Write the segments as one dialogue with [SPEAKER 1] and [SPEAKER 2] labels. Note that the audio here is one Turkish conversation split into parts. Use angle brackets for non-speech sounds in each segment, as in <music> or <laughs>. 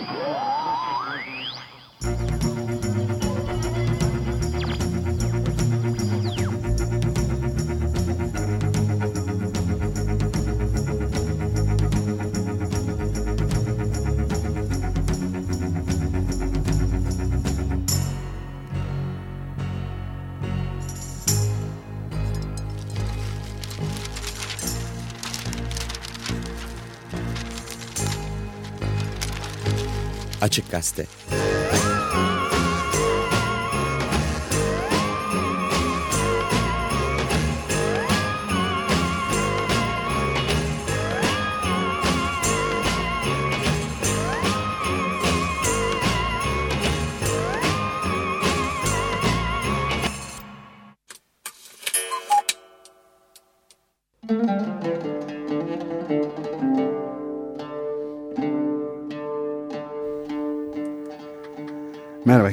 [SPEAKER 1] Música Açık Gazete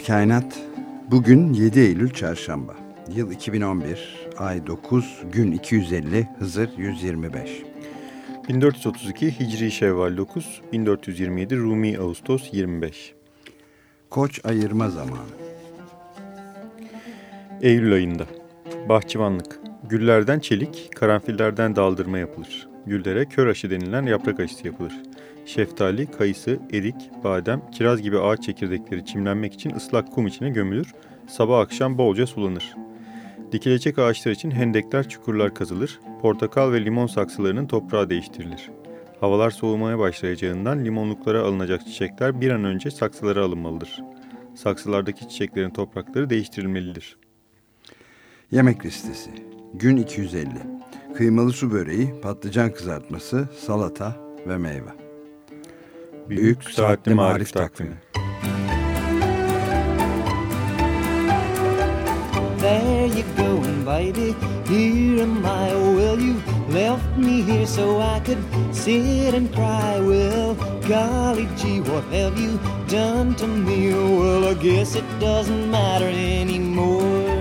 [SPEAKER 2] Merhaba Kainat. Bugün 7 Eylül Çarşamba. Yıl 2011, ay 9, gün 250, Hızır 125.
[SPEAKER 3] 1432 Hicri Şevval 9, 1427 Rumi Ağustos 25.
[SPEAKER 2] Koç ayırma zamanı.
[SPEAKER 3] Eylül ayında. Bahçıvanlık. Güllerden çelik, karanfillerden daldırma yapılır. Güllere kör aşı denilen yaprak aşısı yapılır. Şeftali, kayısı, erik, badem, kiraz gibi ağaç çekirdekleri çimlenmek için ıslak kum içine gömülür. Sabah akşam bolca sulanır. Dikilecek ağaçlar için hendekler, çukurlar kazılır. Portakal ve limon saksılarının toprağı değiştirilir. Havalar soğumaya başlayacağından limonluklara alınacak çiçekler bir an önce saksılara alınmalıdır. Saksılardaki çiçeklerin toprakları değiştirilmelidir.
[SPEAKER 2] Yemek listesi. Gün 250. Kıymalı su böreği, patlıcan kızartması, salata ve meyve. Büyük Saatli Marif Takvimi.
[SPEAKER 4] There you go, baby. Here am I. Well, you left me here so I could sit and cry. Well, golly gee, what have you done to me? Well, I guess it doesn't matter anymore.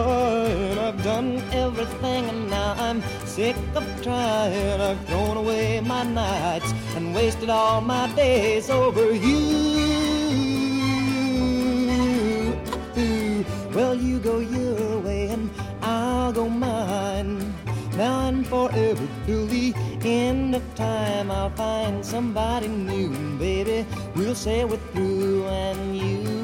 [SPEAKER 4] Everything and now I'm sick of trying. I've thrown away my nights and wasted all my days over you. Well, you go your way and I'll go mine. Now and forever till the end of time, I'll find somebody new, baby. We'll say we're through and you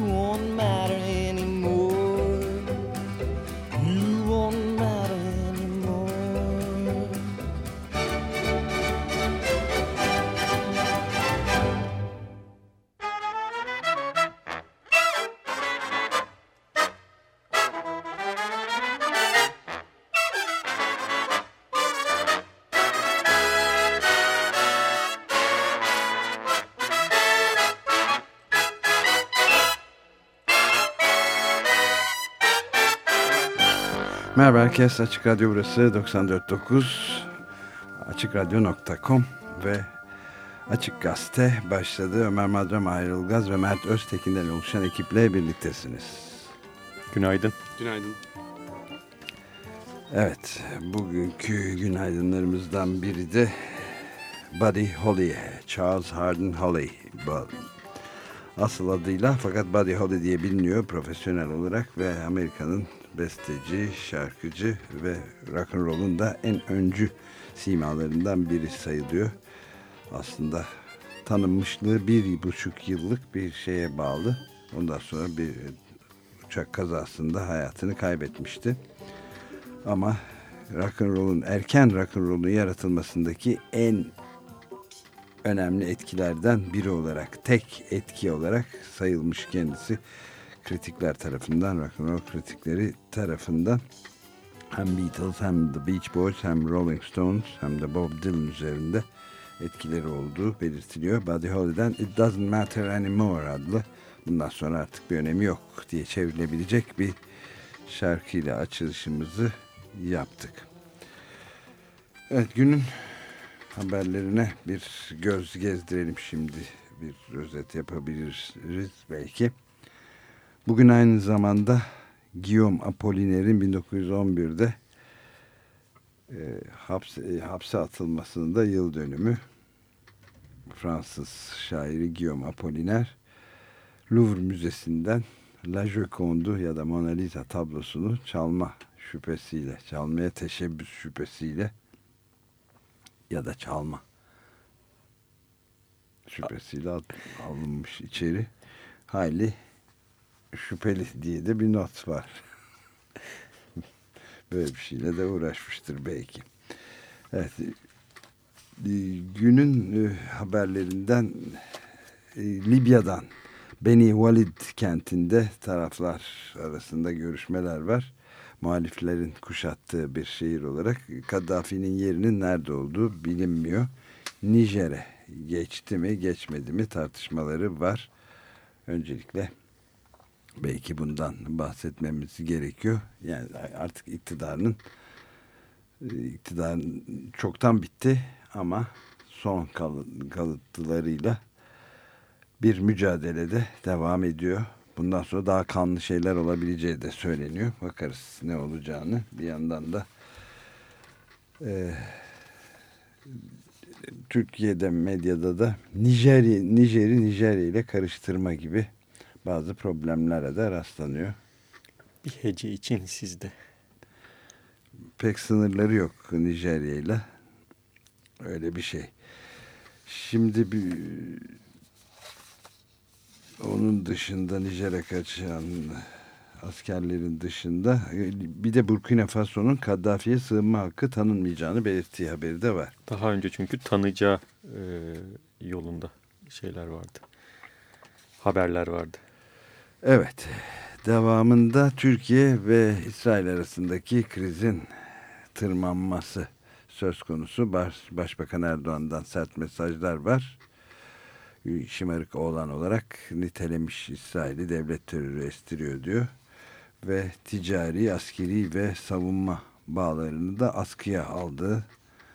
[SPEAKER 2] herkes. Açık Radyo burası 94.9 AçıkRadyo.com ve Açık Gazete başladı. Ömer Madram Ayrılgaz ve Mert Öztekin'den oluşan ekiple birliktesiniz.
[SPEAKER 3] Günaydın.
[SPEAKER 5] Günaydın.
[SPEAKER 2] Evet, bugünkü günaydınlarımızdan biri de Buddy Holly, Charles Hardin Holly. Bu Asıl adıyla fakat Buddy Holly diye biliniyor profesyonel olarak ve Amerika'nın besteci, şarkıcı ve rock'n'roll'un da en öncü simalarından biri sayılıyor. aslında tanınmışlığı bir buçuk yıllık bir şeye bağlı. Ondan sonra bir uçak kazasında hayatını kaybetmişti. Ama rock'n'roll'un erken rock'n'roll'un yaratılmasındaki en önemli etkilerden biri olarak, tek etki olarak sayılmış kendisi kritikler tarafından, rock'n'roll kritikleri tarafından hem Beatles hem The Beach Boys hem Rolling Stones hem de Bob Dylan üzerinde etkileri olduğu belirtiliyor. Buddy Holly'den It Doesn't Matter Anymore adlı bundan sonra artık bir önemi yok diye çevrilebilecek bir şarkıyla açılışımızı yaptık. Evet günün haberlerine bir göz gezdirelim şimdi. Bir özet yapabiliriz belki. Bugün aynı zamanda Guillaume Apollinaire,'in 1911'de e, hapse, e, hapse atılmasının da yıl dönümü. Fransız şairi Guillaume Apollinaire Louvre Müzesi'nden La Joconde ya da Mona Lisa tablosunu çalma şüphesiyle, çalmaya teşebbüs şüphesiyle ya da çalma şüphesiyle alınmış içeri. Hayli şüpheli diye de bir not var. <laughs> Böyle bir şeyle de uğraşmıştır belki. Evet. E, günün e, haberlerinden e, Libya'dan Beni Walid kentinde taraflar arasında görüşmeler var. Muhaliflerin kuşattığı bir şehir olarak Kaddafi'nin yerinin nerede olduğu bilinmiyor. Nijer'e geçti mi geçmedi mi tartışmaları var. Öncelikle belki bundan bahsetmemiz gerekiyor. Yani artık iktidarın iktidarın çoktan bitti ama son kalıntılarıyla bir mücadelede devam ediyor. Bundan sonra daha kanlı şeyler olabileceği de söyleniyor. Bakarız ne olacağını. Bir yandan da e, Türkiye'de medyada da Nijeri, Nijeri Nijerya ile karıştırma gibi bazı problemlere de rastlanıyor.
[SPEAKER 3] Bir hece için sizde.
[SPEAKER 2] Pek sınırları yok Nijerya ile. Öyle bir şey. Şimdi bir onun dışında Nijer'e kaçan askerlerin dışında bir de Burkina Faso'nun Kaddafi'ye sığınma hakkı tanınmayacağını belirttiği haberi de var.
[SPEAKER 3] Daha önce çünkü tanıcağı e, yolunda şeyler vardı. Haberler vardı.
[SPEAKER 2] Evet. Devamında Türkiye ve İsrail arasındaki krizin tırmanması söz konusu. Baş, Başbakan Erdoğan'dan sert mesajlar var. Şımarık oğlan olarak nitelemiş İsrail'i devlet terörü estiriyor diyor. Ve ticari, askeri ve savunma bağlarını da askıya aldı.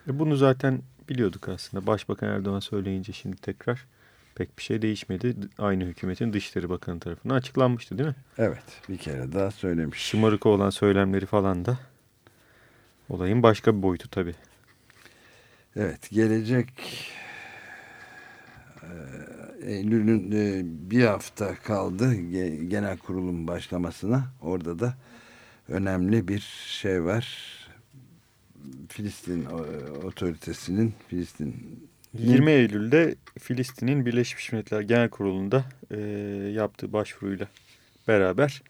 [SPEAKER 3] E bunu zaten biliyorduk aslında. Başbakan Erdoğan söyleyince şimdi tekrar pek bir şey değişmedi. Aynı hükümetin Dışişleri Bakanı tarafından açıklanmıştı değil mi?
[SPEAKER 2] Evet bir kere daha söylemiş.
[SPEAKER 3] Şımarık olan söylemleri falan da olayın başka bir boyutu tabii.
[SPEAKER 2] Evet gelecek Eylül'ün e, bir hafta kaldı genel kurulun başlamasına. Orada da önemli bir şey var. Filistin otoritesinin Filistin
[SPEAKER 3] 20 Eylül'de Filistin'in Birleşmiş Milletler Genel Kurulu'nda e, yaptığı başvuruyla beraber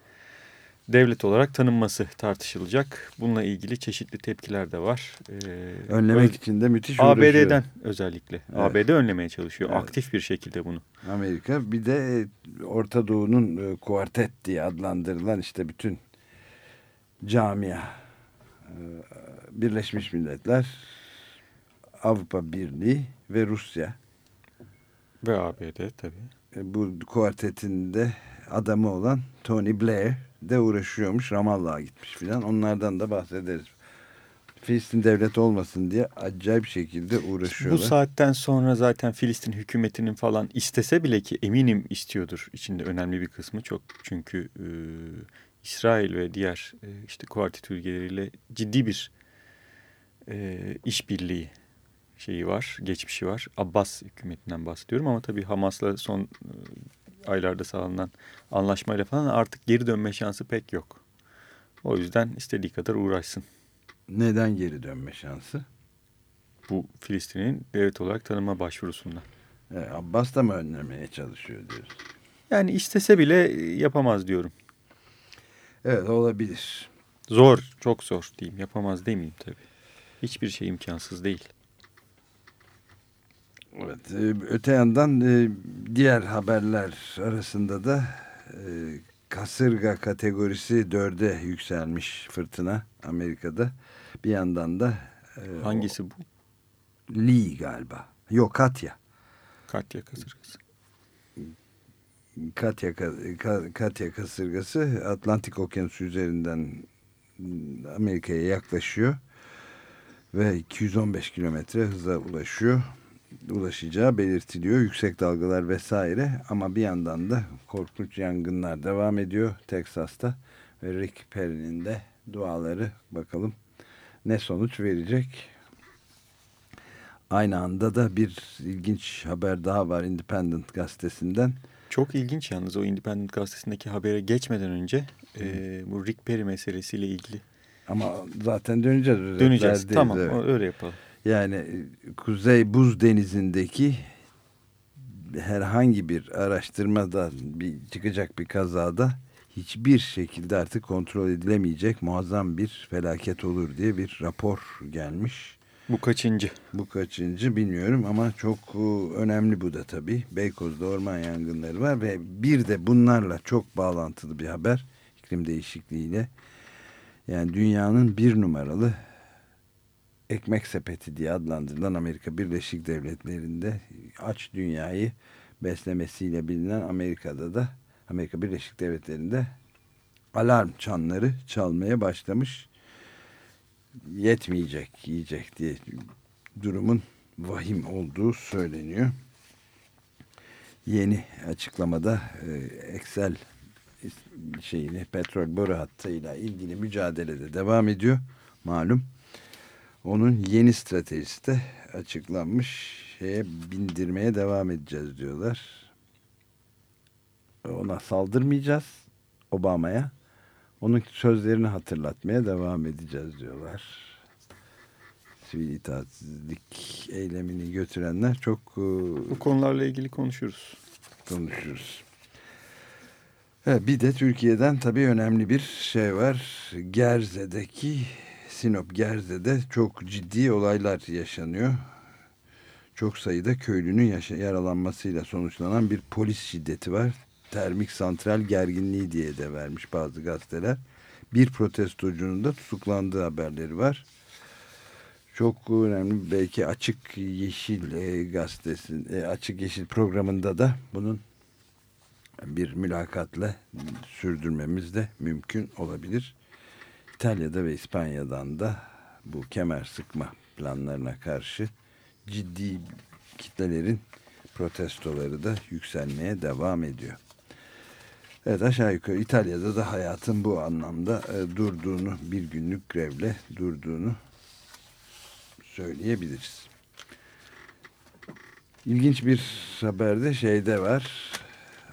[SPEAKER 3] devlet olarak tanınması tartışılacak. Bununla ilgili çeşitli tepkiler de var.
[SPEAKER 2] Ee, Önlemek için de müthiş
[SPEAKER 3] uğraşıyor. ABD'den özellikle. Evet. ABD önlemeye çalışıyor evet. aktif bir şekilde bunu.
[SPEAKER 2] Amerika bir de Orta Doğu'nun e, kuartet diye adlandırılan işte bütün camia e, Birleşmiş Milletler Avrupa Birliği ve Rusya.
[SPEAKER 3] Ve ABD tabii.
[SPEAKER 2] E, bu kuartetinde adamı olan Tony Blair de uğraşıyormuş. Ramallah'a gitmiş filan. Onlardan da bahsederiz. Filistin devlet olmasın diye acayip şekilde uğraşıyorlar.
[SPEAKER 3] Bu saatten sonra zaten Filistin hükümetinin falan istese bile ki eminim istiyordur. İçinde önemli bir kısmı çok. Çünkü e, İsrail ve diğer e, işte kuartet ülkeleriyle ciddi bir e, işbirliği şeyi var, geçmişi var. Abbas hükümetinden bahsediyorum ama tabii Hamas'la son e, aylarda sağlanan anlaşmayla falan artık geri dönme şansı pek yok. O yüzden istediği kadar uğraşsın.
[SPEAKER 2] Neden geri dönme şansı?
[SPEAKER 3] bu Filistin'in devlet olarak tanıma başvurusunda.
[SPEAKER 2] E, Abbas da mı önlemeye çalışıyor diyorsun?
[SPEAKER 3] Yani istese bile yapamaz diyorum.
[SPEAKER 2] Evet olabilir.
[SPEAKER 3] Zor, çok zor diyeyim. Yapamaz demeyeyim tabii. Hiçbir şey imkansız değil.
[SPEAKER 2] Evet, e, öte yandan e, diğer haberler arasında da e, kasırga kategorisi dörde yükselmiş fırtına Amerika'da. Bir yandan da
[SPEAKER 3] hangisi bu?
[SPEAKER 2] Lee galiba. Yok Katya.
[SPEAKER 3] Katya kasırgası.
[SPEAKER 2] Katya, Katya kasırgası Atlantik Okyanusu üzerinden Amerika'ya yaklaşıyor ve 215 kilometre hıza ulaşıyor ulaşacağı belirtiliyor. Yüksek dalgalar vesaire ama bir yandan da korkunç yangınlar devam ediyor Teksas'ta ve Rick Perry'nin de duaları bakalım ne sonuç verecek. Aynı anda da bir ilginç haber daha var Independent gazetesinden.
[SPEAKER 3] Çok ilginç yalnız o Independent gazetesindeki habere geçmeden önce e, bu Rick Perry meselesiyle ilgili.
[SPEAKER 2] Ama zaten döneceğiz.
[SPEAKER 3] Döneceğiz tamam evet. öyle yapalım.
[SPEAKER 2] Yani e, Kuzey Buz Denizi'ndeki herhangi bir araştırmada bir çıkacak bir kazada hiçbir şekilde artık kontrol edilemeyecek muazzam bir felaket olur diye bir rapor gelmiş.
[SPEAKER 3] Bu kaçıncı?
[SPEAKER 2] Bu kaçıncı bilmiyorum ama çok e, önemli bu da tabii. Beykoz'da orman yangınları var ve bir de bunlarla çok bağlantılı bir haber iklim değişikliğiyle. Yani dünyanın bir numaralı ekmek sepeti diye adlandırılan Amerika Birleşik Devletleri'nde aç dünyayı beslemesiyle bilinen Amerika'da da Amerika Birleşik Devletleri'nde alarm çanları çalmaya başlamış. Yetmeyecek, yiyecek diye durumun vahim olduğu söyleniyor. Yeni açıklamada e, Excel şeyini petrol boru hattıyla ilgili mücadelede devam ediyor malum. Onun yeni stratejisi de açıklanmış. Şeye bindirmeye devam edeceğiz diyorlar. Ona saldırmayacağız Obama'ya. Onun sözlerini hatırlatmaya devam edeceğiz diyorlar. Sivil itaatsizlik eylemini götürenler çok... E,
[SPEAKER 3] Bu konularla ilgili konuşuruz.
[SPEAKER 2] Konuşuruz. Evet, bir de Türkiye'den tabii önemli bir şey var. Gerze'deki Sinop Gerze'de çok ciddi olaylar yaşanıyor. Çok sayıda köylünün yaralanmasıyla sonuçlanan bir polis şiddeti var. Termik santral gerginliği diye de vermiş bazı gazeteler. Bir protestocunun da tutuklandığı haberleri var. Çok önemli belki Açık Yeşil e, gazetesi, e, Açık Yeşil programında da bunun bir mülakatla sürdürmemiz de mümkün olabilir. İtalya'da ve İspanya'dan da bu kemer sıkma planlarına karşı ciddi kitlelerin protestoları da yükselmeye devam ediyor. Evet aşağı yukarı İtalya'da da hayatın bu anlamda e, durduğunu bir günlük grevle durduğunu söyleyebiliriz. İlginç bir haberde şeyde var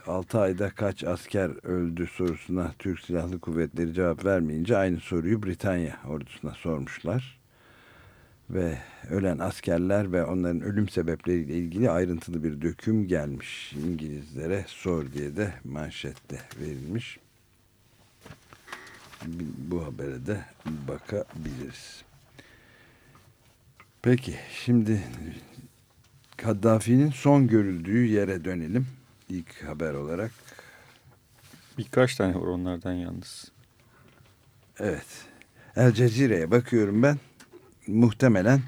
[SPEAKER 2] 6 ayda kaç asker öldü sorusuna Türk Silahlı Kuvvetleri cevap vermeyince aynı soruyu Britanya ordusuna sormuşlar. Ve ölen askerler ve onların ölüm sebepleriyle ilgili ayrıntılı bir döküm gelmiş. İngilizlere sor diye de manşette verilmiş. Bu habere de bakabiliriz. Peki şimdi Kaddafi'nin son görüldüğü yere dönelim ilk haber olarak.
[SPEAKER 3] Birkaç tane var onlardan yalnız.
[SPEAKER 2] Evet. El Cezire'ye bakıyorum ben. Muhtemelen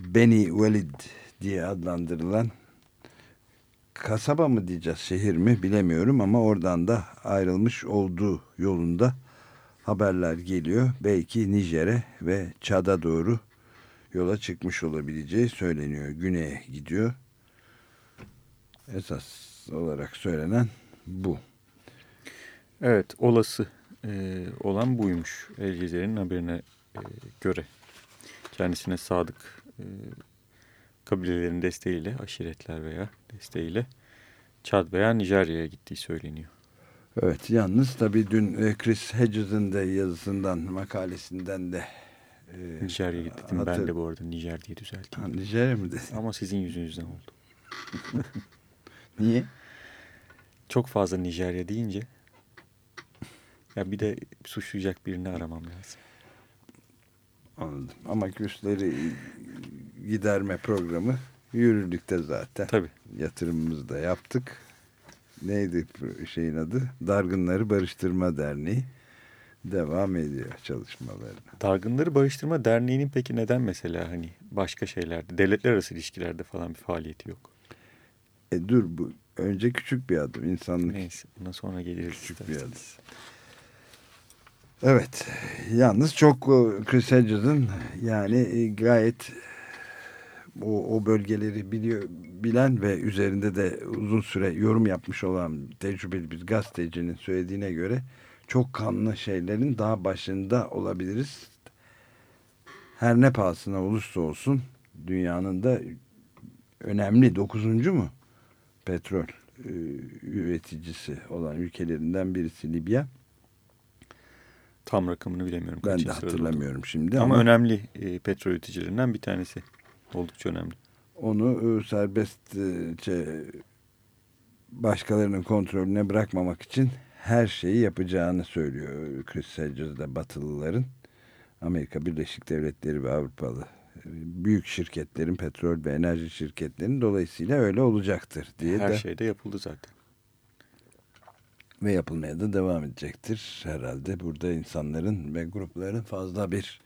[SPEAKER 2] Beni Velid diye adlandırılan kasaba mı diyeceğiz şehir mi bilemiyorum ama oradan da ayrılmış olduğu yolunda haberler geliyor. Belki Nijer'e ve Çad'a doğru yola çıkmış olabileceği söyleniyor. Güney'e gidiyor. Esas olarak söylenen bu.
[SPEAKER 3] Evet olası e, olan buymuş El Cezire'nin haberine e, göre. Kendisine sadık e, kabilelerin desteğiyle, aşiretler veya desteğiyle Çad veya Nijerya'ya gittiği söyleniyor.
[SPEAKER 2] Evet yalnız tabii dün e, Chris Hedges'in de yazısından, makalesinden de e,
[SPEAKER 3] Nijerya ben
[SPEAKER 2] hatır-
[SPEAKER 3] de bu arada Nijer diye düzelteyim.
[SPEAKER 2] Ha, Nijerya mı dedin?
[SPEAKER 3] Ama sizin yüzünüzden oldu. <laughs>
[SPEAKER 2] Niye?
[SPEAKER 3] Çok fazla Nijerya deyince ya bir de suçlayacak birini aramam lazım.
[SPEAKER 2] Anladım. Ama küsleri giderme programı yürürlükte zaten.
[SPEAKER 3] Tabii.
[SPEAKER 2] Yatırımımızı da yaptık. Neydi şeyin adı? Dargınları Barıştırma Derneği devam ediyor çalışmalarına.
[SPEAKER 3] Dargınları Barıştırma Derneği'nin peki neden mesela hani başka şeylerde, devletler arası ilişkilerde falan bir faaliyeti yok?
[SPEAKER 2] E dur bu önce küçük bir adım insanlık
[SPEAKER 3] Neyse buna sonra geliriz.
[SPEAKER 2] küçük bir
[SPEAKER 3] isterseniz.
[SPEAKER 2] adım. Evet. Yalnız çok e, Chris Hedges'ın yani e, gayet o, o bölgeleri biliyor bilen ve üzerinde de uzun süre yorum yapmış olan tecrübeli bir gazetecinin söylediğine göre çok kanlı şeylerin daha başında olabiliriz. Her ne pahasına olursa olsun dünyanın da önemli dokuzuncu mu petrol e, üreticisi olan ülkelerinden birisi Libya.
[SPEAKER 3] Tam rakamını bilemiyorum.
[SPEAKER 2] Ben de hatırlamıyorum şimdi
[SPEAKER 3] Ama,
[SPEAKER 2] ama,
[SPEAKER 3] önemli e, petrol üreticilerinden bir tanesi. Oldukça önemli.
[SPEAKER 2] onu e, serbestçe başkalarının kontrolüne bırakmamak için her şeyi yapacağını söylüyor Chris Hedges de Batılıların. Amerika Birleşik Devletleri ve Avrupalı büyük şirketlerin, petrol ve enerji şirketlerinin dolayısıyla öyle olacaktır diye
[SPEAKER 3] Her
[SPEAKER 2] de
[SPEAKER 3] şeyde yapıldı zaten.
[SPEAKER 2] ve yapılmaya da devam edecektir herhalde. Burada insanların ve grupların fazla bir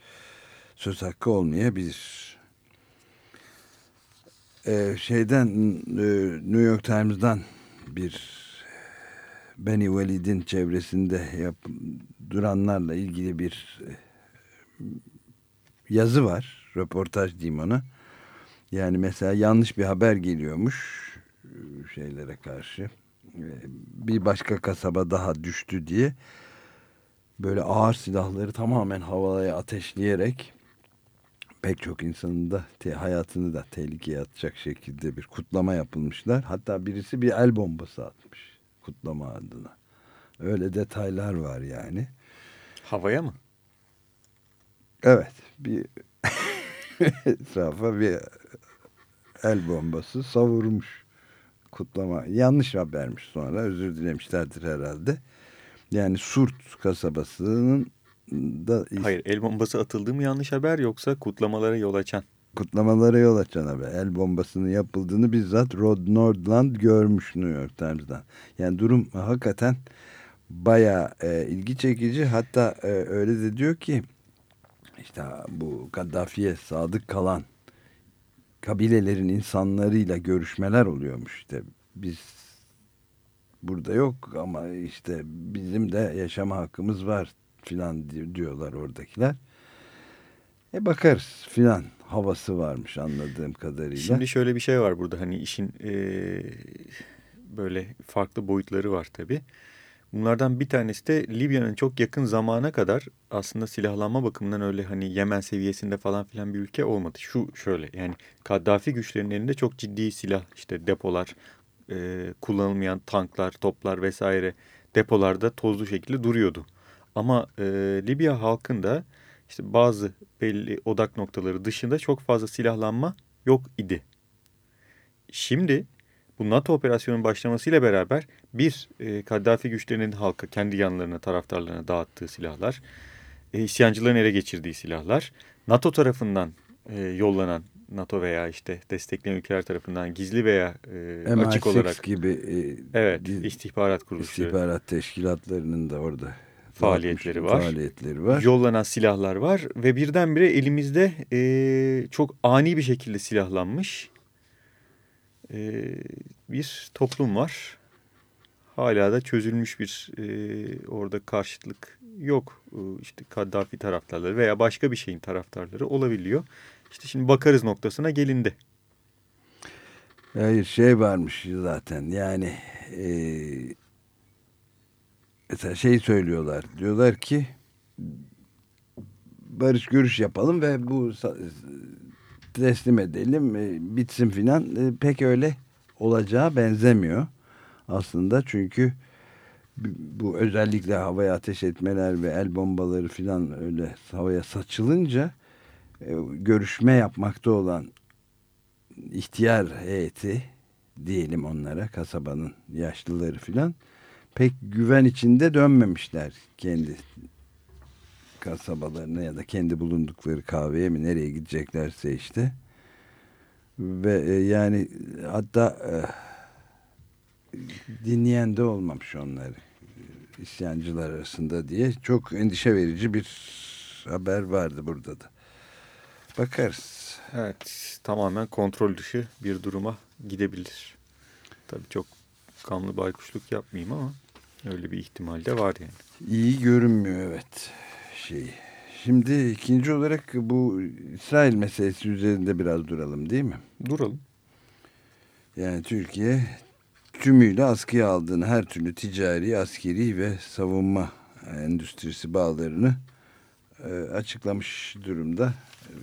[SPEAKER 2] söz hakkı olmayabilir. Ee, şeyden e, New York Times'dan bir Benny Walid'in çevresinde yap, duranlarla ilgili bir e, yazı var. Röportaj diyeyim ona. Yani mesela yanlış bir haber geliyormuş e, şeylere karşı e, bir başka kasaba daha düştü diye böyle ağır silahları tamamen havaya ateşleyerek pek çok insanın da hayatını da tehlikeye atacak şekilde bir kutlama yapılmışlar. Hatta birisi bir el bombası atmış kutlama adına. Öyle detaylar var yani.
[SPEAKER 3] Havaya mı?
[SPEAKER 2] Evet bir <laughs> etrafa bir el bombası savurmuş kutlama. Yanlış habermiş sonra özür dilemişlerdir herhalde. Yani Surt kasabasının da
[SPEAKER 3] Hayır el bombası atıldığı mı yanlış haber yoksa kutlamalara yol açan?
[SPEAKER 2] kutlamalara yol açan haber. El bombasının yapıldığını bizzat Rod Nordland görmüş New York Times'dan. Yani durum hakikaten bayağı e, ilgi çekici. Hatta e, öyle de diyor ki işte bu Kaddafi'ye sadık kalan kabilelerin insanlarıyla görüşmeler oluyormuş. İşte biz burada yok ama işte bizim de yaşama hakkımız var filan di- diyorlar oradakiler. E bakarız filan havası varmış anladığım kadarıyla.
[SPEAKER 3] Şimdi şöyle bir şey var burada hani işin eee, böyle farklı boyutları var tabii. Bunlardan bir tanesi de Libya'nın çok yakın zamana kadar aslında silahlanma bakımından öyle hani Yemen seviyesinde falan filan bir ülke olmadı. Şu şöyle yani Kaddafi güçlerinin elinde çok ciddi silah işte depolar, eee, kullanılmayan tanklar, toplar vesaire depolarda tozlu şekilde duruyordu. Ama eee, Libya halkında işte bazı belli odak noktaları dışında çok fazla silahlanma yok idi. Şimdi bu NATO operasyonun başlamasıyla beraber bir e, Kaddafi güçlerinin halka kendi yanlarına taraftarlarına dağıttığı silahlar, e, isyancıların ele geçirdiği silahlar, NATO tarafından e, yollanan NATO veya işte destekleyen ülkeler tarafından gizli veya e, açık
[SPEAKER 2] MI6
[SPEAKER 3] olarak
[SPEAKER 2] gibi e,
[SPEAKER 3] evet istihbarat kuruluşları
[SPEAKER 2] istihbarat teşkilatlarının da orada
[SPEAKER 3] Faaliyetleri var.
[SPEAKER 2] Faaliyetleri var.
[SPEAKER 3] yollanan silahlar var ve birdenbire elimizde e, çok ani bir şekilde silahlanmış e, bir toplum var. Hala da çözülmüş bir e, orada karşıtlık yok. E, işte Kaddafi taraftarları veya başka bir şeyin taraftarları olabiliyor. İşte şimdi bakarız noktasına gelindi.
[SPEAKER 2] Hayır şey varmış zaten yani e, mesela şey söylüyorlar diyorlar ki barış görüş yapalım ve bu teslim edelim e, bitsin filan. E, pek öyle olacağı benzemiyor aslında. Çünkü bu- özellikle havaya ateş etmeler ve el bombaları filan öyle havaya saçılınca e, görüşme yapmakta olan ihtiyar heyeti diyelim onlara kasabanın yaşlıları filan pek güven içinde dönmemişler kendi kasabalarına ya da kendi bulundukları kahveye mi nereye gideceklerse işte ve e, yani hatta e, dinleyen de olmamış onları isyancılar arasında diye çok endişe verici bir haber vardı burada da. Bakarız.
[SPEAKER 3] Evet, tamamen kontrol dışı bir duruma gidebilir. Tabii çok kanlı baykuşluk yapmayayım ama öyle bir ihtimal de var yani.
[SPEAKER 2] İyi görünmüyor evet şey. Şimdi ikinci olarak bu İsrail meselesi üzerinde biraz duralım değil mi?
[SPEAKER 3] Duralım.
[SPEAKER 2] Yani Türkiye tümüyle askıya aldığını her türlü ticari, askeri ve savunma endüstrisi bağlarını e, açıklamış durumda. E,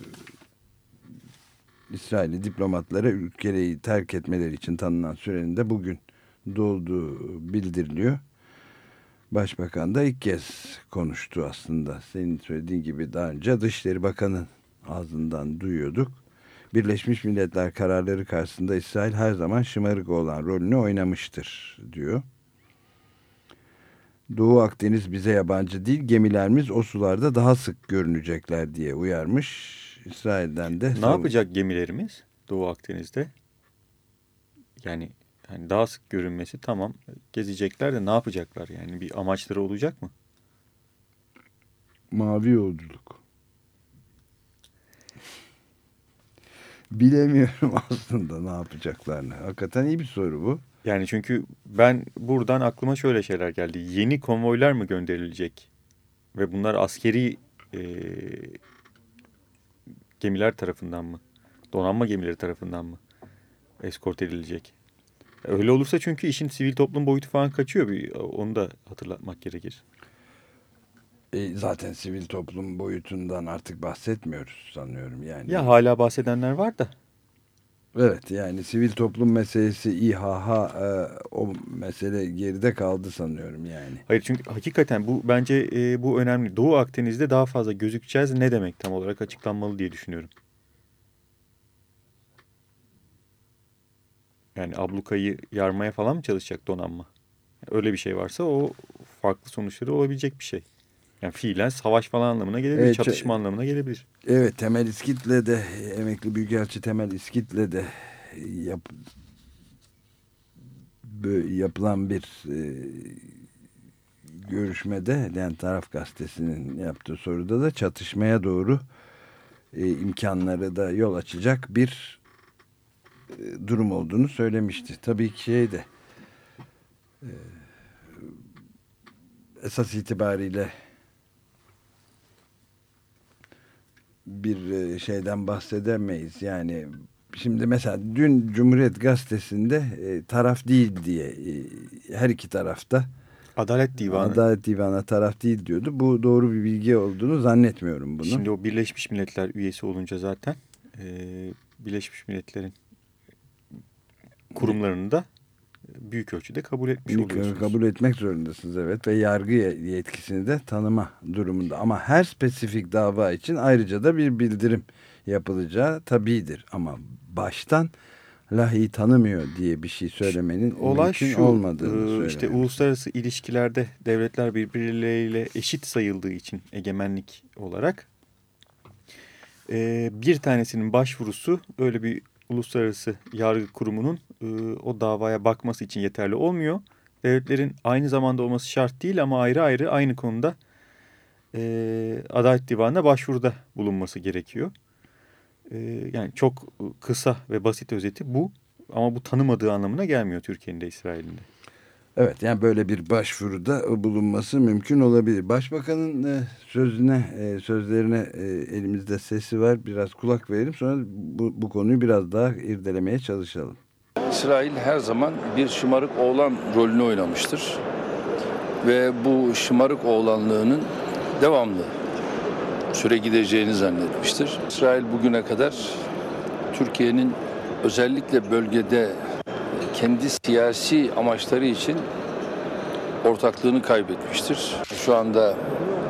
[SPEAKER 2] İsrail'i diplomatlara ülkeyi terk etmeleri için tanınan sürenin de bugün dolduğu bildiriliyor. Başbakan da ilk kez konuştu aslında. Senin söylediğin gibi daha önce Dışişleri Bakanı ağzından duyuyorduk. Birleşmiş Milletler kararları karşısında İsrail her zaman şımarık olan rolünü oynamıştır diyor. Doğu Akdeniz bize yabancı değil gemilerimiz o sularda daha sık görünecekler diye uyarmış. İsrail'den de...
[SPEAKER 3] Ne yapacak gemilerimiz Doğu Akdeniz'de? Yani hani daha sık görünmesi tamam gezecekler de ne yapacaklar yani bir amaçları olacak mı?
[SPEAKER 2] Mavi yolculuk. Bilemiyorum <laughs> aslında ne yapacaklarını. Hakikaten iyi bir soru bu.
[SPEAKER 3] Yani çünkü ben buradan aklıma şöyle şeyler geldi. Yeni konvoylar mı gönderilecek? Ve bunlar askeri e, gemiler tarafından mı? Donanma gemileri tarafından mı? Eskort edilecek. Öyle olursa çünkü işin sivil toplum boyutu falan kaçıyor. Bir, onu da hatırlatmak gerekir.
[SPEAKER 2] E, zaten sivil toplum boyutundan artık bahsetmiyoruz sanıyorum yani.
[SPEAKER 3] Ya hala bahsedenler var da.
[SPEAKER 2] Evet yani sivil toplum meselesi İHH e, o mesele geride kaldı sanıyorum yani.
[SPEAKER 3] Hayır çünkü hakikaten bu bence e, bu önemli. Doğu Akdeniz'de daha fazla gözükeceğiz ne demek tam olarak açıklanmalı diye düşünüyorum. Yani ablukayı yarmaya falan mı çalışacak donanma? Öyle bir şey varsa o farklı sonuçları olabilecek bir şey. Yani fiilen savaş falan anlamına gelebilir,
[SPEAKER 2] Evet,
[SPEAKER 3] çatışma anlamına gelebilir.
[SPEAKER 2] Evet Temel İskit'le de emekli büyükelçi Temel İskit'le de yap, yapılan bir e, görüşmede yani taraf gazetesinin yaptığı soruda da çatışmaya doğru e, imkanları da yol açacak bir e, durum olduğunu söylemişti. Tabii ki şey de e, esas itibariyle bir e, şeyden bahsedemeyiz. Yani şimdi mesela dün Cumhuriyet Gazetesi'nde e, taraf değil diye e, her iki tarafta
[SPEAKER 3] Adalet Divanı.
[SPEAKER 2] Adalet Divanı taraf değil diyordu. Bu doğru bir bilgi olduğunu zannetmiyorum bunu.
[SPEAKER 3] Şimdi o Birleşmiş Milletler üyesi olunca zaten e, Birleşmiş Milletler'in kurumlarını da büyük ölçüde kabul etmiş
[SPEAKER 2] Büyük
[SPEAKER 3] oluyorsunuz.
[SPEAKER 2] kabul etmek zorundasınız evet ve yargı yetkisini de tanıma durumunda ama her spesifik dava için ayrıca da bir bildirim yapılacağı tabidir ama baştan lahi tanımıyor diye bir şey söylemenin
[SPEAKER 3] Olay
[SPEAKER 2] mümkün
[SPEAKER 3] şu,
[SPEAKER 2] olmadığını
[SPEAKER 3] e,
[SPEAKER 2] söylemek.
[SPEAKER 3] işte uluslararası ilişkilerde devletler birbirleriyle eşit sayıldığı için egemenlik olarak e, bir tanesinin başvurusu öyle bir uluslararası yargı kurumunun e, o davaya bakması için yeterli olmuyor. Devletlerin aynı zamanda olması şart değil ama ayrı ayrı aynı konuda e, Adalet Divanı'na başvuruda bulunması gerekiyor. E, yani çok kısa ve basit özeti bu. Ama bu tanımadığı anlamına gelmiyor Türkiye'nin de İsrail'in de.
[SPEAKER 2] Evet yani böyle bir başvuruda bulunması mümkün olabilir. Başbakanın e, sözüne e, sözlerine e, elimizde sesi var. Biraz kulak verelim sonra bu, bu konuyu biraz daha irdelemeye çalışalım.
[SPEAKER 5] İsrail her zaman bir şımarık oğlan rolünü oynamıştır. Ve bu şımarık oğlanlığının devamlı süre gideceğini zannetmiştir. İsrail bugüne kadar Türkiye'nin özellikle bölgede kendi siyasi amaçları için ortaklığını kaybetmiştir. Şu anda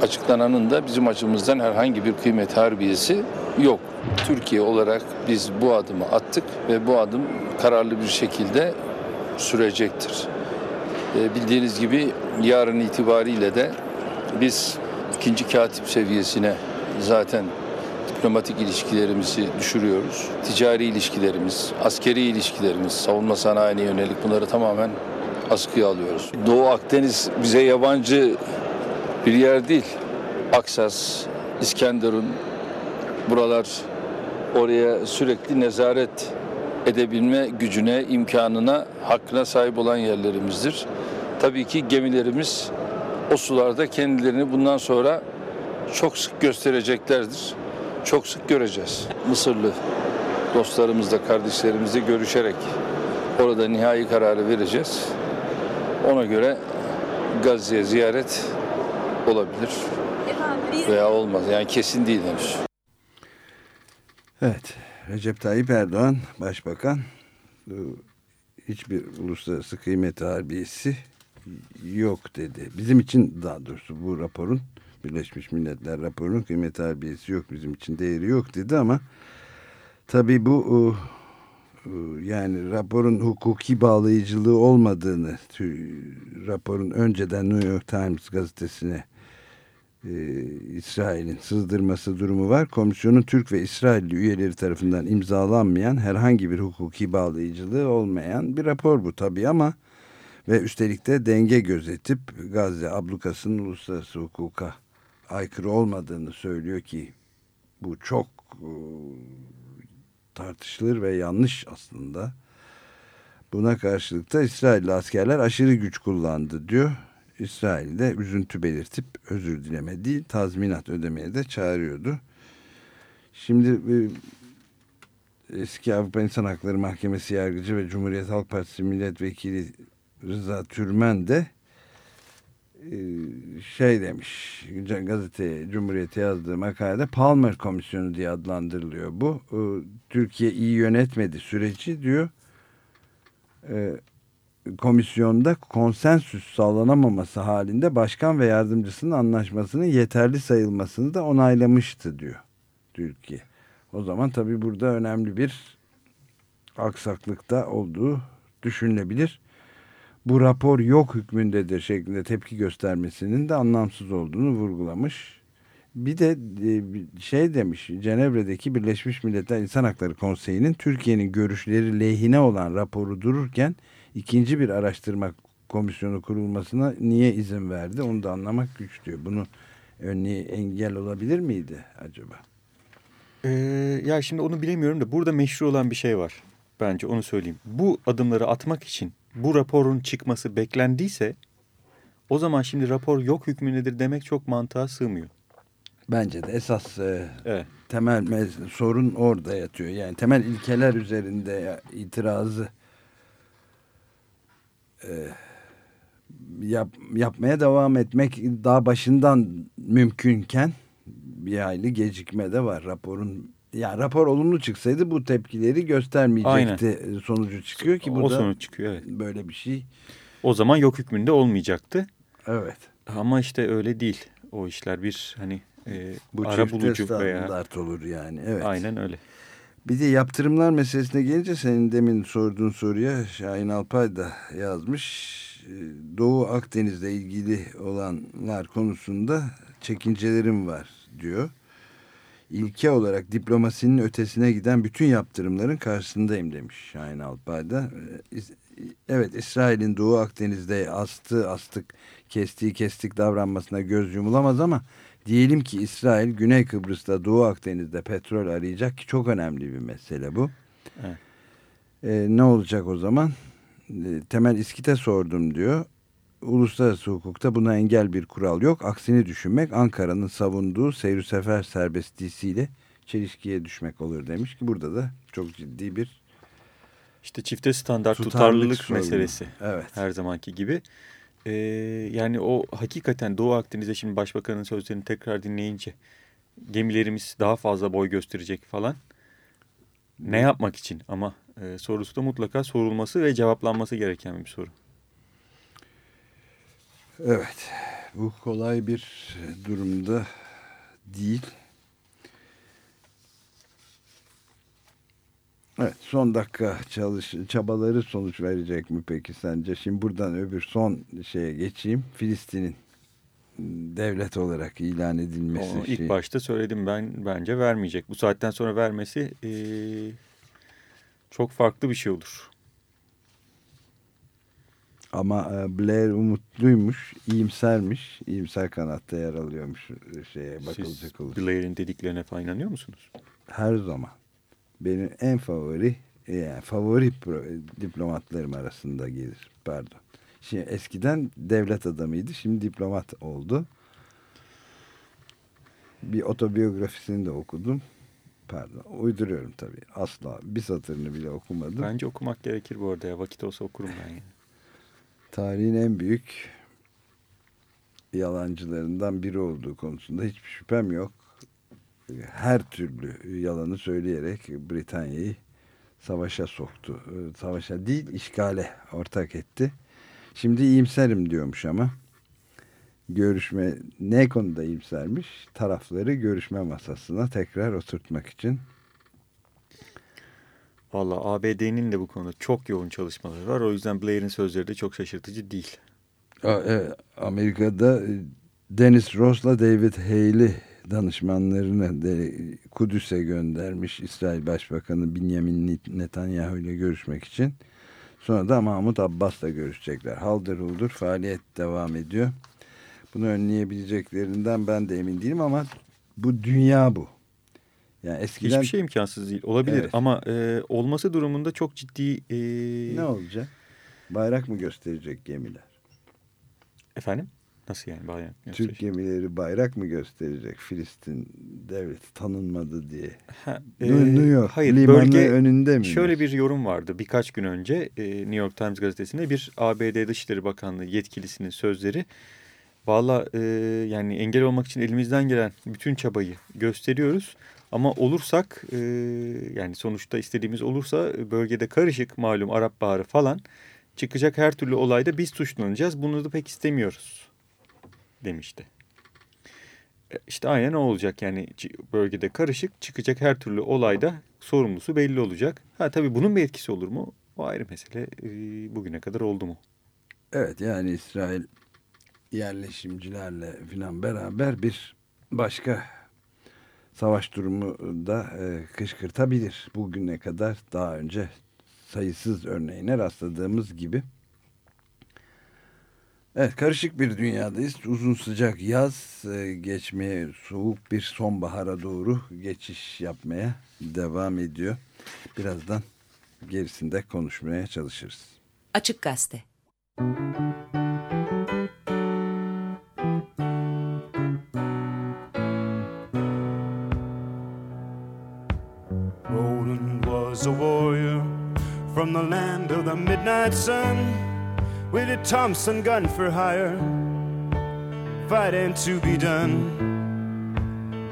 [SPEAKER 5] açıklananın da bizim açımızdan herhangi bir kıymet harbiyesi yok. Türkiye olarak biz bu adımı attık ve bu adım kararlı bir şekilde sürecektir. E, bildiğiniz gibi yarın itibariyle de biz ikinci katip seviyesine zaten diplomatik ilişkilerimizi düşürüyoruz. Ticari ilişkilerimiz, askeri ilişkilerimiz, savunma sanayine yönelik bunları tamamen askıya alıyoruz. Doğu Akdeniz bize yabancı bir yer değil. Aksas, İskenderun, buralar oraya sürekli nezaret edebilme gücüne, imkanına, hakkına sahip olan yerlerimizdir. Tabii ki gemilerimiz o sularda kendilerini bundan sonra çok sık göstereceklerdir. Çok sık göreceğiz. Mısırlı dostlarımızla, kardeşlerimizle görüşerek orada nihai kararı vereceğiz. Ona göre Gazze'ye ziyaret olabilir veya olmaz. Yani kesin değil henüz.
[SPEAKER 2] Evet, Recep Tayyip Erdoğan Başbakan hiçbir uluslararası kıymet harbiyesi yok dedi. Bizim için daha doğrusu bu raporun Birleşmiş Milletler raporunun kıymet harbiyesi yok bizim için değeri yok dedi ama tabii bu e, e, yani raporun hukuki bağlayıcılığı olmadığını raporun önceden New York Times gazetesine e, İsrail'in sızdırması durumu var. Komisyonun Türk ve İsrailli üyeleri tarafından imzalanmayan herhangi bir hukuki bağlayıcılığı olmayan bir rapor bu tabii ama ve üstelik de denge gözetip Gazze ablukasının uluslararası hukuka aykırı olmadığını söylüyor ki bu çok e, tartışılır ve yanlış aslında. Buna karşılık da İsrailli askerler aşırı güç kullandı diyor. İsrail'de üzüntü belirtip özür dileme değil tazminat ödemeye de çağırıyordu. Şimdi e, eski Avrupa İnsan Hakları Mahkemesi yargıcı ve Cumhuriyet Halk Partisi milletvekili Rıza Türmen de şey demiş gazete Cumhuriyet'e yazdığı makalede Palmer Komisyonu diye adlandırılıyor bu. E, Türkiye iyi yönetmedi süreci diyor komisyonda konsensüs sağlanamaması halinde başkan ve yardımcısının anlaşmasının yeterli sayılmasını da onaylamıştı diyor Türkiye. O zaman tabii burada önemli bir aksaklıkta olduğu düşünülebilir. Bu rapor yok hükmündedir şeklinde tepki göstermesinin de anlamsız olduğunu vurgulamış. Bir de e, şey demiş Cenevre'deki Birleşmiş Milletler İnsan Hakları Konseyi'nin Türkiye'nin görüşleri lehine olan raporu dururken ikinci bir araştırma komisyonu kurulmasına niye izin verdi onu da anlamak güç diyor. Bunu önlüğü engel olabilir miydi acaba?
[SPEAKER 3] Ee, ya şimdi onu bilemiyorum da burada meşru olan bir şey var. Bence onu söyleyeyim. Bu adımları atmak için bu raporun çıkması beklendiyse o zaman şimdi rapor yok hükmündedir demek çok mantığa sığmıyor.
[SPEAKER 2] Bence de esas e, evet. temel sorun orada yatıyor. Yani temel ilkeler üzerinde itirazı e, yap, yapmaya devam etmek daha başından mümkünken bir aylık gecikme de var raporun yani rapor olumlu çıksaydı bu tepkileri göstermeyecekti Aynen. sonucu çıkıyor ki burada o sonuç çıkıyor evet. böyle bir şey.
[SPEAKER 3] O zaman yok hükmünde olmayacaktı.
[SPEAKER 2] Evet.
[SPEAKER 3] Ama işte öyle değil. O işler bir hani e, bu ara bulucu veya
[SPEAKER 2] olur yani. Evet.
[SPEAKER 3] Aynen öyle.
[SPEAKER 2] Bir de yaptırımlar meselesine gelince senin demin sorduğun soruya Şahin Alpay da yazmış. Ee, Doğu Akdeniz'le ilgili olanlar konusunda çekincelerim var diyor. İlke olarak diplomasinin ötesine giden bütün yaptırımların karşısındayım demiş Şahin Alpay da. Ee, evet İsrail'in Doğu Akdeniz'de astı astık kestiği kestik davranmasına göz yumulamaz ama Diyelim ki İsrail Güney Kıbrıs'ta Doğu Akdeniz'de petrol arayacak ki çok önemli bir mesele bu. Evet. Ee, ne olacak o zaman? Ee, Temel İskit'e sordum diyor. Uluslararası hukukta buna engel bir kural yok. Aksini düşünmek Ankara'nın savunduğu seyir sefer serbestliğiyle çelişkiye düşmek olur demiş ki burada da çok ciddi bir
[SPEAKER 3] işte çifte standart tutarlılık, tutarlılık meselesi. Evet. Her zamanki gibi. Ee, yani o hakikaten Doğu Akdeniz'de şimdi başbakanın sözlerini tekrar dinleyince gemilerimiz daha fazla boy gösterecek falan. Ne yapmak için ama e, sorusu da mutlaka sorulması ve cevaplanması gereken bir soru.
[SPEAKER 2] Evet bu kolay bir durumda değil. Evet son dakika çalış, çabaları sonuç verecek mi peki sence? Şimdi buradan öbür son şeye geçeyim. Filistin'in devlet olarak ilan edilmesi.
[SPEAKER 3] O, ilk
[SPEAKER 2] şey.
[SPEAKER 3] başta söyledim ben bence vermeyecek. Bu saatten sonra vermesi e, çok farklı bir şey olur.
[SPEAKER 2] Ama e, Blair umutluymuş, iyimsermiş, iyimser kanatta yer alıyormuş e, şeye bakılacak
[SPEAKER 3] Siz. Blair'in dediklerine falan inanıyor musunuz?
[SPEAKER 2] Her zaman. Benim en favori, yani favori pro, diplomatlarım arasında gelir. Pardon. Şimdi eskiden devlet adamıydı, şimdi diplomat oldu. Bir otobiyografisini de okudum. Pardon, uyduruyorum tabii. Asla bir satırını bile okumadım.
[SPEAKER 3] Bence okumak gerekir bu arada ya. Vakit olsa okurum ben yani.
[SPEAKER 2] Tarihin en büyük yalancılarından biri olduğu konusunda hiçbir şüphem yok. Her türlü yalanı söyleyerek Britanya'yı savaşa soktu. Savaşa değil işgale ortak etti. Şimdi iyimserim diyormuş ama görüşme ne konuda iyimsermiş? Tarafları görüşme masasına tekrar oturtmak için.
[SPEAKER 3] Valla ABD'nin de bu konuda çok yoğun çalışmaları var. O yüzden Blair'in sözleri de çok şaşırtıcı değil.
[SPEAKER 2] Evet, Amerika'da e, Dennis Ross'la David Haley danışmanlarını Kudüs'e göndermiş İsrail Başbakanı Benjamin Netanyahu ile görüşmek için. Sonra da Mahmut Abbas'la görüşecekler. Haldır huldur faaliyet devam ediyor. Bunu önleyebileceklerinden ben de emin değilim ama bu dünya bu. Yani eskiden
[SPEAKER 3] Hiçbir şey imkansız değil. Olabilir
[SPEAKER 2] Evet.
[SPEAKER 3] ama e, olması durumunda çok ciddi... E,
[SPEAKER 2] ne olacak? Bayrak mı gösterecek gemiler?
[SPEAKER 3] Efendim? Nasıl yani? Bayağı
[SPEAKER 2] Türk gemileri bayrak mı gösterecek? Filistin devleti tanınmadı diye.
[SPEAKER 3] Ha,
[SPEAKER 2] New York
[SPEAKER 3] hayır,
[SPEAKER 2] limanı
[SPEAKER 3] bölge,
[SPEAKER 2] önünde mi?
[SPEAKER 3] Şöyle bir yorum vardı birkaç gün önce e, New York Times gazetesinde bir ABD Dışişleri Bakanlığı yetkilisinin sözleri. Valla e, yani engel olmak için elimizden gelen bütün çabayı gösteriyoruz. Ama olursak e, yani sonuçta istediğimiz olursa bölgede karışık malum Arap Baharı falan çıkacak her türlü olayda biz suçlanacağız. Bunu da pek istemiyoruz demişti. E, İşte aynen o olacak yani bölgede karışık çıkacak her türlü olayda sorumlusu belli olacak. Ha tabii bunun bir etkisi olur mu? O ayrı mesele. E, bugüne kadar oldu mu?
[SPEAKER 2] Evet yani İsrail yerleşimcilerle falan beraber bir başka savaş durumu da e, kışkırtabilir. Bugüne kadar daha önce sayısız örneğine rastladığımız gibi. Evet karışık bir dünyadayız. Uzun sıcak yaz e, geçmeye soğuk bir sonbahara doğru geçiş yapmaya devam ediyor. Birazdan gerisinde konuşmaya çalışırız.
[SPEAKER 6] Açık Gazete
[SPEAKER 7] Roland a warrior from the land of the midnight sun with a Thompson gun for hire, fighting to be done.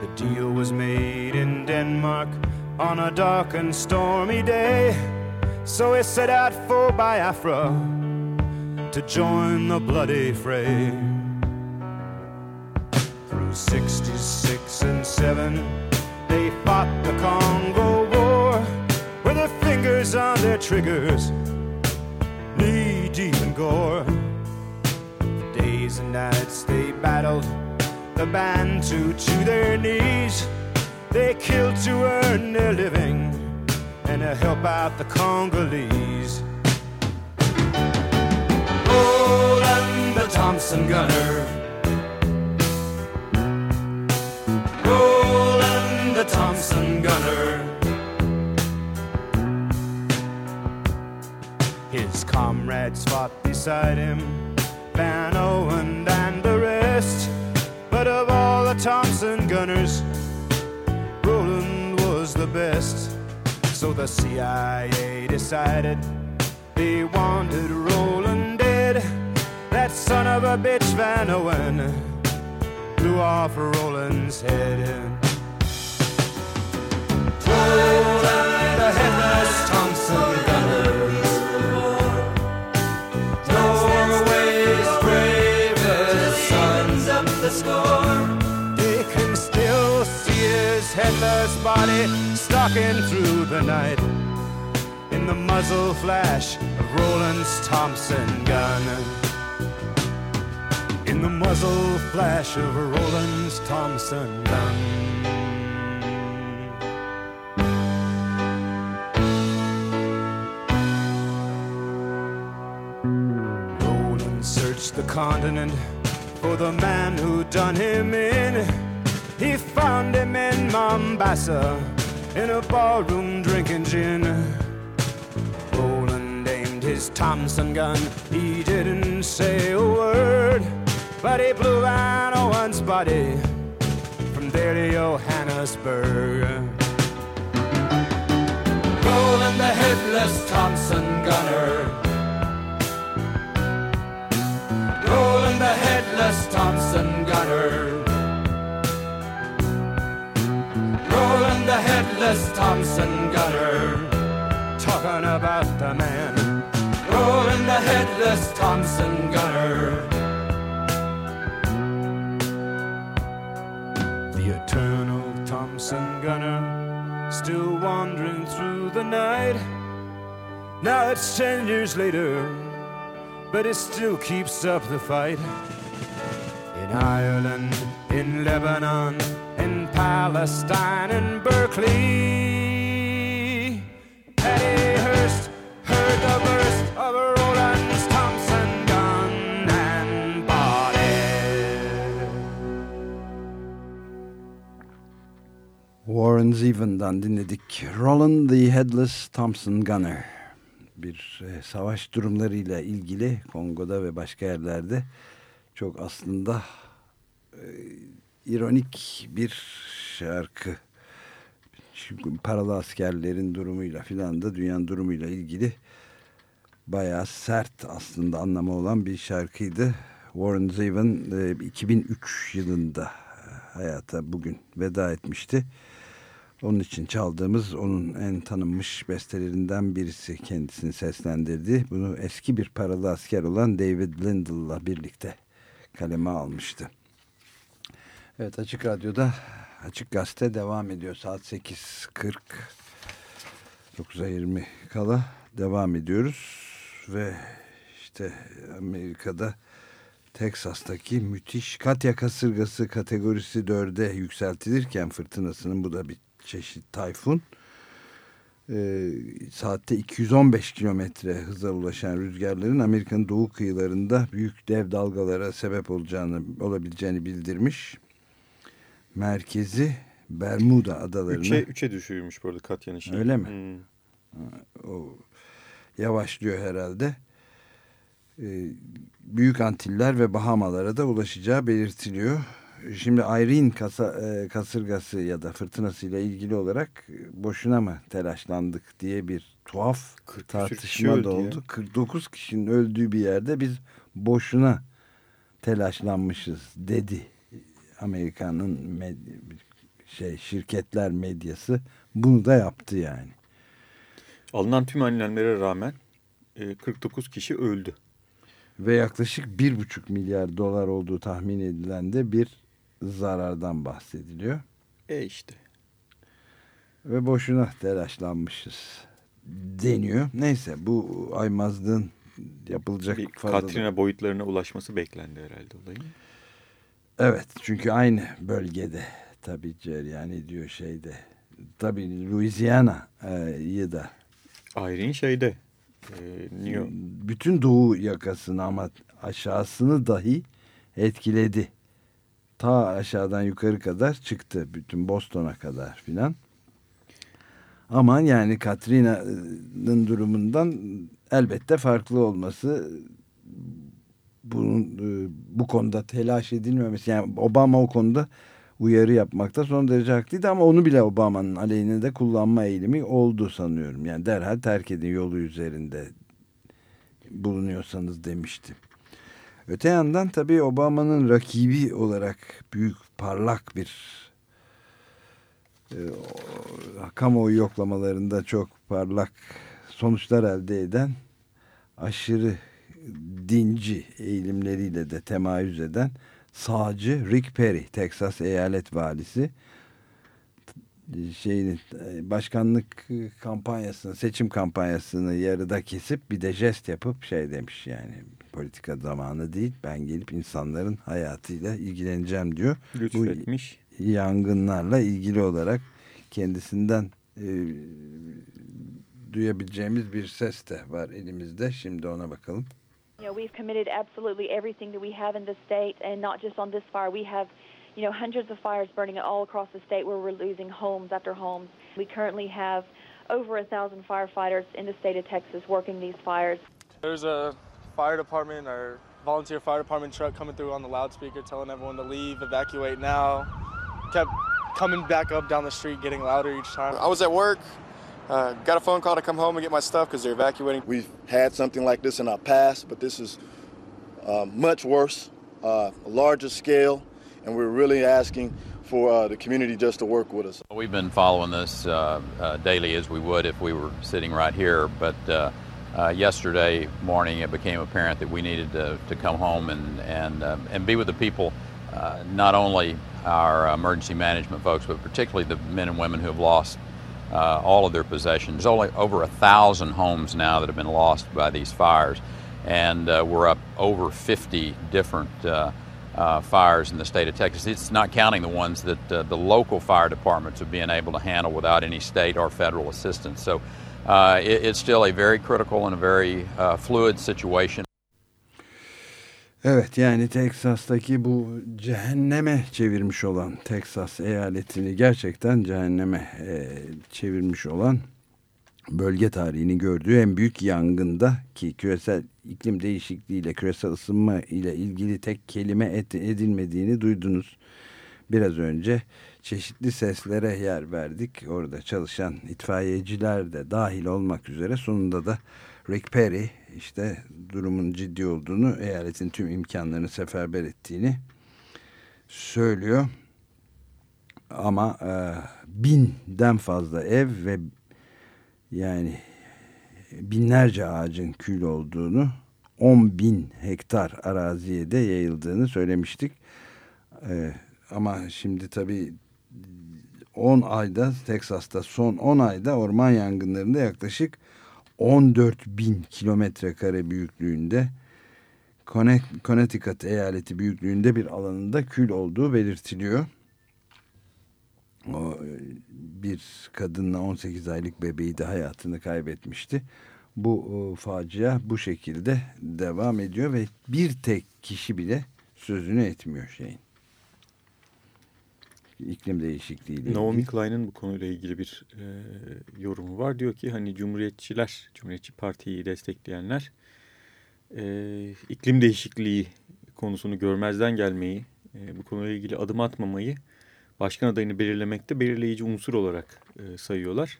[SPEAKER 7] The deal was made in Denmark on a dark and stormy day, so he set out for Biafra to join the bloody fray. Through 66 and 7, they fought the Congo on their triggers, knee deep in gore. Days and nights they battled the Bantu to their knees. They killed to earn their living and to help out the Congolese. Roland the Thompson gunner. Comrades fought beside him, Van Owen and the rest. But of all the Thompson gunners, Roland was the best. So the CIA decided they wanted Roland dead. That son of a bitch Van Owen blew off Roland's head. Roland, the headless Thompson headless body stalking through the night. in the muzzle flash of Roland's Thompson gun. In the muzzle flash of Roland's Thompson gun. Roland searched the continent for the man who done him in. He found him in Mombasa in a ballroom drinking gin. Roland aimed his Thompson gun, he didn't say a word, but he blew Van Owen's body from there to Johannesburg. Roland the headless Thompson gunner. Roland the headless Thompson gunner. Roland the headless Thompson gunner. Talking about the man. Roland the headless Thompson gunner. The eternal Thompson gunner. Still wandering through the night. Now it's ten years later, but it still keeps up the fight. In Ireland, in Lebanon, Palestine, in Berkeley. Patty Hearst heard the burst of Roland's Thompson gun and body.
[SPEAKER 2] Warren Zevon'dan dinledik. Roland the Headless Thompson Gunner. Bir e, savaş durumlarıyla ilgili Kongo'da ve başka yerlerde çok aslında e, ironik bir şarkı. Çünkü paralı askerlerin durumuyla filan da dünyanın durumuyla ilgili bayağı sert aslında anlamı olan bir şarkıydı. Warren Zevon e, 2003 yılında e, hayata bugün veda etmişti. Onun için çaldığımız onun en tanınmış bestelerinden birisi kendisini seslendirdi. Bunu eski bir paralı asker olan David Lindell'la birlikte kaleme almıştı. Evet Açık Radyo'da Açık Gazete devam ediyor. Saat 8.40 9'a 20 kala devam ediyoruz. Ve işte Amerika'da Teksas'taki müthiş Katya kasırgası kategorisi 4'e yükseltilirken fırtınasının bu da bir çeşit tayfun. Ee, saatte 215 kilometre hıza ulaşan rüzgarların Amerika'nın doğu kıyılarında büyük dev dalgalara sebep olacağını olabileceğini bildirmiş. Merkezi Bermuda adalarına.
[SPEAKER 3] 3'e 3'e düşürmüş bu arada Katya'nın şeyi.
[SPEAKER 2] Öyle mi?
[SPEAKER 3] Hmm.
[SPEAKER 2] o yavaşlıyor herhalde. Ee, Büyük Antiller ve Bahamalara da ulaşacağı belirtiliyor. Şimdi Irene kasa, e, kasırgası ya da fırtınasıyla ilgili olarak e, boşuna mı telaşlandık diye bir tuhaf
[SPEAKER 3] 40 küsür kişi
[SPEAKER 2] tartışma da
[SPEAKER 3] ya.
[SPEAKER 2] oldu. 49 kişinin öldüğü bir yerde biz boşuna telaşlanmışız dedi Amerika'nın med- şey şirketler medyası bunu da yaptı yani.
[SPEAKER 3] Alınan tüm önlemlere rağmen e, 49 kişi öldü.
[SPEAKER 2] Ve yaklaşık bir buçuk milyar dolar olduğu tahmin edilen de bir zarardan bahsediliyor.
[SPEAKER 3] E işte.
[SPEAKER 2] Ve boşuna telaşlanmışız deniyor. Neyse bu aymazlığın yapılacak
[SPEAKER 3] Bir
[SPEAKER 2] fazla...
[SPEAKER 3] Katrina boyutlarına ulaşması beklendi herhalde olayın.
[SPEAKER 2] Evet çünkü aynı bölgede tabii cereyan ediyor şeyde. Tabii Louisiana'yı da
[SPEAKER 3] Irene şeyde. E, New
[SPEAKER 2] bütün doğu yakasını ama aşağısını dahi etkiledi. Ta aşağıdan yukarı kadar çıktı. Bütün Boston'a kadar filan. Ama yani Katrina'nın durumundan elbette farklı olması bunun e, bu konuda telaş edilmemesi yani Obama o konuda uyarı yapmakta son derece haklıydı ama onu bile Obama'nın aleyhine de kullanma eğilimi oldu sanıyorum. Yani derhal terk edin yolu üzerinde bulunuyorsanız demişti. Öte yandan tabii Obama'nın rakibi olarak büyük parlak bir e, kamuoyu yoklamalarında çok parlak sonuçlar elde eden aşırı dinci eğilimleriyle de temayüz eden sağcı Rick Perry, Teksas eyalet valisi şeyini e, başkanlık kampanyasını seçim kampanyasını yarıda kesip bir de jest yapıp şey demiş yani politika zamanı değil ben gelip insanların hayatıyla ilgileneceğim diyor.
[SPEAKER 3] Lütfetmiş.
[SPEAKER 2] Bu yangınlarla ilgili olarak kendisinden e, duyabileceğimiz bir ses de var elimizde. Şimdi ona bakalım.
[SPEAKER 6] You know, we've committed absolutely everything that we have in the state, and not just on this fire. We have, you know, hundreds of fires burning all across the state where we're losing homes after homes. We currently have over a thousand firefighters in the state of Texas working these fires.
[SPEAKER 8] There's a fire department or volunteer fire department truck coming through on the loudspeaker telling everyone to leave, evacuate now. Kept coming back up down the street, getting louder each time.
[SPEAKER 9] I was at work, uh, got a phone call to come home and get my stuff because they're evacuating. We've had something like this in our past, but this is uh, much worse, uh, larger scale, and we're really asking for uh, the community just to work with us.
[SPEAKER 10] We've been following this uh, uh, daily as we would if we were sitting right here, but uh, uh, yesterday morning it became apparent that we needed to, to come home and, and, uh, and be with the people, uh, not only our emergency management folks, but particularly the men and women who have lost uh, all of their possessions. There's only over a thousand homes now that have been lost by these fires, and uh, we're up over 50 different uh, uh, fires in the state of Texas. It's not counting the ones that uh, the local fire departments have been able to handle without any state or federal assistance. So it, it's still a very critical and a very fluid situation.
[SPEAKER 2] Evet yani Teksas'taki bu cehenneme çevirmiş olan Teksas eyaletini gerçekten cehenneme e, çevirmiş olan bölge tarihini gördüğü en büyük yangında ki küresel iklim değişikliğiyle küresel ısınma ile ilgili tek kelime et, edilmediğini duydunuz. Biraz önce çeşitli seslere yer verdik. Orada çalışan itfaiyeciler de dahil olmak üzere sonunda da Rick Perry işte durumun ciddi olduğunu, eyaletin tüm imkanlarını seferber ettiğini söylüyor. Ama e, binden fazla ev ve yani binlerce ağacın kül olduğunu, 10 bin hektar araziye de yayıldığını söylemiştik. E, ama şimdi tabii 10 ayda Teksas'ta son 10 ayda orman yangınlarında yaklaşık 14 bin kilometre kare büyüklüğünde Connecticut eyaleti büyüklüğünde bir alanında kül olduğu belirtiliyor. O bir kadınla 18 aylık bebeği de hayatını kaybetmişti. Bu facia bu şekilde devam ediyor ve bir tek kişi bile sözünü etmiyor şeyin. İklim değişikliği.
[SPEAKER 3] Naomi Klein'in bu konuyla ilgili bir e, yorumu var. Diyor ki hani Cumhuriyetçiler, Cumhuriyetçi Parti'yi destekleyenler e, iklim değişikliği konusunu görmezden gelmeyi, e, bu konuyla ilgili adım atmamayı başkan adayını belirlemekte belirleyici unsur olarak e, sayıyorlar.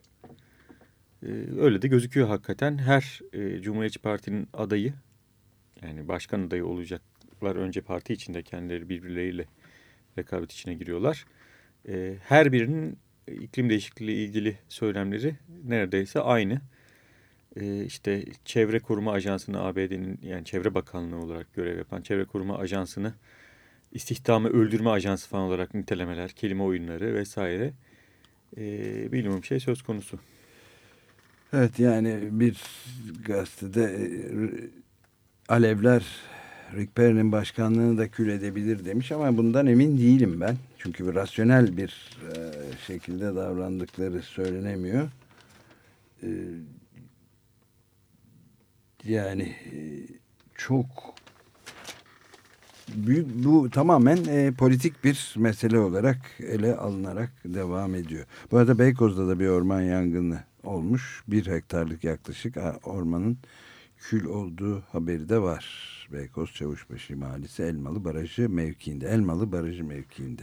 [SPEAKER 3] E, öyle de gözüküyor hakikaten. Her e, Cumhuriyetçi Parti'nin adayı, yani başkan adayı olacaklar önce parti içinde kendileri birbirleriyle rekabet içine giriyorlar. E, her birinin iklim değişikliği ilgili söylemleri neredeyse aynı. E, işte Çevre Koruma Ajansı'nı ABD'nin yani Çevre Bakanlığı olarak görev yapan Çevre Koruma Ajansı'nı istihdamı öldürme ajansı falan olarak nitelemeler, kelime oyunları vesaire e, bilmiyorum şey söz konusu.
[SPEAKER 2] Evet yani bir gazetede e, Alevler Rick Perry'nin başkanlığını da kül edebilir demiş ama bundan emin değilim ben. Çünkü bir rasyonel bir e, şekilde davrandıkları söylenemiyor. E, yani e, çok büyük bu tamamen e, politik bir mesele olarak ele alınarak devam ediyor. Bu arada Beykoz'da da bir orman yangını olmuş. Bir hektarlık yaklaşık ormanın kül olduğu haberi de var. Beykoz Çavuşbaşı Mahallesi Elmalı Barajı mevkiinde. Elmalı Barajı mevkiinde.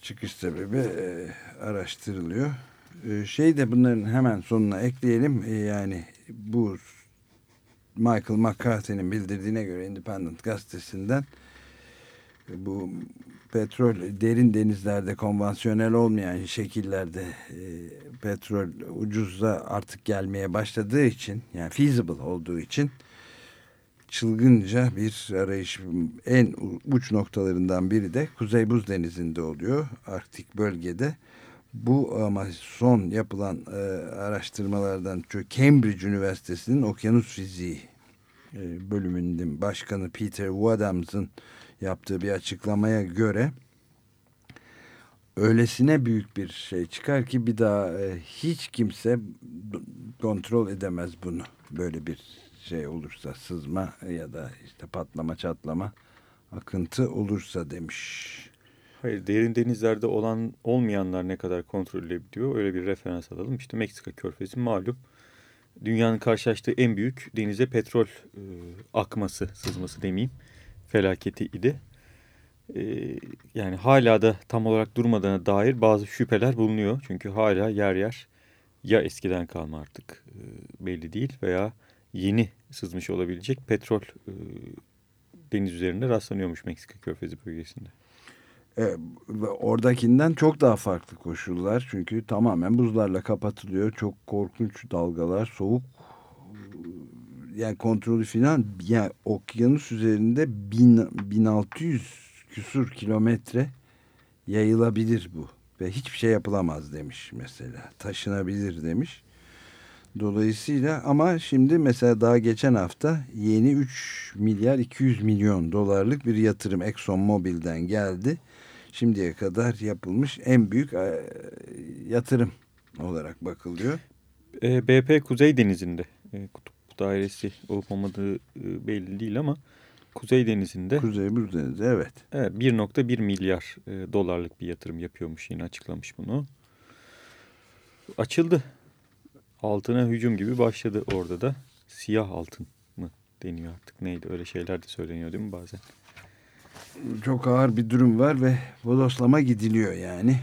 [SPEAKER 2] Çıkış sebebi e, araştırılıyor. E, şey de bunların hemen sonuna ekleyelim. E, yani bu Michael McCarthy'nin bildirdiğine göre Independent gazetesinden bu petrol derin denizlerde konvansiyonel olmayan şekillerde e, petrol ucuzda artık gelmeye başladığı için yani feasible olduğu için çılgınca bir arayış en uç noktalarından biri de Kuzey Buz Denizi'nde oluyor. Arktik bölgede. Bu ama son yapılan e, araştırmalardan Cambridge Üniversitesi'nin okyanus fiziği e, bölümünün başkanı Peter Wadams'ın yaptığı bir açıklamaya göre öylesine büyük bir şey çıkar ki bir daha e, hiç kimse kontrol edemez bunu. Böyle bir şey olursa sızma ya da işte patlama çatlama akıntı olursa demiş.
[SPEAKER 3] Hayır derin denizlerde olan olmayanlar ne kadar kontrol edebiliyor öyle bir referans alalım. İşte Meksika körfezi malum dünyanın karşılaştığı en büyük denize petrol e, akması sızması demeyeyim felaketi idi. E, yani hala da tam olarak durmadığına dair bazı şüpheler bulunuyor. Çünkü hala yer yer ya eskiden kalma artık e, belli değil veya yeni sızmış olabilecek petrol e, deniz üzerinde rastlanıyormuş Meksika körfezi bölgesinde.
[SPEAKER 2] E, oradakinden çok daha farklı koşullar çünkü tamamen buzlarla kapatılıyor. Çok korkunç dalgalar, soğuk yani kontrolü filan yani okyanus üzerinde bin, 1600 küsur kilometre yayılabilir bu ve hiçbir şey yapılamaz demiş mesela taşınabilir demiş. Dolayısıyla ama şimdi mesela daha geçen hafta yeni 3 milyar 200 milyon dolarlık bir yatırım Exxon Mobil'den geldi. Şimdiye kadar yapılmış en büyük e, yatırım olarak bakılıyor.
[SPEAKER 3] E, BP Kuzey Denizi'nde e, kutup dairesi olup olmadığı belli değil ama Kuzey Denizi'nde.
[SPEAKER 2] Kuzey Buz Denizi evet.
[SPEAKER 3] Evet 1.1 milyar dolarlık bir yatırım yapıyormuş yine açıklamış bunu. Açıldı altına hücum gibi başladı orada da. Siyah altın mı deniyor artık neydi öyle şeyler de söyleniyor değil mi bazen?
[SPEAKER 2] Çok ağır bir durum var ve bodoslama gidiliyor yani.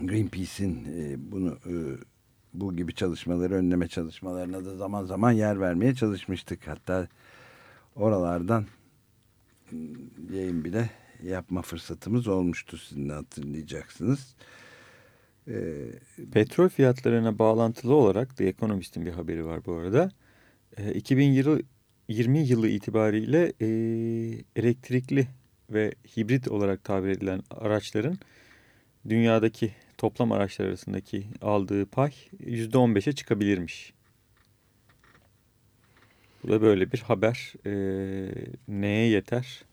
[SPEAKER 2] Greenpeace'in e, bunu e, bu gibi çalışmaları önleme çalışmalarına da zaman zaman yer vermeye çalışmıştık. Hatta oralardan ıı, yayın bile yapma fırsatımız olmuştu sizin hatırlayacaksınız.
[SPEAKER 3] Ee, Petrol fiyatlarına bağlantılı olarak The Economist'in bir haberi var bu arada. Ee, 2020 yılı itibariyle e, elektrikli ve hibrit olarak tabir edilen araçların dünyadaki toplam araçlar arasındaki aldığı pay %15'e çıkabilirmiş. Bu da böyle bir haber. Ee, neye yeter?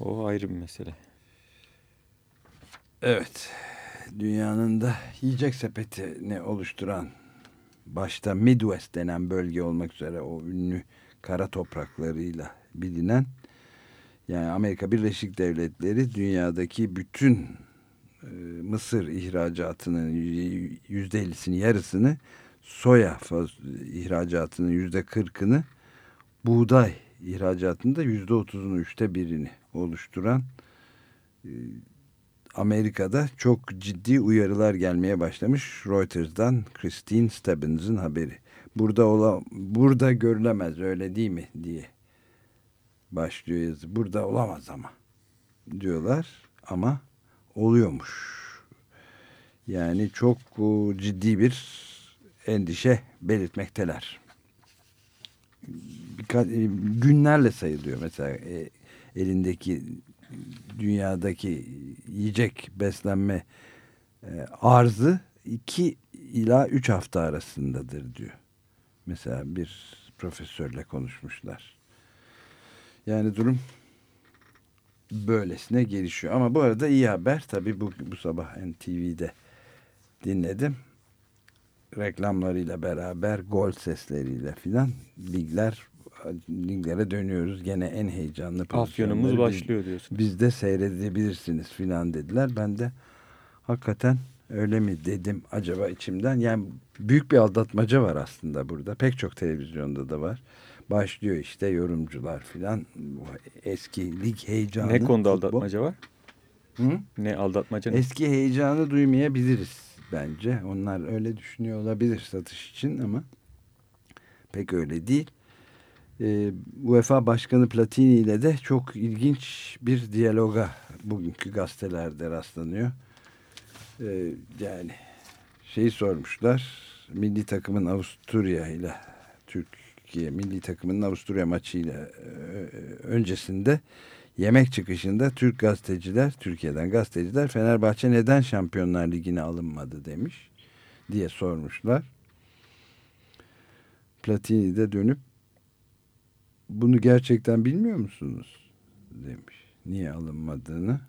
[SPEAKER 3] O ayrı bir mesele.
[SPEAKER 2] Evet dünyanın da yiyecek sepetini oluşturan başta Midwest denen bölge olmak üzere o ünlü kara topraklarıyla bilinen yani Amerika Birleşik Devletleri dünyadaki bütün e, mısır ihracatının yüzde ellisini yarısını soya ihracatının yüzde kırkını buğday ihracatında yüzde otuzunu üçte birini oluşturan e, Amerika'da çok ciddi uyarılar gelmeye başlamış. Reuters'dan Christine Stebbins'in haberi. Burada ola, burada görülemez öyle değil mi diye başlıyor yazı. Burada olamaz ama diyorlar ama oluyormuş. Yani çok ciddi bir endişe belirtmekteler. Birkaç, e, günlerle sayılıyor mesela e, elindeki dünyadaki yiyecek beslenme e, arzı 2 ila 3 hafta arasındadır diyor. Mesela bir profesörle konuşmuşlar. Yani durum böylesine gelişiyor. Ama bu arada iyi haber. Tabii bu, bu sabah NTV'de dinledim. Reklamlarıyla beraber gol sesleriyle filan ligler liglere dönüyoruz. Gene en heyecanlı
[SPEAKER 3] Afyonumuz başlıyor diyorsun.
[SPEAKER 2] Biz de seyredebilirsiniz filan dediler. Ben de hakikaten öyle mi dedim acaba içimden. Yani büyük bir aldatmaca var aslında burada. Pek çok televizyonda da var. Başlıyor işte yorumcular filan. Eski lig heyecanı.
[SPEAKER 3] Ne konuda futbol. aldatmaca var? Hı? Ne aldatmaca ne?
[SPEAKER 2] Eski heyecanı duymayabiliriz bence. Onlar öyle düşünüyor olabilir satış için ama pek öyle değil e, UEFA Başkanı Platini ile de çok ilginç bir diyaloga bugünkü gazetelerde rastlanıyor. E, yani şeyi sormuşlar milli takımın Avusturya ile Türk Türkiye milli takımının Avusturya maçıyla e, öncesinde yemek çıkışında Türk gazeteciler, Türkiye'den gazeteciler Fenerbahçe neden Şampiyonlar Ligi'ne alınmadı demiş diye sormuşlar. Platini de dönüp bunu gerçekten bilmiyor musunuz demiş. Niye alınmadığını.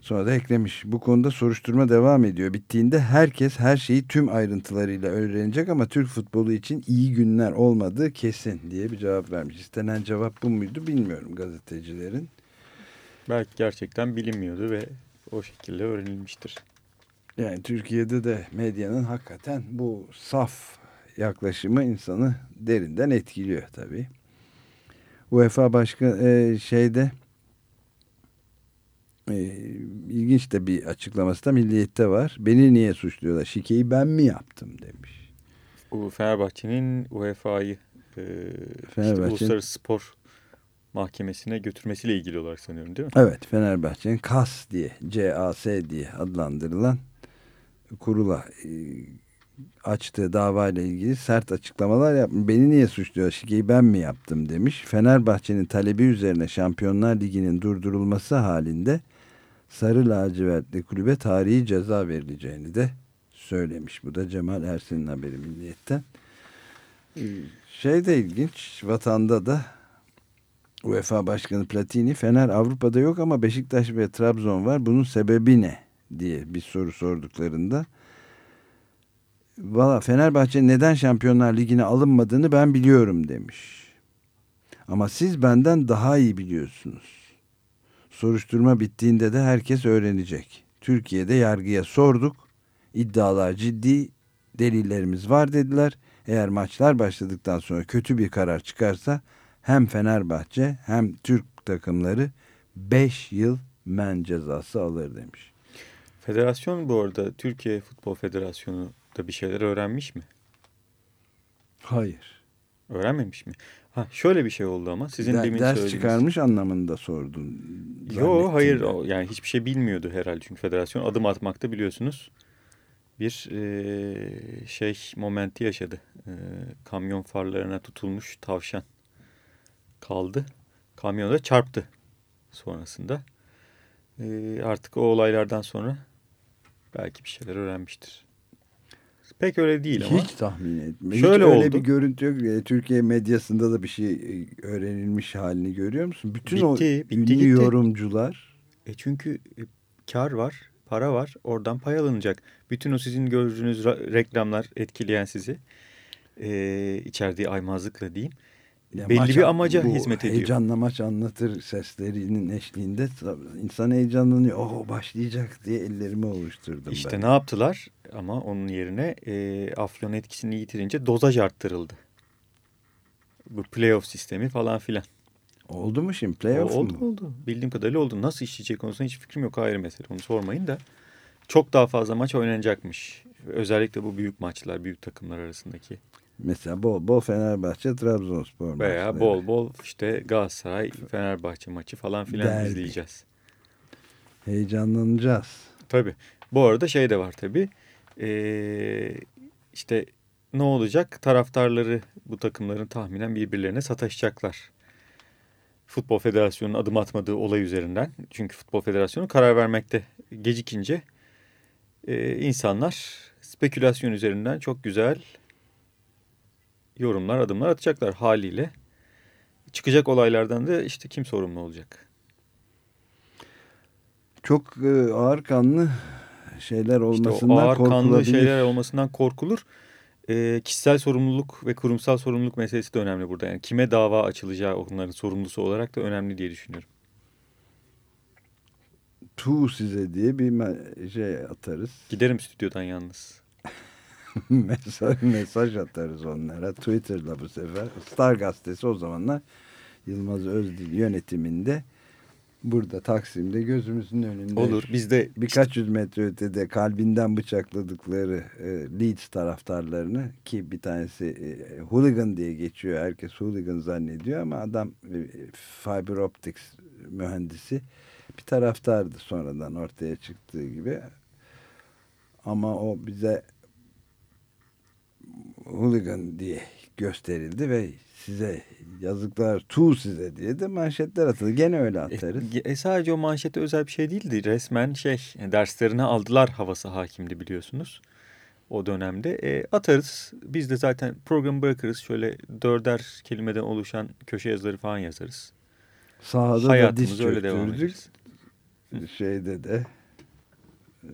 [SPEAKER 2] Sonra da eklemiş. Bu konuda soruşturma devam ediyor. Bittiğinde herkes her şeyi tüm ayrıntılarıyla öğrenecek ama Türk futbolu için iyi günler olmadığı kesin diye bir cevap vermiş. İstenen cevap bu muydu bilmiyorum gazetecilerin.
[SPEAKER 3] Belki gerçekten bilinmiyordu ve o şekilde öğrenilmiştir.
[SPEAKER 2] Yani Türkiye'de de medyanın hakikaten bu saf yaklaşımı insanı derinden etkiliyor tabii. UEFA başka e, şeyde e, ilginç de bir açıklaması da Milliyet'te var. Beni niye suçluyorlar? Şikeyi ben mi yaptım demiş.
[SPEAKER 3] Bu Fenerbahçe'nin UEFA'yı e,
[SPEAKER 2] Fenerbahçe...
[SPEAKER 3] işte Uluslararası Spor Mahkemesi'ne götürmesiyle ilgili olarak sanıyorum değil mi?
[SPEAKER 2] Evet Fenerbahçe'nin KAS diye CAS diye adlandırılan kurula e, açtığı davayla ilgili sert açıklamalar yapmış. Beni niye suçluyor? Şikeyi ben mi yaptım demiş. Fenerbahçe'nin talebi üzerine Şampiyonlar Ligi'nin durdurulması halinde Sarı lacivertli kulübe tarihi ceza verileceğini de söylemiş. Bu da Cemal Ersin'in haberi milliyetten. Şey de ilginç. Vatanda da UEFA Başkanı Platini Fener Avrupa'da yok ama Beşiktaş ve Trabzon var. Bunun sebebi ne? diye bir soru sorduklarında Valla Fenerbahçe neden Şampiyonlar Ligi'ne alınmadığını ben biliyorum demiş. Ama siz benden daha iyi biliyorsunuz. Soruşturma bittiğinde de herkes öğrenecek. Türkiye'de yargıya sorduk. İddialar ciddi, delillerimiz var dediler. Eğer maçlar başladıktan sonra kötü bir karar çıkarsa hem Fenerbahçe hem Türk takımları 5 yıl men cezası alır demiş.
[SPEAKER 3] Federasyon bu arada Türkiye Futbol Federasyonu da bir şeyler öğrenmiş mi?
[SPEAKER 2] Hayır.
[SPEAKER 3] Öğrenmemiş mi? Ha şöyle bir şey oldu ama sizin
[SPEAKER 2] De,
[SPEAKER 3] demin
[SPEAKER 2] ders
[SPEAKER 3] söylediğiniz.
[SPEAKER 2] çıkarmış anlamında sordun.
[SPEAKER 3] Yo hayır o, yani hiçbir şey bilmiyordu herhalde çünkü federasyon adım atmakta biliyorsunuz bir e, şey momenti yaşadı. E, kamyon farlarına tutulmuş tavşan kaldı. Kamyona çarptı sonrasında. E, artık o olaylardan sonra belki bir şeyler öğrenmiştir. Pek öyle değil ama.
[SPEAKER 2] Hiç tahmin etme.
[SPEAKER 3] Şöyle
[SPEAKER 2] Hiç öyle
[SPEAKER 3] oldu.
[SPEAKER 2] bir görüntü yok. E, Türkiye medyasında da bir şey e, öğrenilmiş halini görüyor musun? Bütün
[SPEAKER 3] Bitti,
[SPEAKER 2] o
[SPEAKER 3] bitti
[SPEAKER 2] ünlü
[SPEAKER 3] gitti.
[SPEAKER 2] yorumcular
[SPEAKER 3] E çünkü e, kar var, para var. Oradan pay alınacak. Bütün o sizin gördüğünüz reklamlar etkileyen sizi e, içerdiği aymazlıkla diyeyim. Belli
[SPEAKER 2] maç-
[SPEAKER 3] bir amaca hizmet ediyor.
[SPEAKER 2] Heyecanla maç anlatır seslerinin eşliğinde insan heyecanlanıyor. Oh başlayacak diye ellerimi oluşturdum
[SPEAKER 3] İşte
[SPEAKER 2] ben.
[SPEAKER 3] ne yaptılar ama onun yerine e, afyon etkisini yitirince dozaj arttırıldı. Bu playoff sistemi falan filan.
[SPEAKER 2] Oldu mu şimdi playoff
[SPEAKER 3] oldu,
[SPEAKER 2] mu?
[SPEAKER 3] Oldu Bildiğim kadarıyla oldu. Nasıl işleyecek konusunda hiç fikrim yok ayrı mesele. Onu sormayın da. Çok daha fazla maç oynanacakmış. Özellikle bu büyük maçlar, büyük takımlar arasındaki.
[SPEAKER 2] Mesela bol bol Fenerbahçe Trabzonspor
[SPEAKER 3] Veya
[SPEAKER 2] maçları.
[SPEAKER 3] bol bol işte Galatasaray, Fenerbahçe maçı falan filan
[SPEAKER 2] Derbi.
[SPEAKER 3] izleyeceğiz.
[SPEAKER 2] Heyecanlanacağız.
[SPEAKER 3] Tabii. Bu arada şey de var tabii. Ee, işte ne olacak? Taraftarları bu takımların tahminen birbirlerine sataşacaklar. Futbol Federasyonu'nun adım atmadığı olay üzerinden. Çünkü Futbol Federasyonu karar vermekte gecikince e, insanlar spekülasyon üzerinden çok güzel yorumlar, adımlar atacaklar haliyle. Çıkacak olaylardan da işte kim sorumlu olacak?
[SPEAKER 2] Çok e, ağır kanlı şeyler
[SPEAKER 3] İşte
[SPEAKER 2] olmasından
[SPEAKER 3] o ağır kanlı şeyler olmasından korkulur. Ee, kişisel sorumluluk ve kurumsal sorumluluk meselesi de önemli burada. Yani kime dava açılacağı onların sorumlusu olarak da önemli diye düşünüyorum.
[SPEAKER 2] Tu size diye bir şey atarız.
[SPEAKER 3] Giderim stüdyodan yalnız. <laughs>
[SPEAKER 2] mesaj, mesaj atarız onlara. Twitter'da bu sefer. Star Gazetesi o zamanlar Yılmaz Özdil yönetiminde burada Taksim'de gözümüzün önünde.
[SPEAKER 3] Olur. Biz de
[SPEAKER 2] Birkaç yüz metre ötede kalbinden bıçakladıkları e, Leeds taraftarlarını ki bir tanesi e, hooligan diye geçiyor. Herkes hooligan zannediyor ama adam e, fiber optics mühendisi bir taraftardı sonradan ortaya çıktığı gibi. Ama o bize hooligan diye gösterildi ve size yazıklar tu size diye de manşetler atıldı. Gene öyle atarız.
[SPEAKER 3] E, e, sadece o manşete özel bir şey değildi. Resmen şey derslerini aldılar havası hakimdi biliyorsunuz. O dönemde e, atarız. Biz de zaten programı bırakırız. Şöyle dörder kelimeden oluşan köşe yazıları falan yazarız.
[SPEAKER 2] Sahada
[SPEAKER 3] Hayatımız
[SPEAKER 2] da
[SPEAKER 3] öyle devam ederiz.
[SPEAKER 2] Şeyde de e,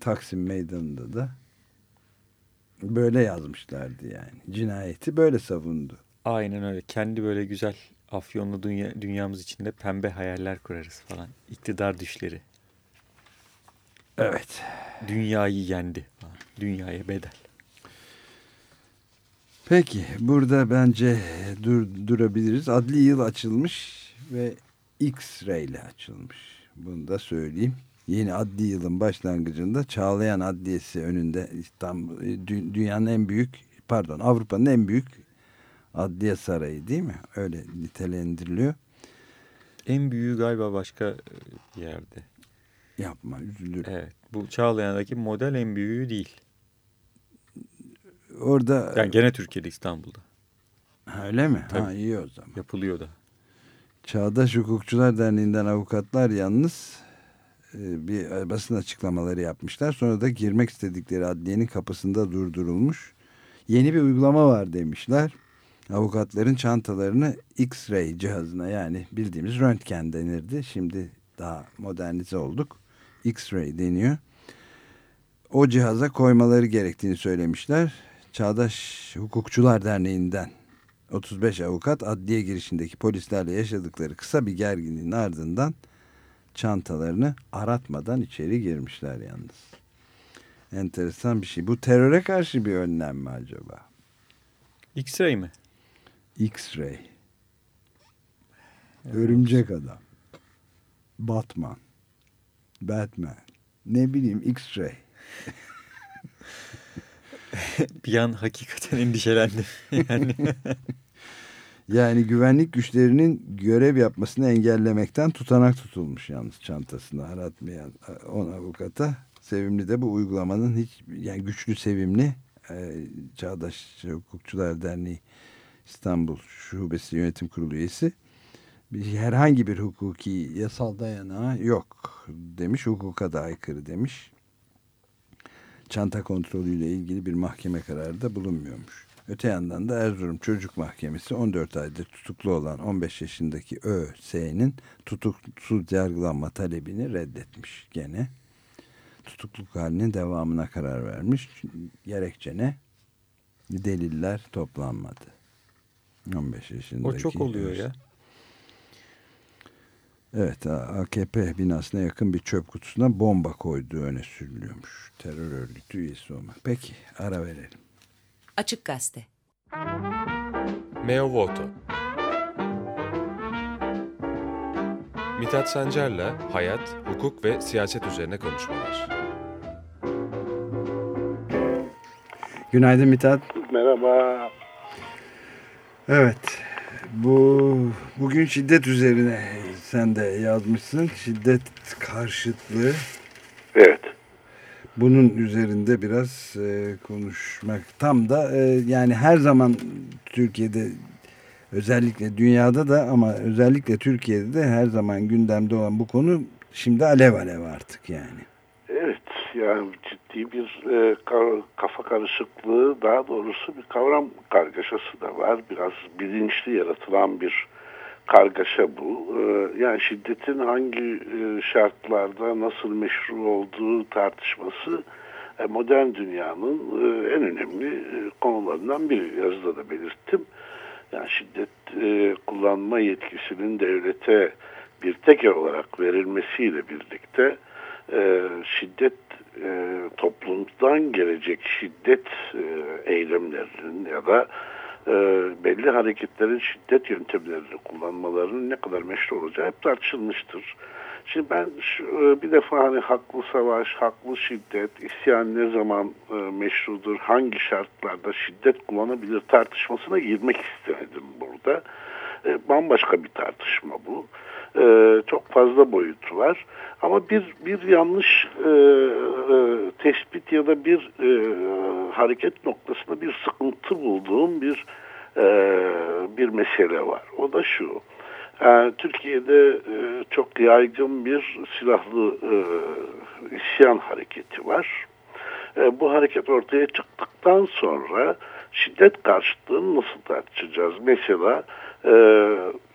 [SPEAKER 2] Taksim Meydanı'nda da böyle yazmışlardı yani. Cinayeti böyle savundu.
[SPEAKER 3] Aynen öyle. Kendi böyle güzel afyonlu dünya, dünyamız içinde pembe hayaller kurarız falan. İktidar düşleri.
[SPEAKER 2] Evet.
[SPEAKER 3] Dünyayı yendi falan. Dünyaya bedel.
[SPEAKER 2] Peki burada bence dur, durabiliriz. Adli yıl açılmış ve X-ray ile açılmış. Bunu da söyleyeyim. Yeni adli yılın başlangıcında Çağlayan Adliyesi önünde İstanbul, dü- dünyanın en büyük pardon Avrupa'nın en büyük adliye sarayı değil mi? Öyle nitelendiriliyor.
[SPEAKER 3] En büyüğü galiba başka e, yerde.
[SPEAKER 2] Yapma üzülürüm.
[SPEAKER 3] Evet. Bu Çağlayan'daki model en büyüğü değil.
[SPEAKER 2] Orada
[SPEAKER 3] Yani gene Türkiye'de İstanbul'da.
[SPEAKER 2] Ha, öyle mi? Ha
[SPEAKER 3] Tabii.
[SPEAKER 2] iyi o zaman.
[SPEAKER 3] Yapılıyor da.
[SPEAKER 2] Çağdaş Hukukçular Derneği'nden avukatlar yalnız e, bir basın açıklamaları yapmışlar. Sonra da girmek istedikleri adliyenin kapısında durdurulmuş. Yeni bir uygulama var demişler. Avukatların çantalarını X-ray cihazına yani bildiğimiz röntgen denirdi. Şimdi daha modernize olduk. X-ray deniyor. O cihaza koymaları gerektiğini söylemişler. Çağdaş Hukukçular Derneği'nden 35 avukat adliye girişindeki polislerle yaşadıkları kısa bir gerginliğin ardından çantalarını aratmadan içeri girmişler yalnız. Enteresan bir şey. Bu teröre karşı bir önlem mi acaba?
[SPEAKER 3] X-ray mi?
[SPEAKER 2] X-ray. Örümcek adam. Batman. Batman. Ne bileyim X-ray. <laughs>
[SPEAKER 3] Bir an hakikaten endişelendim. Yani <laughs>
[SPEAKER 2] Yani güvenlik güçlerinin görev yapmasını engellemekten tutanak tutulmuş yalnız çantasını aratmayan 10 avukata. Sevimli de bu uygulamanın hiç yani güçlü sevimli e, Çağdaş Hukukçular Derneği İstanbul Şubesi Yönetim Kurulu üyesi bir, herhangi bir hukuki yasal dayanağı yok demiş. Hukuka da aykırı demiş. Çanta kontrolüyle ilgili bir mahkeme kararı da bulunmuyormuş. Öte yandan da Erzurum Çocuk Mahkemesi 14 aydır tutuklu olan 15 yaşındaki ÖS'nin tutuksuz yargılanma talebini reddetmiş gene. Tutukluk halinin devamına karar vermiş. Gerekçe ne? Deliller toplanmadı. 15 yaşındaki.
[SPEAKER 3] o çok oluyor
[SPEAKER 2] Öz.
[SPEAKER 3] ya.
[SPEAKER 2] Evet AKP binasına yakın bir çöp kutusuna bomba koyduğu öne sürülüyormuş. Terör örgütü üyesi olmak. Peki ara verelim.
[SPEAKER 11] Açık Gazete.
[SPEAKER 12] Meo Voto Mithat Sancar'la hayat, hukuk ve siyaset üzerine konuşmalar.
[SPEAKER 2] Günaydın Mithat.
[SPEAKER 13] Merhaba.
[SPEAKER 2] Evet. Bu bugün şiddet üzerine sen de yazmışsın. Şiddet karşıtlığı. Bunun üzerinde biraz e, konuşmak tam da e, yani her zaman Türkiye'de özellikle dünyada da ama özellikle Türkiye'de de her zaman gündemde olan bu konu şimdi alev alev artık yani.
[SPEAKER 13] Evet yani ciddi bir e, ka- kafa karışıklığı daha doğrusu bir kavram kargaşası da var. Biraz bilinçli yaratılan bir kargaşa bu. E, yani şiddetin hangi e, şartlarda nasıl meşru olduğu tartışması e, modern dünyanın e, en önemli konularından biri. Yazıda da belirttim. Yani şiddet kullanma yetkisinin devlete bir teker olarak verilmesiyle birlikte şiddet toplumdan gelecek şiddet eylemlerinin ya da e, belli hareketlerin şiddet yöntemlerini kullanmalarının ne kadar meşru olacağı hep tartışılmıştır. Şimdi ben şu, e, bir defa hani haklı savaş, haklı şiddet, isyan ne zaman e, meşrudur, hangi şartlarda şiddet kullanabilir tartışmasına girmek istemedim burada. E, bambaşka bir tartışma bu. E, çok fazla boyutu var. Ama bir bir yanlış e, e, tespit ya da bir e, hareket noktasında bir sıkıntı bulduğum bir e, bir mesele var. O da şu. Yani Türkiye'de e, çok yaygın bir silahlı e, isyan hareketi var. E, bu hareket ortaya çıktıktan sonra şiddet karşıtlığını nasıl tartışacağız? Mesela e,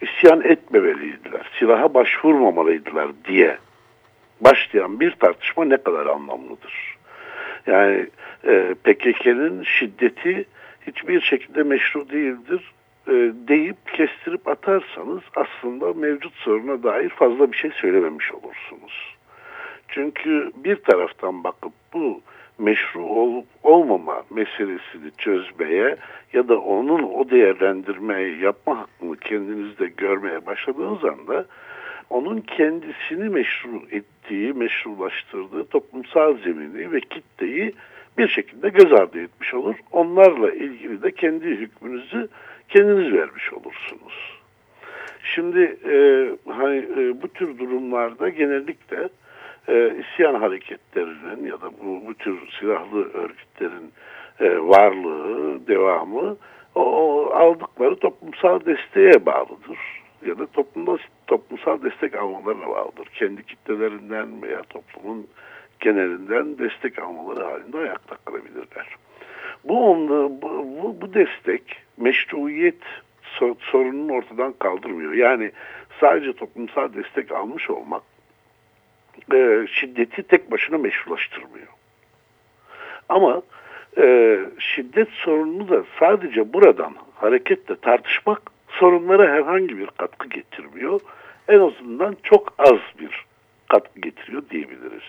[SPEAKER 13] isyan etmemeliydiler, silaha başvurmamalıydılar diye başlayan bir tartışma ne kadar anlamlıdır? Yani e, PKK'nın şiddeti hiçbir şekilde meşru değildir e, deyip kestirip atarsanız aslında mevcut soruna dair fazla bir şey söylememiş olursunuz. Çünkü bir taraftan bakıp bu meşru olup olmama meselesini çözmeye ya da onun o değerlendirmeyi yapma hakkını kendinizde görmeye başladığınız anda onun kendisini meşru ettiği, meşrulaştırdığı toplumsal zemini ve kitleyi bir şekilde göz ardı etmiş olur. Onlarla ilgili de kendi hükmünüzü kendiniz vermiş olursunuz. Şimdi e, hani e, bu tür durumlarda genellikle e, isyan hareketlerinin ya da bu, bu tür silahlı örgütlerin e, varlığı, devamı o, o aldıkları toplumsal desteğe bağlıdır. Ya da toplumda toplumsal destek almalarına bağlıdır. Kendi kitlelerinden veya toplumun genelinden destek almaları halinde ayakta kalabilirler. Bu, onlu, bu, bu, bu destek meşruiyet sorununu ortadan kaldırmıyor. Yani sadece toplumsal destek almış olmak e, şiddeti tek başına meşrulaştırmıyor. Ama e, şiddet sorununu da sadece buradan hareketle tartışmak sorunlara herhangi bir katkı getirmiyor. En azından çok az bir katkı getiriyor diyebiliriz.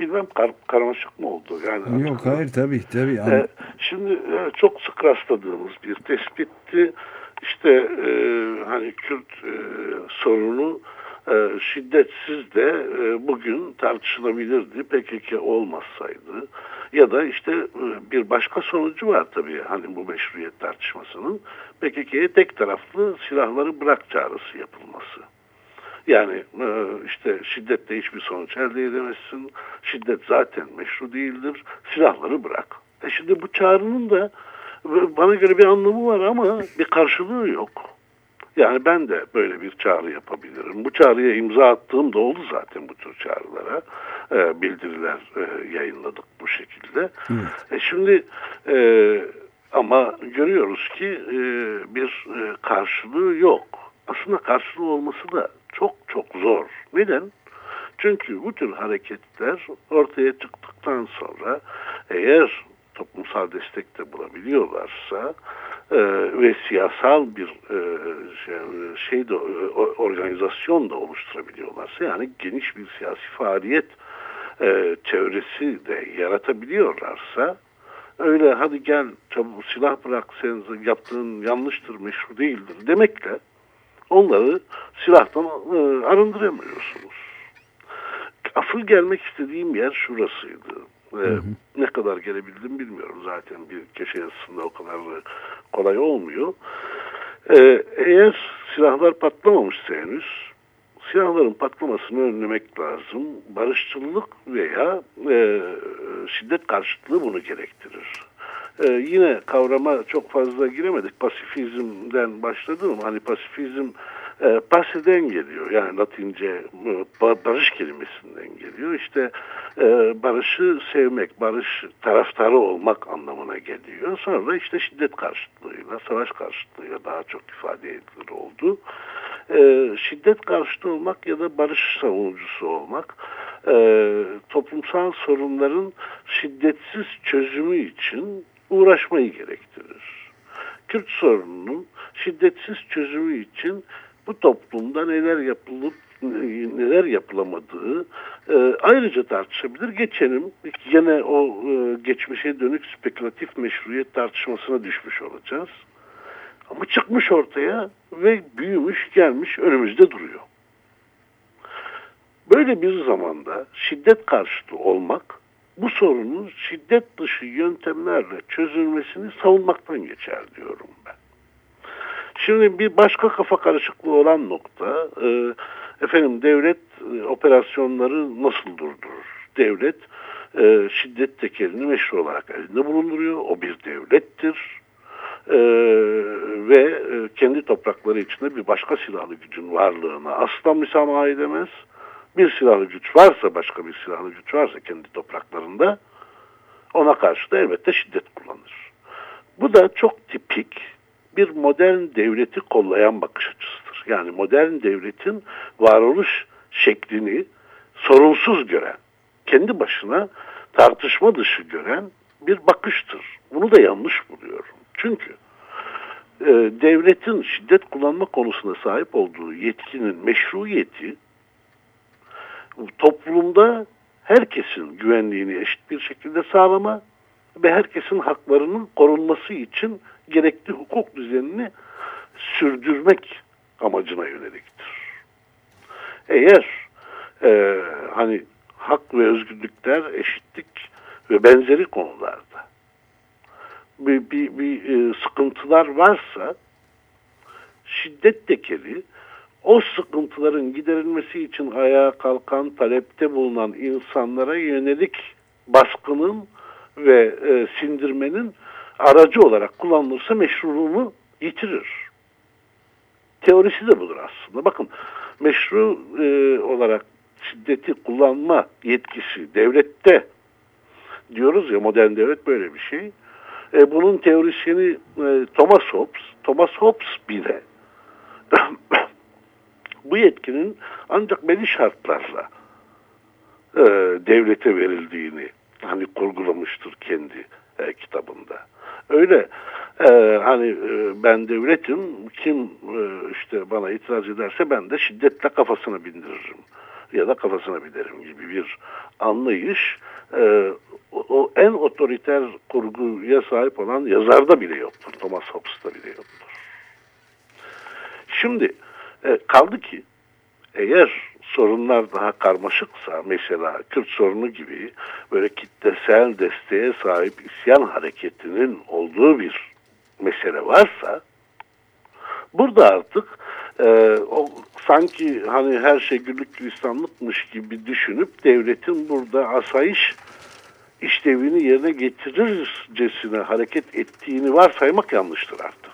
[SPEAKER 13] Bilmem kar karmaşık mı oldu?
[SPEAKER 2] Yani Yok hayır tabii tabii.
[SPEAKER 13] Ee, şimdi e, çok sık rastladığımız bir tespitti. İşte e, hani Kürt e, sorunu e, şiddetsiz de e, bugün tartışılabilirdi PKK olmasaydı. Ya da işte e, bir başka sonucu var tabii hani bu meşruiyet tartışmasının. PKK'ye tek taraflı silahları bırak çağrısı yapılması. Yani işte şiddetle hiçbir sonuç elde edemezsin. Şiddet zaten meşru değildir. Silahları bırak. E şimdi bu çağrının da bana göre bir anlamı var ama bir karşılığı yok. Yani ben de böyle bir çağrı yapabilirim. Bu çağrıya imza attığım da oldu zaten bu tür çağrılara. E, bildiriler e, yayınladık bu şekilde. Evet. E, şimdi e, ama görüyoruz ki e, bir e, karşılığı yok. Aslında karşılığı olması da çok çok zor. Neden? Çünkü bu tür hareketler ortaya çıktıktan sonra eğer toplumsal destek de bulabiliyorlarsa e, ve siyasal bir e, şey, şey de organizasyon da oluşturabiliyorlarsa yani geniş bir siyasi faaliyet e, çevresi de yaratabiliyorlarsa öyle hadi gel çabuk silah bırak sen yaptığın yanlıştır meşru değildir demekle onları silahtan e, arındıramıyorsunuz. Asıl gelmek istediğim yer şurasıydı. Hı hı. Ne kadar gelebildim bilmiyorum zaten bir köşe yazısında o kadar kolay olmuyor. Ee, eğer silahlar patlamamışsa henüz silahların patlamasını önlemek lazım. Barışçılık veya e, şiddet karşıtlığı bunu gerektirir. Ee, yine kavrama çok fazla giremedik. Pasifizmden başladım. Hani pasifizm e, pasiden geliyor. Yani Latince e, barış kelimesinden geliyor. İşte e, barışı sevmek, barış taraftarı olmak anlamına geliyor. Sonra işte şiddet karşıtlığıyla, savaş karşıtlığıyla daha çok ifade edilir oldu. E, şiddet karşıtı olmak ya da barış savunucusu olmak e, toplumsal sorunların şiddetsiz çözümü için uğraşmayı gerektirir. Kürt sorununun şiddetsiz çözümü için bu toplumda neler yapılıp neler yapılamadığı e, ayrıca tartışabilir. Geçelim yine o e, geçmişe dönük spekülatif meşruiyet tartışmasına düşmüş olacağız. Ama çıkmış ortaya ve büyümüş gelmiş önümüzde duruyor. Böyle bir zamanda şiddet karşıtı olmak bu sorunun şiddet dışı yöntemlerle çözülmesini savunmaktan geçer diyorum. Şimdi bir başka kafa karışıklığı olan nokta e, efendim devlet e, operasyonları nasıl durdurur? Devlet e, şiddet tekerini meşru olarak elinde bulunduruyor. O bir devlettir. e, ve e, kendi toprakları içinde bir başka silahlı gücün varlığına asla müsamaha edemez. Bir silahlı güç varsa, başka bir silahlı güç varsa kendi topraklarında ona karşı da elbette şiddet kullanır. Bu da çok tipik bir modern devleti kollayan bakış açısıdır. Yani modern devletin varoluş şeklini sorunsuz gören, kendi başına tartışma dışı gören bir bakıştır. Bunu da yanlış buluyorum. Çünkü e, devletin şiddet kullanma konusunda sahip olduğu yetkinin meşruiyeti toplumda herkesin güvenliğini eşit bir şekilde sağlama ve herkesin haklarının korunması için gerekli hukuk düzenini sürdürmek amacına yöneliktir. Eğer e, hani hak ve özgürlükler, eşitlik ve benzeri konularda bir, bir, bir e, sıkıntılar varsa şiddet tekeli o sıkıntıların giderilmesi için ayağa kalkan, talepte bulunan insanlara yönelik baskının ve e, sindirmenin aracı olarak kullanılırsa meşruluğunu yitirir. Teorisi de budur aslında. Bakın meşru e, olarak şiddeti kullanma yetkisi devlette diyoruz ya modern devlet böyle bir şey. E, bunun teorisyeni e, Thomas Hobbes. Thomas Hobbes bile <coughs> bu yetkinin ancak belli şartlarla e, devlete verildiğini hani kurgulamıştır kendi e, kitabında. Öyle e, hani e, ben devletim kim e, işte bana itiraz ederse ben de şiddetle kafasına bindiririm ya da kafasına binerim gibi bir anlayış e, o, o en otoriter kurguya sahip olan yazarda bile yoktur. Thomas Hobbes'ta bile yoktur. Şimdi e, kaldı ki eğer sorunlar daha karmaşıksa mesela Kürt sorunu gibi böyle kitlesel desteğe sahip isyan hareketinin olduğu bir mesele varsa burada artık e, o sanki hani her şey güllük gülistanlıkmış gibi düşünüp devletin burada asayiş işlevini yerine getirircesine hareket ettiğini varsaymak yanlıştır artık.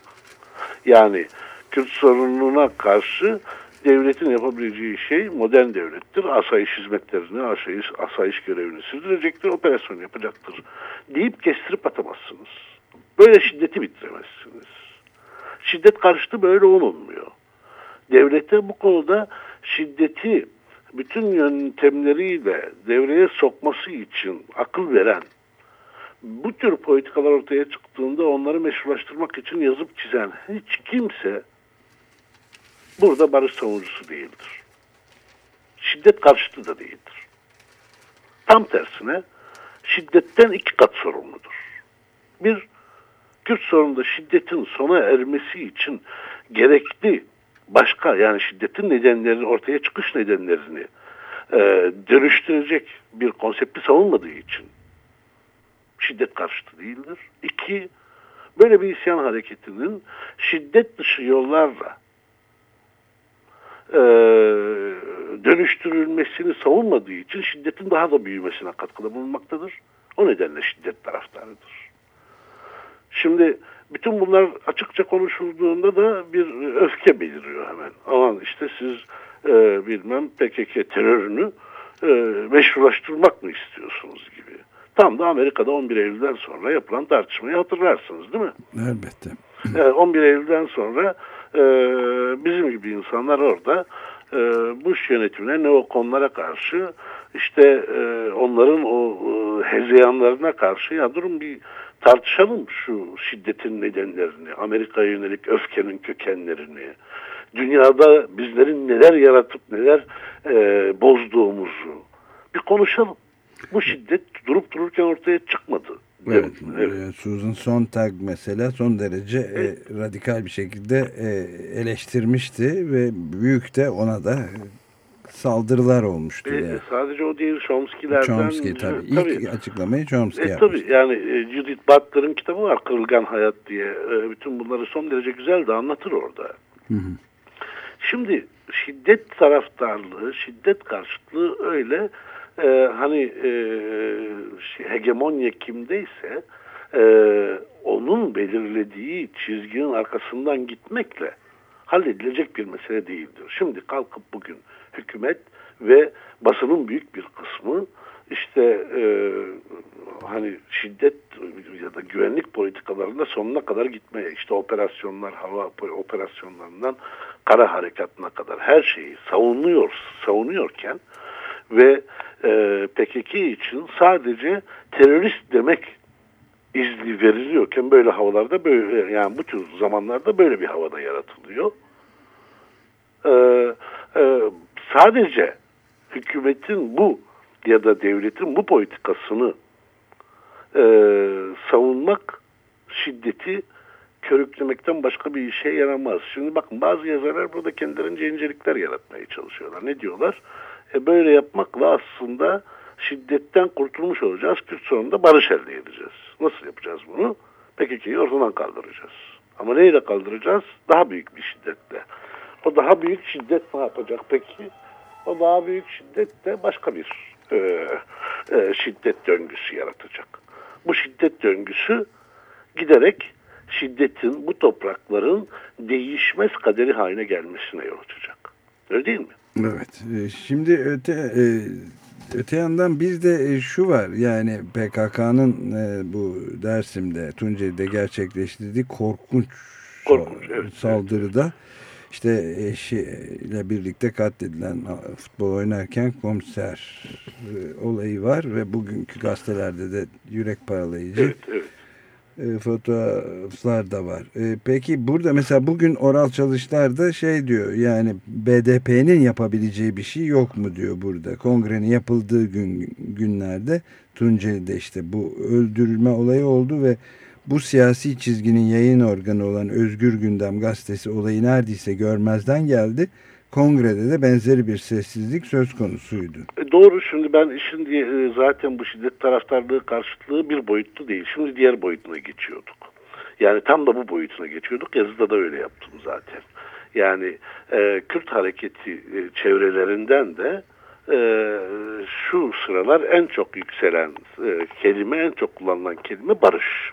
[SPEAKER 13] Yani Kürt sorununa karşı devletin yapabileceği şey modern devlettir. Asayiş hizmetlerini, asayiş, asayiş görevini sürdürecektir, operasyon yapacaktır deyip kestirip atamazsınız. Böyle şiddeti bitiremezsiniz. Şiddet karşıtı böyle olunmuyor. Devlete bu konuda şiddeti bütün yöntemleriyle devreye sokması için akıl veren, bu tür politikalar ortaya çıktığında onları meşrulaştırmak için yazıp çizen hiç kimse burada barış savunucusu değildir. Şiddet karşıtı da değildir. Tam tersine şiddetten iki kat sorumludur. Bir, Kürt sorununda şiddetin sona ermesi için gerekli başka yani şiddetin nedenlerini ortaya çıkış nedenlerini e, dönüştürecek bir konsepti savunmadığı için şiddet karşıtı değildir. İki, böyle bir isyan hareketinin şiddet dışı yollarla e, dönüştürülmesini savunmadığı için şiddetin daha da büyümesine katkıda bulunmaktadır. O nedenle şiddet taraftarıdır. Şimdi bütün bunlar açıkça konuşulduğunda da bir öfke beliriyor hemen. Aman işte siz e, bilmem PKK terörünü e, meşrulaştırmak mı istiyorsunuz gibi. Tam da Amerika'da 11 Eylül'den sonra yapılan tartışmayı hatırlarsınız değil mi?
[SPEAKER 2] Elbette.
[SPEAKER 13] Yani 11 Eylül'den sonra e, bizim gibi insanlar orada e, Bush yönetimine neokonlara karşı işte e, onların o e, hezeyanlarına karşı ya durun bir tartışalım şu şiddetin nedenlerini, Amerika'ya yönelik öfkenin kökenlerini, dünyada bizlerin neler yaratıp neler e, bozduğumuzu bir konuşalım. Bu şiddet durup dururken ortaya çıkmadı.
[SPEAKER 2] Evet, evet. Susan Sontag mesela son derece e, radikal bir şekilde e, eleştirmişti ve büyük de ona da saldırılar olmuştu.
[SPEAKER 13] E,
[SPEAKER 2] yani.
[SPEAKER 13] Sadece o değil Chomsky'lerden.
[SPEAKER 2] Chomsky tabii. İlk tabii. açıklamayı Chomsky
[SPEAKER 13] e,
[SPEAKER 2] yapmış.
[SPEAKER 13] Tabii yani e, Judith Butler'ın kitabı var Kırılgan Hayat diye. E, bütün bunları son derece güzel de anlatır orada.
[SPEAKER 2] Hı hı.
[SPEAKER 13] Şimdi şiddet taraftarlığı, şiddet karşıtlığı öyle e, hani e, hegemonya kimdeyse e, onun belirlediği çizginin arkasından gitmekle halledilecek bir mesele değildir. Şimdi kalkıp bugün hükümet ve basının büyük bir kısmı işte e, hani şiddet ya da güvenlik politikalarında sonuna kadar gitmeye işte operasyonlar, hava operasyonlarından kara harekatına kadar her şeyi savunuyor, savunuyorken ve e, PKK için sadece terörist demek izni veriliyorken böyle havalarda böyle yani bu tür zamanlarda böyle bir havada yaratılıyor. Ee, e, sadece hükümetin bu ya da devletin bu politikasını e, savunmak şiddeti körüklemekten başka bir işe yaramaz. Şimdi bakın bazı yazarlar burada kendilerince incelikler yaratmaya çalışıyorlar. Ne diyorlar? E, böyle yapmakla aslında şiddetten kurtulmuş olacağız. Kürt sorununda barış elde edeceğiz. Nasıl yapacağız bunu? PKK'yı ortadan kaldıracağız. Ama neyle kaldıracağız? Daha büyük bir şiddetle. O daha büyük şiddet ne yapacak peki? O daha büyük şiddet de başka bir e, e, şiddet döngüsü yaratacak. Bu şiddet döngüsü giderek şiddetin bu toprakların değişmez kaderi haline gelmesine yol açacak. Öyle değil mi?
[SPEAKER 2] Evet. E, şimdi öte e, öte yandan bir de e, şu var. Yani PKK'nın bu Dersim'de, Tunceli'de gerçekleştirdiği korkunç, korkunç evet, saldırıda evet işte eşiyle birlikte katledilen futbol oynarken komiser olayı var ve bugünkü gazetelerde de yürek paralayıcı evet, evet. E, fotoğraflar da var. E, peki burada mesela bugün Oral Çalışlar şey diyor yani BDP'nin yapabileceği bir şey yok mu diyor burada. Kongrenin yapıldığı gün günlerde Tunceli'de işte bu öldürülme olayı oldu ve bu siyasi çizginin yayın organı olan Özgür Gündem gazetesi olayı neredeyse görmezden geldi. Kongrede de benzeri bir sessizlik söz konusuydu.
[SPEAKER 13] E doğru şimdi ben işin diye, e, zaten bu şiddet taraftarlığı karşıtlığı bir boyutlu değil. Şimdi diğer boyutuna geçiyorduk. Yani tam da bu boyutuna geçiyorduk. Yazıda da öyle yaptım zaten. Yani e, Kürt hareketi e, çevrelerinden de e, şu sıralar en çok yükselen e, kelime, en çok kullanılan kelime barış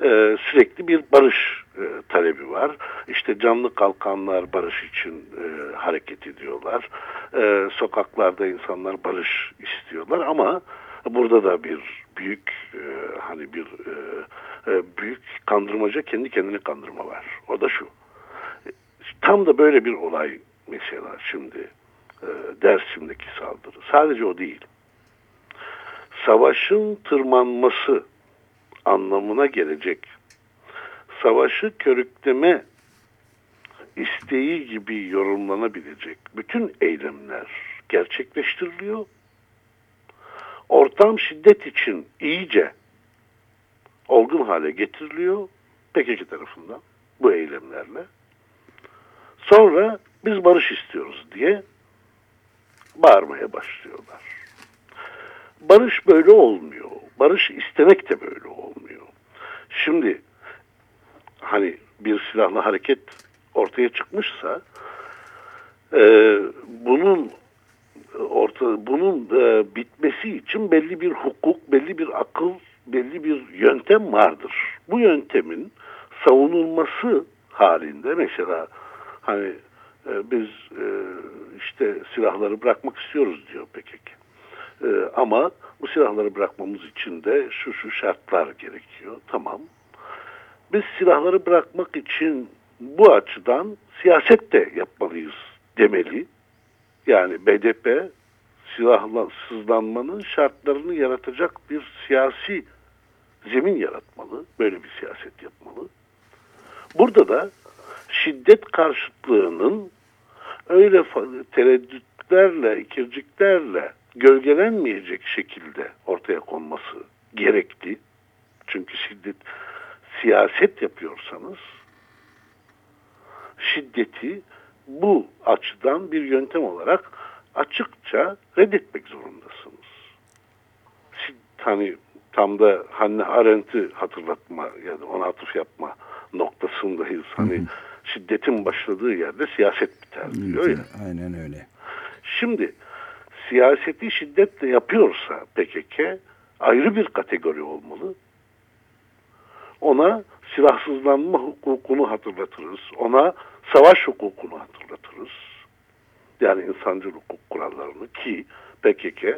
[SPEAKER 13] e, sürekli bir barış e, talebi var. İşte canlı kalkanlar barış için e, hareket ediyorlar. E, sokaklarda insanlar barış istiyorlar ama burada da bir büyük e, hani bir e, e, büyük kandırmaca kendi kendini kandırma var. O da şu. Tam da böyle bir olay mesela şimdi e, Dersim'deki saldırı. Sadece o değil. Savaşın tırmanması anlamına gelecek savaşı körükleme isteği gibi yorumlanabilecek bütün eylemler gerçekleştiriliyor. Ortam şiddet için iyice olgun hale getiriliyor PKK tarafından bu eylemlerle. Sonra biz barış istiyoruz diye bağırmaya başlıyorlar. Barış böyle olmuyor. Barış istemek de böyle olmuyor. Şimdi hani bir silahlı hareket ortaya çıkmışsa e, bunun orta bunun e, bitmesi için belli bir hukuk, belli bir akıl, belli bir yöntem vardır. Bu yöntemin savunulması halinde mesela hani e, biz e, işte silahları bırakmak istiyoruz diyor PKK. E, ama bu silahları bırakmamız için de şu şu şartlar gerekiyor. Tamam. Biz silahları bırakmak için bu açıdan siyaset de yapmalıyız demeli. Yani BDP silahsızlanmanın şartlarını yaratacak bir siyasi zemin yaratmalı. Böyle bir siyaset yapmalı. Burada da şiddet karşıtlığının öyle tereddütlerle, ikirciklerle gölgelenmeyecek şekilde ortaya konması gerekti. Çünkü şiddet siyaset yapıyorsanız şiddeti bu açıdan bir yöntem olarak açıkça reddetmek zorundasınız. Hani tam da Hannah Arendt'i hatırlatma yani ona atıf yapma noktasındayız. Hani şiddetin başladığı yerde siyaset biter diyor ya.
[SPEAKER 2] Aynen öyle.
[SPEAKER 13] Şimdi siyaseti şiddetle yapıyorsa PKK ayrı bir kategori olmalı ona silahsızlanma hukukunu hatırlatırız. Ona savaş hukukunu hatırlatırız. Yani insancıl hukuk kurallarını ki PKK <coughs>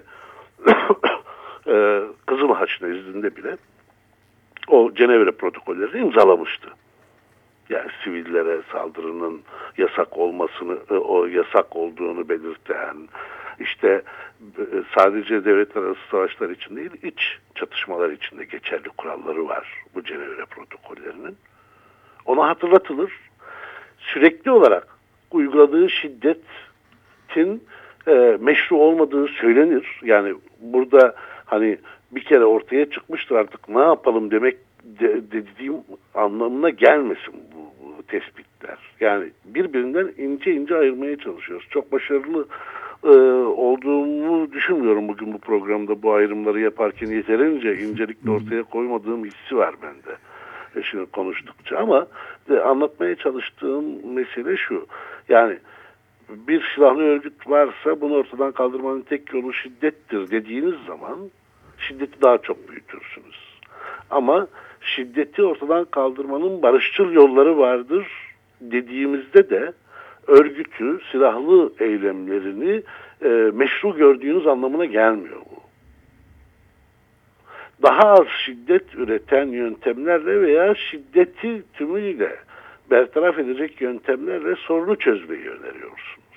[SPEAKER 13] e, Kızıl Haç nezdinde bile o Cenevre protokollerini imzalamıştı. Yani sivillere saldırının yasak olmasını, e, o yasak olduğunu belirten, işte e, sadece devletler arası savaşlar için değil, iç çatışmalar içinde geçerli kuralları var bu Cenevre protokollerinin. Ona hatırlatılır. Sürekli olarak uyguladığı şiddetin e, meşru olmadığı söylenir. Yani burada hani bir kere ortaya çıkmıştır artık ne yapalım demek de, dediğim anlamına gelmesin bu, bu tespitler. Yani birbirinden ince ince ayırmaya çalışıyoruz. Çok başarılı e, olduğumu düşünmüyorum bugün bu programda bu ayrımları yaparken yeterince incelikle ortaya koymadığım hissi var bende. E, şimdi konuştukça ama e, anlatmaya çalıştığım mesele şu. Yani bir silahlı örgüt varsa bunu ortadan kaldırmanın tek yolu şiddettir dediğiniz zaman şiddeti daha çok büyütürsünüz. Ama şiddeti ortadan kaldırmanın barışçıl yolları vardır dediğimizde de örgütü, silahlı eylemlerini e, meşru gördüğünüz anlamına gelmiyor bu. Daha az şiddet üreten yöntemlerle veya şiddeti tümüyle bertaraf edecek yöntemlerle sorunu çözmeyi öneriyorsunuz.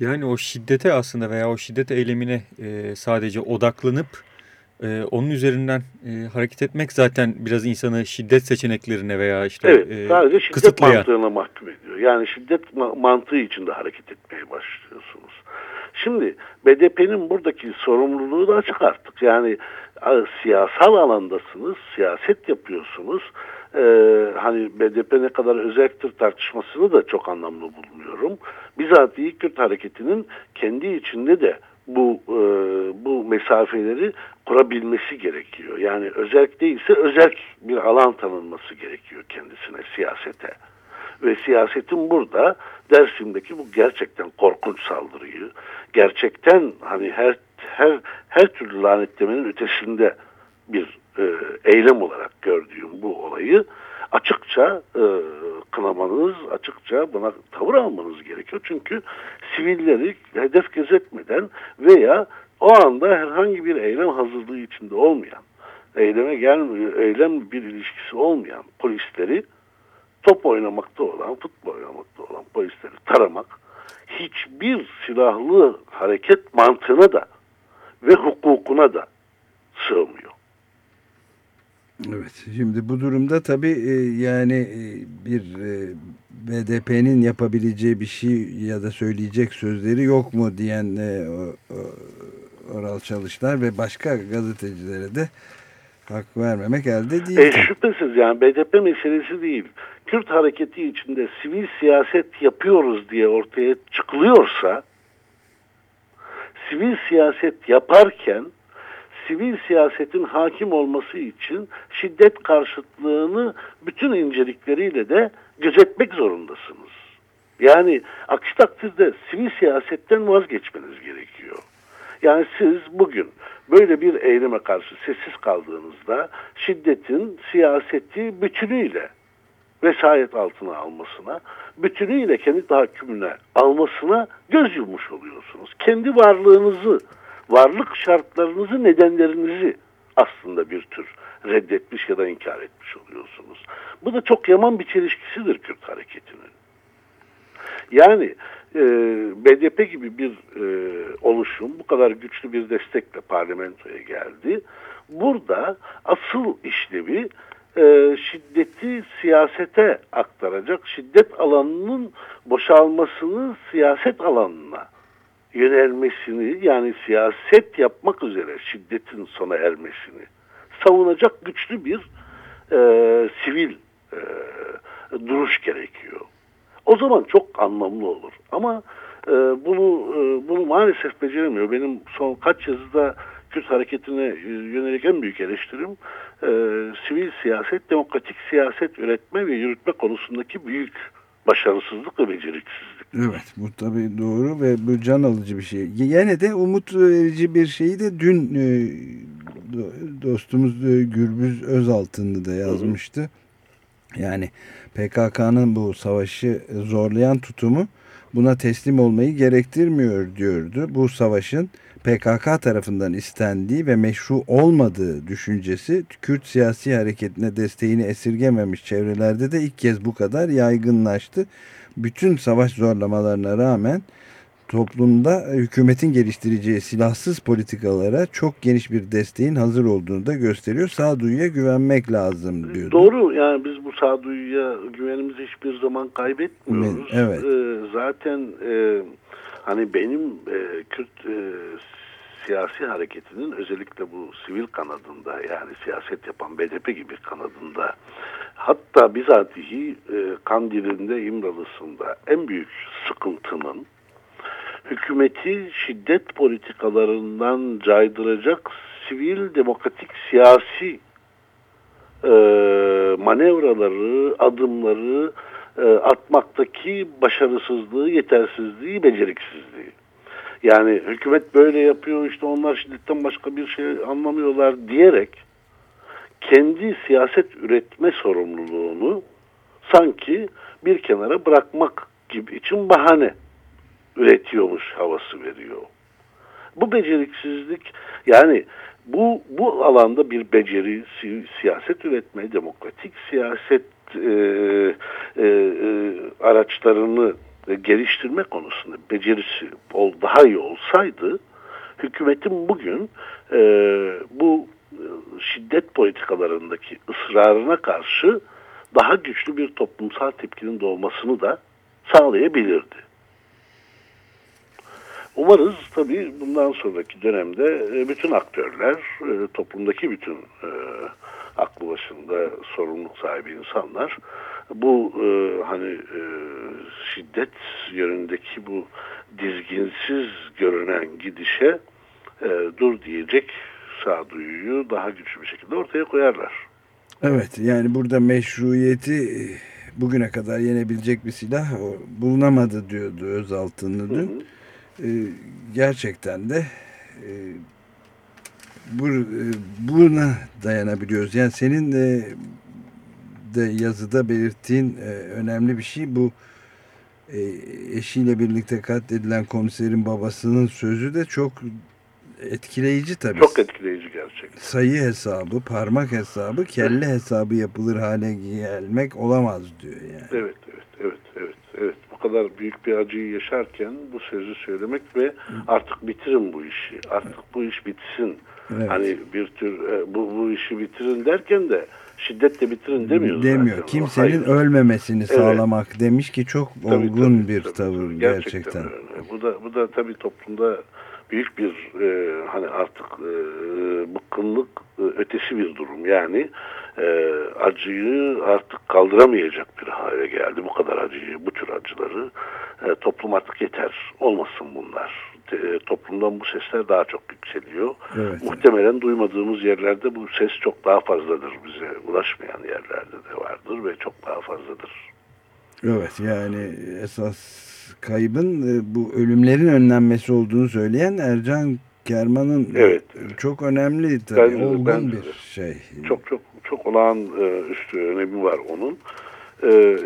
[SPEAKER 3] Yani o şiddete aslında veya o şiddet eylemine e, sadece odaklanıp e, onun üzerinden e, hareket etmek zaten biraz insanı şiddet seçeneklerine veya işte
[SPEAKER 13] evet,
[SPEAKER 3] e,
[SPEAKER 13] sadece şiddet
[SPEAKER 3] kısıtlayan.
[SPEAKER 13] mantığına mahkum ediyor. Yani şiddet ma- mantığı içinde hareket etmeye başlıyorsunuz. Şimdi BDP'nin buradaki sorumluluğu da açık artık. Yani siyasal alandasınız, siyaset yapıyorsunuz. Ee, hani BDP ne kadar özelliktir tartışmasını da çok anlamlı bulmuyorum. Bizatihi Kürt hareketinin kendi içinde de bu e, bu mesafeleri kurabilmesi gerekiyor. Yani özellik değilse özel bir alan tanınması gerekiyor kendisine siyasete. Ve siyasetin burada Dersim'deki bu gerçekten korkunç saldırıyı, gerçekten hani her her her türlü lanetlemenin ötesinde bir e, eylem olarak gördüğüm bu olayı açıkça e, kınamanız, açıkça buna tavır almanız gerekiyor. Çünkü sivilleri hedef gözetmeden veya o anda herhangi bir eylem hazırlığı içinde olmayan, eyleme gelmiyor, eylem bir ilişkisi olmayan polisleri top oynamakta olan, futbol oynamakta olan polisleri taramak hiçbir silahlı hareket mantığına da ve hukukuna da sığmıyor.
[SPEAKER 2] Evet, şimdi bu durumda tabii e, yani e, bir e, BDP'nin yapabileceği bir şey ya da söyleyecek sözleri yok mu diyen Oral Çalışlar ve başka gazetecilere de hak vermemek elde değil.
[SPEAKER 13] E, şüphesiz yani BDP meselesi değil. Kürt hareketi içinde sivil siyaset yapıyoruz diye ortaya çıkılıyorsa sivil siyaset yaparken sivil siyasetin hakim olması için şiddet karşıtlığını bütün incelikleriyle de gözetmek zorundasınız. Yani aksi takdirde sivil siyasetten vazgeçmeniz gerekiyor. Yani siz bugün böyle bir eyleme karşı sessiz kaldığınızda şiddetin siyaseti bütünüyle vesayet altına almasına, bütünüyle kendi tahakkümüne almasına göz yummuş oluyorsunuz. Kendi varlığınızı varlık şartlarınızı, nedenlerinizi aslında bir tür reddetmiş ya da inkar etmiş oluyorsunuz. Bu da çok yaman bir çelişkisidir Kürt hareketinin. Yani e, BDP gibi bir e, oluşum bu kadar güçlü bir destekle parlamentoya geldi. Burada asıl işlevi e, şiddeti siyasete aktaracak, şiddet alanının boşalmasını siyaset alanına yönelmesini yani siyaset yapmak üzere şiddetin sona ermesini savunacak güçlü bir e, sivil e, duruş gerekiyor. O zaman çok anlamlı olur. Ama e, bunu e, bunu maalesef beceremiyor. Benim son kaç yazıda Kürt hareketine yönelik en büyük eleştirim e, sivil siyaset, demokratik siyaset üretme ve yürütme konusundaki büyük başarısızlık ve beceriksizlik.
[SPEAKER 2] Evet bu tabii doğru ve bu can alıcı bir şey. Yine de umut verici bir şeyi de dün e, dostumuz e, Gürbüz Özaltınlı da yazmıştı. Yani PKK'nın bu savaşı zorlayan tutumu buna teslim olmayı gerektirmiyor diyordu. Bu savaşın PKK tarafından istendiği ve meşru olmadığı düşüncesi Kürt siyasi hareketine desteğini esirgememiş çevrelerde de ilk kez bu kadar yaygınlaştı. Bütün savaş zorlamalarına rağmen toplumda hükümetin geliştireceği silahsız politikalara çok geniş bir desteğin hazır olduğunu da gösteriyor. Sağduyuya güvenmek lazım diyordu.
[SPEAKER 13] Doğru yani biz bu sağduyuya güvenimizi hiçbir zaman kaybetmiyoruz.
[SPEAKER 2] Evet.
[SPEAKER 13] Ee, zaten e, hani benim e, Kürt e, siyasi hareketinin özellikle bu sivil kanadında yani siyaset yapan BDP gibi kanadında hatta bizatihi e, Kandil'inde İmralısı'nda en büyük sıkıntının hükümeti şiddet politikalarından caydıracak sivil demokratik siyasi e, manevraları, adımları e, başarısızlığı, yetersizliği, beceriksizliği. Yani hükümet böyle yapıyor işte onlar şiddetten başka bir şey anlamıyorlar diyerek kendi siyaset üretme sorumluluğunu sanki bir kenara bırakmak gibi için bahane üretiyormuş havası veriyor. Bu beceriksizlik yani bu bu alanda bir beceri si, siyaset üretme, demokratik siyaset e, e, e, araçlarını geliştirme konusunda becerisi ol, daha iyi olsaydı hükümetin bugün e, bu şiddet politikalarındaki ısrarına karşı daha güçlü bir toplumsal tepkinin doğmasını da sağlayabilirdi. Umarız tabii bundan sonraki dönemde bütün aktörler, toplumdaki bütün e, aklı başında sorumluluk sahibi insanlar bu e, hani e, şiddet yönündeki bu dizginsiz görünen gidişe e, dur diyecek sağduyuyu daha güçlü bir şekilde ortaya koyarlar.
[SPEAKER 2] Evet yani burada meşruiyeti bugüne kadar yenebilecek bir silah bulunamadı diyordu Özaltınlı dün. Hı hı. Ee, gerçekten de e, bu, e, buna dayanabiliyoruz. Yani senin de, de yazıda belirttiğin e, önemli bir şey bu eşiyle birlikte katledilen komiserin babasının sözü de çok etkileyici tabii.
[SPEAKER 13] Çok etkileyici gerçekten.
[SPEAKER 2] Sayı hesabı, parmak hesabı, kelle hesabı yapılır hale gelmek olamaz diyor yani.
[SPEAKER 13] Evet, evet, evet, evet, evet. Bu kadar büyük bir acıyı yaşarken bu sözü söylemek ve artık bitirin bu işi, artık bu iş bitsin Evet. Hani bir tür e, bu, bu işi bitirin derken de şiddetle bitirin demiyor.
[SPEAKER 2] Demiyor.
[SPEAKER 13] Zaten.
[SPEAKER 2] Kimsenin Hayır. ölmemesini evet. sağlamak demiş ki çok tabii, olgun tabii, bir tabii, tavır tabii. gerçekten. gerçekten.
[SPEAKER 13] Öyle. Bu da bu da tabii toplumda büyük bir e, hani artık e, bıkkınlık e, ötesi bir durum. Yani e, acıyı artık kaldıramayacak bir hale geldi. Bu kadar acıyı, bu tür acıları e, toplum artık yeter. Olmasın bunlar e, toplumdan bu sesler daha çok yükseliyor. Evet. Muhtemelen duymadığımız yerlerde bu ses çok daha fazladır. Bize ulaşmayan yerlerde de vardır ve çok daha fazladır.
[SPEAKER 2] Evet yani esas kaybın e, bu ölümlerin önlenmesi olduğunu söyleyen Ercan Kerman'ın evet, evet. çok önemli tabii ben, olgun ben, bir şey.
[SPEAKER 13] Çok çok çok olağan e, önemi var onun.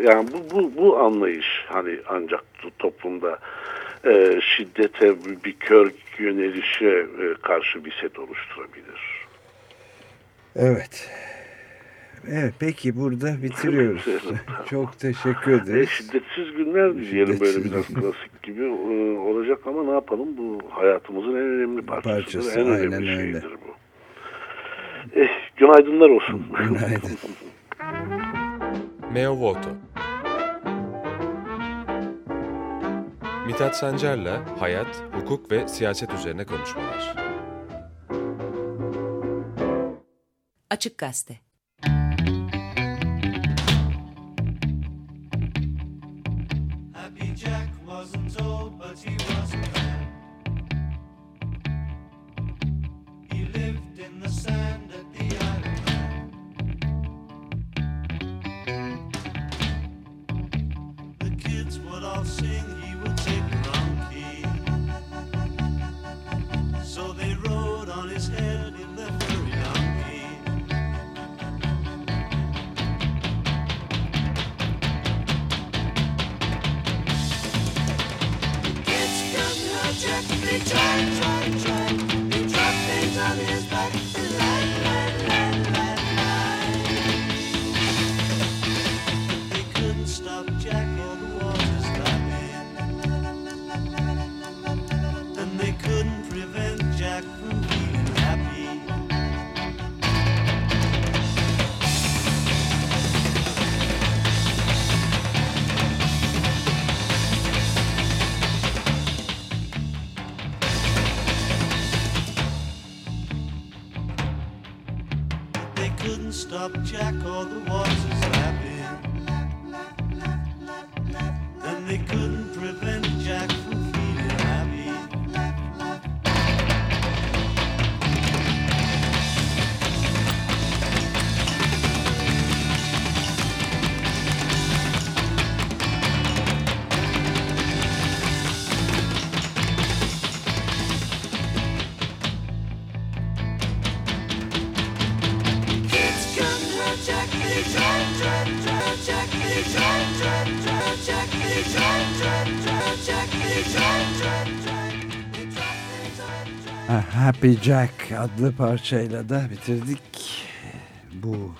[SPEAKER 13] Yani bu, bu, bu anlayış hani ancak toplumda e, şiddete bir kör yönelişe e, karşı bir set oluşturabilir.
[SPEAKER 2] Evet. Evet peki burada bitiriyoruz. <laughs> Çok teşekkür ederiz.
[SPEAKER 13] E, şiddetsiz günler diyelim böyle biraz klasik gibi e, olacak ama ne yapalım bu hayatımızın en önemli parçasıdır. Parçası, en önemli aynen şeydir öyle. bu. Eh, günaydınlar olsun. <laughs>
[SPEAKER 2] Günaydın.
[SPEAKER 12] Meo Voto Mithat Sancar'la hayat, hukuk ve siyaset üzerine konuşmalar.
[SPEAKER 11] Açık Gazete
[SPEAKER 14] Jack, Jack, the Happy Jack
[SPEAKER 2] adlı parçayla da bitirdik. Bu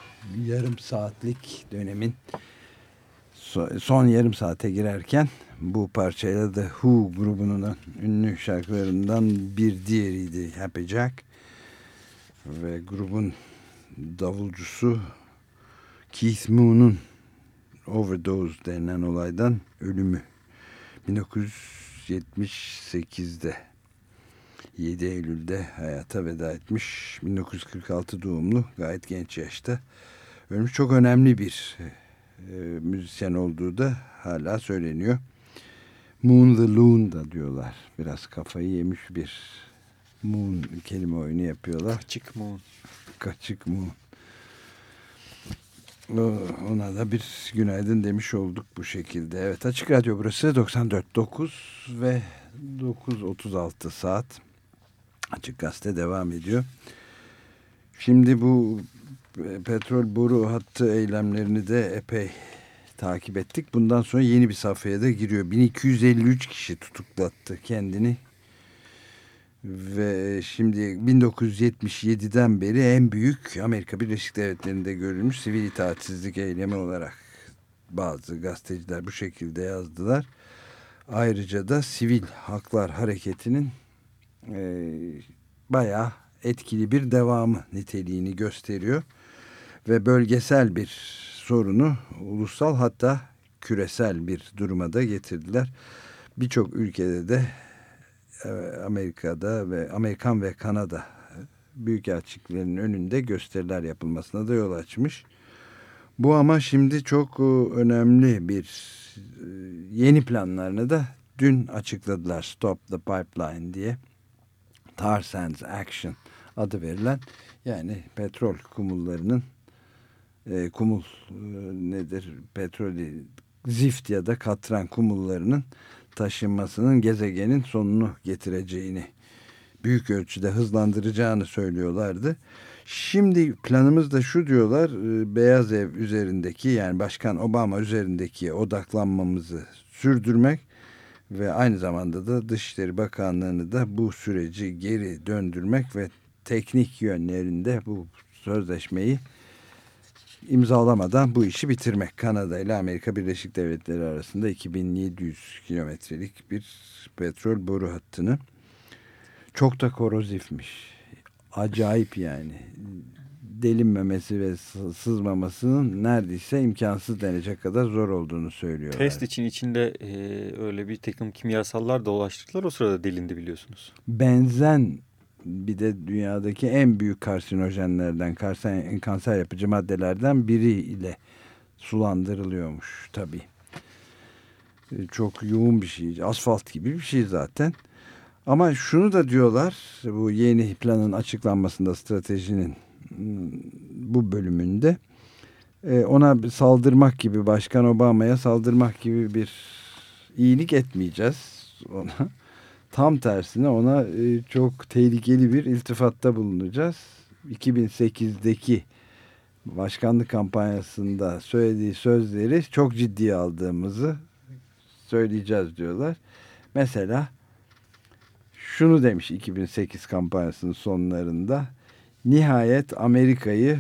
[SPEAKER 2] yarım saatlik dönemin so- son yarım saate girerken bu parçayla da Who grubunun ünlü şarkılarından bir diğeriydi Happy Jack. Ve grubun davulcusu Keith Moon'un overdose denilen olaydan ölümü 1978'de 7 Eylül'de hayata veda etmiş. 1946 doğumlu gayet genç yaşta. Ölmüş çok önemli bir e, müzisyen olduğu da hala söyleniyor. Moon the Loon da diyorlar. Biraz kafayı yemiş bir Moon kelime oyunu yapıyorlar.
[SPEAKER 3] Kaçık Moon.
[SPEAKER 2] Kaçık Moon. Ona da bir günaydın demiş olduk bu şekilde. Evet Açık Radyo burası 94.9 ve 9.36 saat Açık Gazete devam ediyor. Şimdi bu e, petrol boru hattı eylemlerini de epey takip ettik. Bundan sonra yeni bir safhaya da giriyor. 1253 kişi tutuklattı kendini. Ve şimdi 1977'den beri en büyük Amerika Birleşik Devletleri'nde görülmüş sivil itaatsizlik eylemi olarak bazı gazeteciler bu şekilde yazdılar. Ayrıca da sivil haklar hareketinin e, bayağı etkili bir devamı niteliğini gösteriyor. Ve bölgesel bir sorunu ulusal hatta küresel bir duruma da getirdiler. Birçok ülkede de e, Amerika'da ve Amerikan ve Kanada büyükelçiliklerinin önünde gösteriler yapılmasına da yol açmış. Bu ama şimdi çok e, önemli bir e, yeni planlarını da dün açıkladılar. Stop the Pipeline diye. Tar Sands Action adı verilen yani petrol kumullarının e, kumul e, nedir petrol zift ya da katran kumullarının taşınmasının gezegenin sonunu getireceğini büyük ölçüde hızlandıracağını söylüyorlardı. Şimdi planımız da şu diyorlar e, Beyaz Ev üzerindeki yani Başkan Obama üzerindeki odaklanmamızı sürdürmek ve aynı zamanda da Dışişleri Bakanlığı'nı da bu süreci geri döndürmek ve teknik yönlerinde bu sözleşmeyi imzalamadan bu işi bitirmek. Kanada ile Amerika Birleşik Devletleri arasında 2700 kilometrelik bir petrol boru hattını çok da korozifmiş. Acayip yani. Delinmemesi ve sızmamasının neredeyse imkansız denecek kadar zor olduğunu söylüyorlar.
[SPEAKER 3] Test için içinde e, öyle bir takım kimyasallar da ulaştırdılar. O sırada delindi biliyorsunuz.
[SPEAKER 2] Benzen bir de dünyadaki en büyük karsinojenlerden, kanser, kanser yapıcı maddelerden biri ile sulandırılıyormuş tabii. Çok yoğun bir şey, asfalt gibi bir şey zaten. Ama şunu da diyorlar, bu yeni planın açıklanmasında stratejinin bu bölümünde ona saldırmak gibi, Başkan Obama'ya saldırmak gibi bir iyilik etmeyeceğiz ona. Tam tersine ona e, çok tehlikeli bir iltifatta bulunacağız. 2008'deki başkanlık kampanyasında söylediği sözleri çok ciddiye aldığımızı söyleyeceğiz diyorlar. Mesela şunu demiş 2008 kampanyasının sonlarında. Nihayet Amerika'yı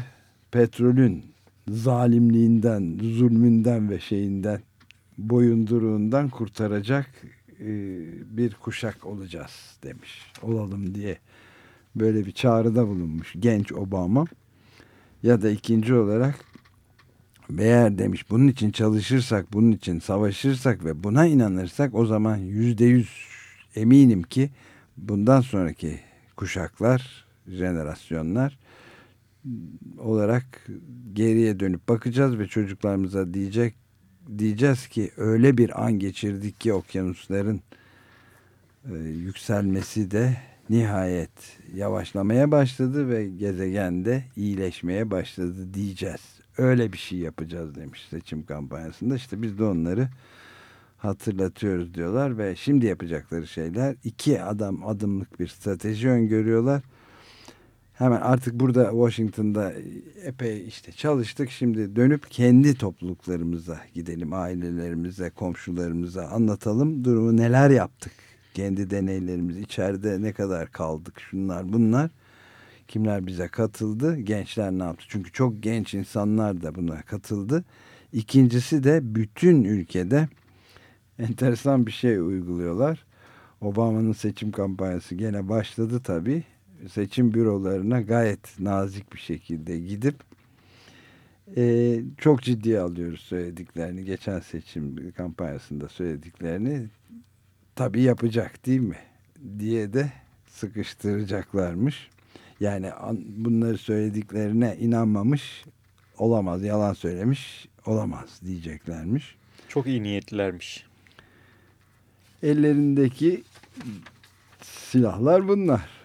[SPEAKER 2] petrolün zalimliğinden, zulmünden ve şeyinden, boyunduruğundan kurtaracak e, bir kuşak olacağız demiş. Olalım diye böyle bir çağrıda bulunmuş genç Obama. Ya da ikinci olarak eğer demiş bunun için çalışırsak, bunun için savaşırsak ve buna inanırsak o zaman yüzde yüz eminim ki bundan sonraki kuşaklar, jenerasyonlar olarak geriye dönüp bakacağız ve çocuklarımıza diyecek diyeceğiz ki öyle bir an geçirdik ki okyanusların e, yükselmesi de nihayet yavaşlamaya başladı ve gezegende iyileşmeye başladı diyeceğiz. Öyle bir şey yapacağız demiş seçim kampanyasında. İşte biz de onları hatırlatıyoruz diyorlar ve şimdi yapacakları şeyler iki adam adımlık bir strateji öngörüyorlar. Hemen artık burada Washington'da epey işte çalıştık. Şimdi dönüp kendi topluluklarımıza gidelim, ailelerimize, komşularımıza anlatalım durumu neler yaptık. Kendi deneylerimiz içeride ne kadar kaldık şunlar bunlar. Kimler bize katıldı, gençler ne yaptı? Çünkü çok genç insanlar da buna katıldı. İkincisi de bütün ülkede <laughs> enteresan bir şey uyguluyorlar. Obama'nın seçim kampanyası gene başladı tabii seçim bürolarına gayet nazik bir şekilde gidip e, çok ciddiye alıyoruz söylediklerini. Geçen seçim kampanyasında söylediklerini tabii yapacak değil mi? diye de sıkıştıracaklarmış. Yani an, bunları söylediklerine inanmamış olamaz, yalan söylemiş olamaz diyeceklermiş.
[SPEAKER 3] Çok iyi niyetlilermiş.
[SPEAKER 2] Ellerindeki silahlar bunlar.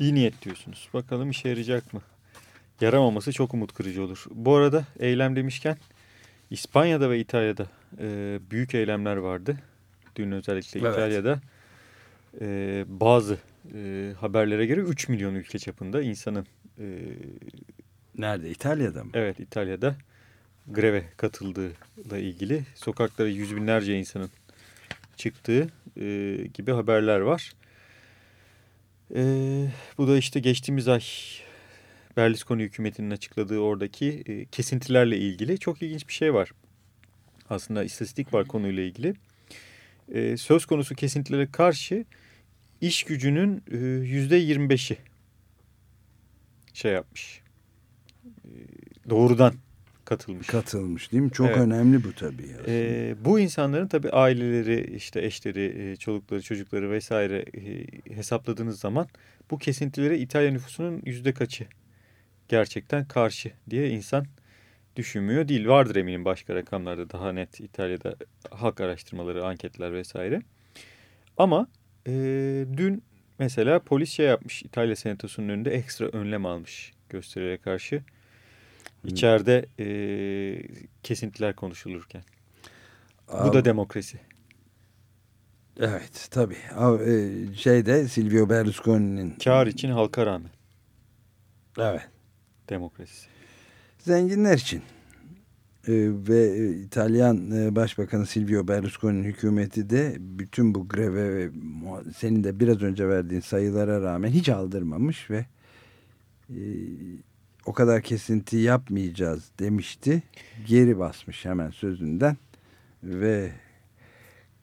[SPEAKER 3] İyi niyet diyorsunuz. Bakalım işe yarayacak mı? Yaramaması çok umut kırıcı olur. Bu arada eylem demişken İspanya'da ve İtalya'da e, büyük eylemler vardı. Dün özellikle
[SPEAKER 2] Evet.
[SPEAKER 3] İtalya'da e, bazı e, haberlere göre 3 milyon ülke çapında insanın e,
[SPEAKER 2] Nerede? İtalya'da mı?
[SPEAKER 3] Evet İtalya'da greve katıldığıyla ilgili sokaklara yüz binlerce insanın çıktığı e, gibi haberler var. E, bu da işte geçtiğimiz ay Berlusconi hükümetinin açıkladığı oradaki e, kesintilerle ilgili çok ilginç bir şey var. Aslında istatistik var konuyla ilgili. E, söz konusu kesintilere karşı iş gücünün e, yüzde yirmi beşi şey yapmış. E, doğrudan katılmış.
[SPEAKER 2] Katılmış değil mi? Çok
[SPEAKER 3] Evet.
[SPEAKER 2] önemli bu tabii. ya.
[SPEAKER 3] E, bu insanların tabii aileleri, işte eşleri, e, çolukları, çocukları vesaire e, hesapladığınız zaman bu kesintilere İtalya nüfusunun yüzde kaçı gerçekten karşı diye insan düşünmüyor değil. Vardır eminim başka rakamlarda daha net İtalya'da halk araştırmaları, anketler vesaire. Ama e, dün mesela polis şey yapmış İtalya senatosunun önünde ekstra önlem almış gösterilere karşı. İçeride e, kesintiler konuşulurken. Bu da demokrasi.
[SPEAKER 2] Evet tabii. E, Şeyde Silvio Berlusconi'nin
[SPEAKER 3] Kar için halka rağmen.
[SPEAKER 2] Evet.
[SPEAKER 3] Demokrasi.
[SPEAKER 2] zenginler için E, ve e, İtalyan Başbakanı Silvio Berlusconi'nin hükümeti de bütün bu greve ve senin de biraz önce verdiğin sayılara rağmen hiç aldırmamış ve o kadar kesinti yapmayacağız demişti. Geri basmış hemen sözünden ve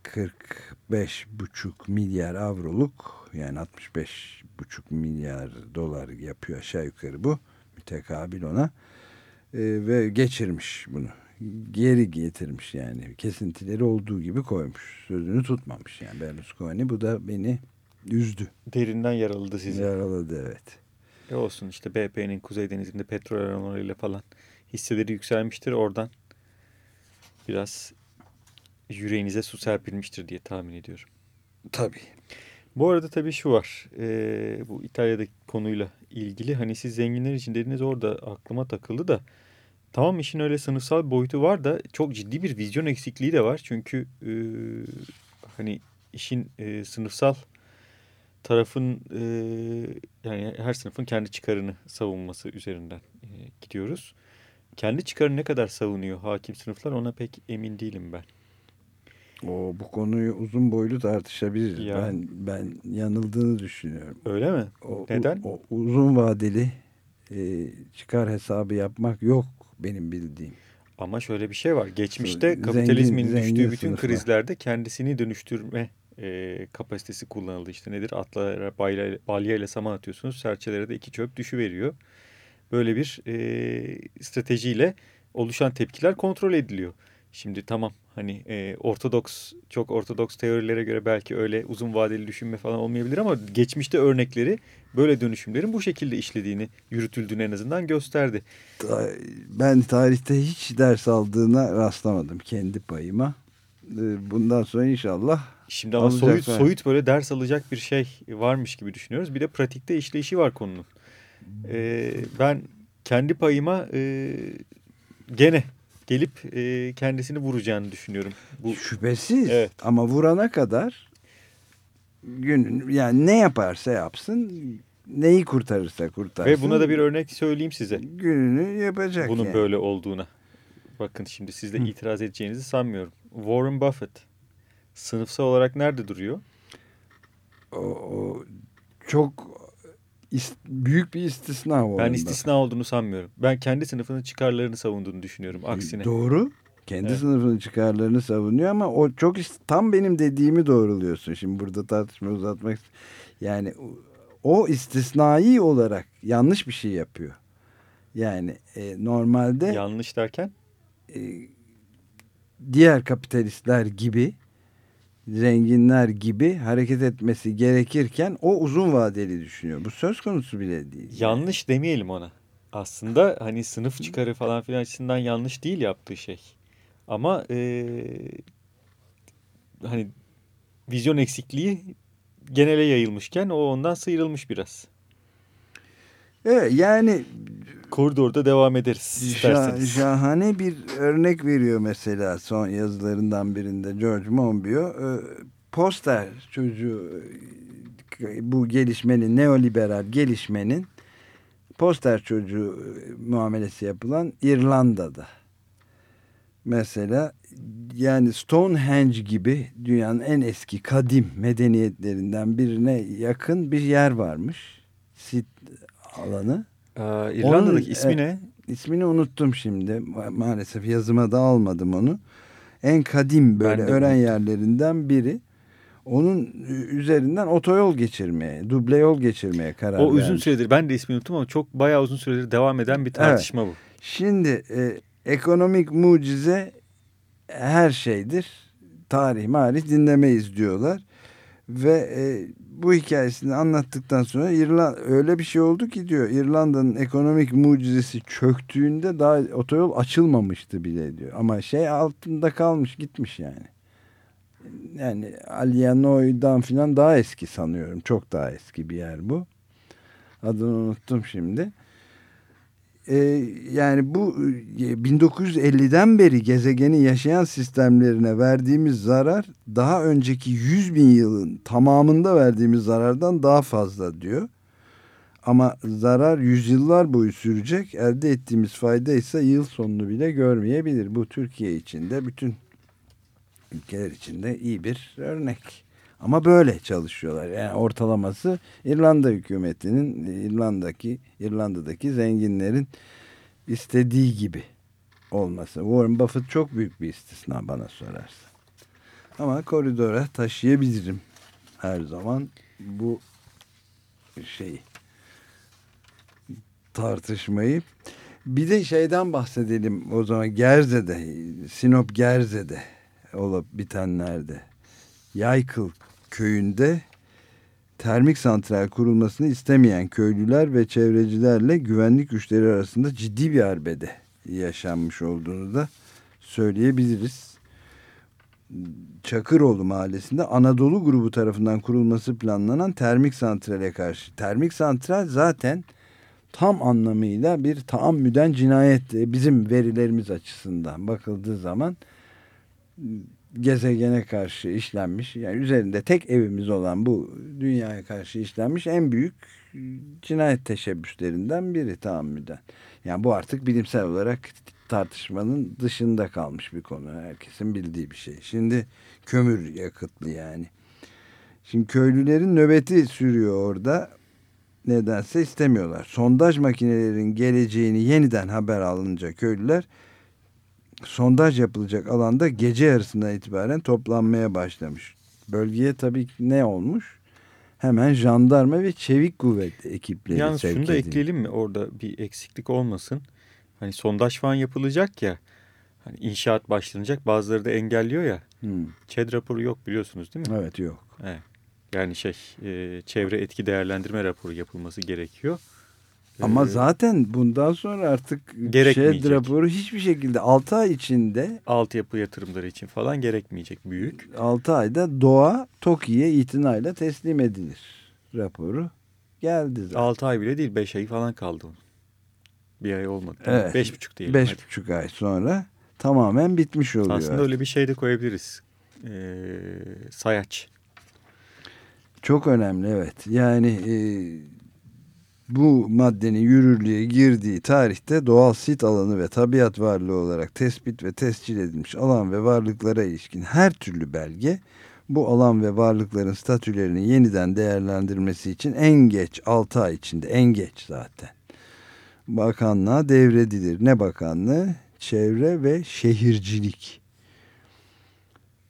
[SPEAKER 2] 45,5 milyar avroluk yani 65,5 milyar dolar yapıyor aşağı yukarı bu mütekabil ona Ee, ve geçirmiş bunu. Geri getirmiş yani kesintileri olduğu gibi koymuş. Sözünü tutmamış yani Berlusconi. Bu da beni üzdü.
[SPEAKER 3] Derinden yaraladı sizi.
[SPEAKER 2] yaraladı evet
[SPEAKER 3] E olsun işte BP'nin Kuzey Denizi'nde petrol aramalarıyla falan hisseleri yükselmiştir. Oradan biraz yüreğinize su serpilmiştir diye tahmin ediyorum.
[SPEAKER 2] tabii
[SPEAKER 3] Bu arada tabii şu var. e, bu İtalya'daki konuyla ilgili hani siz zenginler için dediniz orada aklıma takıldı da Tamam işin öyle sınıfsal boyutu var da çok ciddi bir vizyon eksikliği de var. Çünkü e, hani işin e, sınıfsal tarafın e, yani her sınıfın kendi çıkarını savunması üzerinden e, gidiyoruz. Kendi çıkarını ne kadar savunuyor hakim sınıflar ona pek emin değilim ben.
[SPEAKER 2] O bu konuyu uzun boylu tartışabiliriz.
[SPEAKER 3] Ya.
[SPEAKER 2] Ben ben yanıldığını düşünüyorum.
[SPEAKER 3] Öyle mi?
[SPEAKER 2] O,
[SPEAKER 3] Neden?
[SPEAKER 2] O, o uzun vadeli e, çıkar hesabı yapmak yok benim bildiğim.
[SPEAKER 3] Ama şöyle bir şey var. Geçmişte
[SPEAKER 2] Zengin-
[SPEAKER 3] kapitalizmin
[SPEAKER 2] zengin
[SPEAKER 3] düştüğü bütün
[SPEAKER 2] sınıflar.
[SPEAKER 3] krizlerde kendisini dönüştürme e, kapasitesi kullanıldı. İşte nedir? Atlara balya, balya saman atıyorsunuz. Serçelere de iki çöp düşüveriyor. Böyle bir e, stratejiyle oluşan tepkiler kontrol ediliyor. Şimdi tamam hani e, ortodoks çok ortodoks teorilere göre belki öyle uzun vadeli düşünme falan olmayabilir ama geçmişte örnekleri böyle dönüşümlerin bu şekilde işlediğini, yürütüldüğünü en azından gösterdi.
[SPEAKER 2] Ben tarihte hiç ders aldığına rastlamadım kendi payıma. E, Bundan sonra inşallah
[SPEAKER 3] Şimdi ama soyut, soyut böyle ders alacak bir şey varmış gibi düşünüyoruz. Bir de pratikte işleyişi var konunun. Ee, ben kendi payıma e, gene gelip e, kendisini vuracağını düşünüyorum. Bu,
[SPEAKER 2] Şüphesiz
[SPEAKER 3] Evet.
[SPEAKER 2] ama vurana kadar gün yani ne yaparsa yapsın neyi kurtarırsa kurtarsın.
[SPEAKER 3] Ve buna da bir örnek söyleyeyim size.
[SPEAKER 2] gününü yapacak
[SPEAKER 3] Bunun
[SPEAKER 2] yani.
[SPEAKER 3] böyle olduğuna. Bakın şimdi siz de itiraz edeceğinizi sanmıyorum. Warren Buffett sınıfsal olarak nerede duruyor?
[SPEAKER 2] O, o çok büyük bir istisna o.
[SPEAKER 3] Ben
[SPEAKER 2] onda.
[SPEAKER 3] istisna olduğunu sanmıyorum. Ben kendi sınıfının çıkarlarını savunduğunu düşünüyorum. Aksine.
[SPEAKER 2] Doğru. Kendi
[SPEAKER 3] Evet.
[SPEAKER 2] sınıfının çıkarlarını savunuyor ama o çok tam benim dediğimi doğruluyorsun. Şimdi burada tartışma uzatmak yani o- o istisnai olarak yanlış bir şey yapıyor. Yani e, normalde
[SPEAKER 3] Yanlış derken?
[SPEAKER 2] e, diğer kapitalistler gibi zenginler gibi hareket etmesi gerekirken o uzun vadeli düşünüyor. Bu söz konusu bile değil.
[SPEAKER 3] Yanlış demeyelim ona. Aslında hani sınıf çıkarı falan filan açısından yanlış değil yaptığı şey. Ama eee, hani vizyon eksikliği genele yayılmışken o ondan sıyrılmış biraz.
[SPEAKER 2] Evet yani
[SPEAKER 3] Koridorda devam ederiz
[SPEAKER 2] şa-
[SPEAKER 3] isterseniz.
[SPEAKER 2] şahane bir örnek veriyor mesela son yazılarından birinde George Monbiot. Ee, Poster çocuğu e, bu gelişmenin neoliberal gelişmenin poster çocuğu e, muamelesi yapılan İrlanda'da. Mesela yani Stonehenge gibi dünyanın en eski kadim medeniyetlerinden birine yakın bir yer varmış. Sit alanı.
[SPEAKER 3] Aa, İrlanda'daki
[SPEAKER 2] Onun,
[SPEAKER 3] ismi ne?
[SPEAKER 2] İsmini unuttum şimdi. Ma- Maalesef yazıma da almadım onu. En kadim böyle öğren
[SPEAKER 3] unuttum.
[SPEAKER 2] yerlerinden biri. Onun üzerinden otoyol geçirmeye, duble yol geçirmeye karar
[SPEAKER 3] O uzun
[SPEAKER 2] vermiş.
[SPEAKER 3] süredir ben de ismini unuttum ama çok bayağı uzun süredir devam eden bir tartışma bu.
[SPEAKER 2] Şimdi e, ekonomik mucize her şeydir. Tarih marih dinlemeyiz diyorlar. Ve e, bu hikayesini anlattıktan sonra İrlanda öyle bir şey oldu ki diyor İrlanda'nın ekonomik mucizesi çöktüğünde daha otoyol açılmamıştı bile diyor. Ama şey altında kalmış gitmiş yani. Yani Alianoy'dan filan daha eski sanıyorum. Çok daha eski bir yer bu. Adını unuttum şimdi. Ee, yani bu e, 1950'den beri gezegeni yaşayan sistemlerine verdiğimiz zarar daha önceki 100 bin yılın tamamında verdiğimiz zarardan daha fazla diyor. Ama zarar yüzyıllar boyu sürecek. Elde ettiğimiz fayda ise yıl sonunu bile görmeyebilir. Bu Türkiye için de bütün ülkeler için de iyi bir örnek. Ama böyle çalışıyorlar. Yani ortalaması İrlanda hükümetinin İrlanda'daki İrlanda'daki zenginlerin istediği gibi olması. Warren Buffett çok büyük bir istisna bana sorarsa. Ama koridora taşıyabilirim her zaman bu şeyi tartışmayı. Bir de şeyden bahsedelim o zaman Gerze'de, Sinop Gerze'de olup bitenlerde. Yaykıl köyünde termik santral kurulmasını istemeyen köylüler ve çevrecilerle güvenlik güçleri arasında ciddi bir arbede yaşanmış olduğunu da söyleyebiliriz. Çakıroğlu mahallesinde Anadolu grubu tarafından kurulması planlanan termik santrale karşı. Termik santral zaten tam anlamıyla bir taammüden cinayet e, bizim verilerimiz açısından bakıldığı zaman gezegene karşı işlenmiş yani üzerinde tek evimiz olan bu dünyaya karşı işlenmiş en büyük cinayet teşebbüslerinden biri taammüden. Yani bu artık bilimsel olarak tartışmanın dışında kalmış bir konu. Herkesin bildiği bir şey. Şimdi kömür yakıtlı yani. Şimdi köylülerin nöbeti sürüyor orada. Nedense istemiyorlar. Sondaj makinelerin geleceğini yeniden haber alınca köylüler sondaj yapılacak alanda gece yarısından itibaren toplanmaya başlamış. Bölgeye tabii ne olmuş? Hemen jandarma ve çevik kuvvet ekipleri
[SPEAKER 3] Yalnız
[SPEAKER 2] sevk
[SPEAKER 3] şunu da
[SPEAKER 2] edilmiş.
[SPEAKER 3] ekleyelim mi? Orada bir eksiklik olmasın. Hani sondaj falan yapılacak ya. Hani inşaat başlanacak. Bazıları da engelliyor ya.
[SPEAKER 2] Hmm.
[SPEAKER 3] ÇED raporu yok biliyorsunuz değil mi?
[SPEAKER 2] Evet yok.
[SPEAKER 3] Evet. Yani şey e, çevre etki değerlendirme raporu yapılması gerekiyor.
[SPEAKER 2] Ama
[SPEAKER 3] Ee,
[SPEAKER 2] zaten bundan sonra artık
[SPEAKER 3] Gerekmeyecek.
[SPEAKER 2] ŞED raporu hiçbir şekilde 6 ay içinde
[SPEAKER 3] altyapı yatırımları için falan gerekmeyecek büyük.
[SPEAKER 2] 6 ayda doğa TOKİ'ye itinayla teslim edilir raporu. Geldi zaten.
[SPEAKER 3] 6 ay bile değil 5 ay falan kaldı. Bir ay olmadı.
[SPEAKER 2] Evet.
[SPEAKER 3] 5,5 diyelim.
[SPEAKER 2] Beş buçuk ay sonra tamamen bitmiş oluyor.
[SPEAKER 3] Aslında öyle bir şey de koyabiliriz. Ee, sayaç.
[SPEAKER 2] Çok önemli evet. Yani e, bu maddenin yürürlüğe girdiği tarihte doğal sit alanı ve tabiat varlığı olarak tespit ve tescil edilmiş alan ve varlıklara ilişkin her türlü belge bu alan ve varlıkların statülerinin yeniden değerlendirilmesi için en geç 6 ay içinde en geç zaten bakanlığa devredilir. Ne bakanlığı? Çevre ve Şehircilik.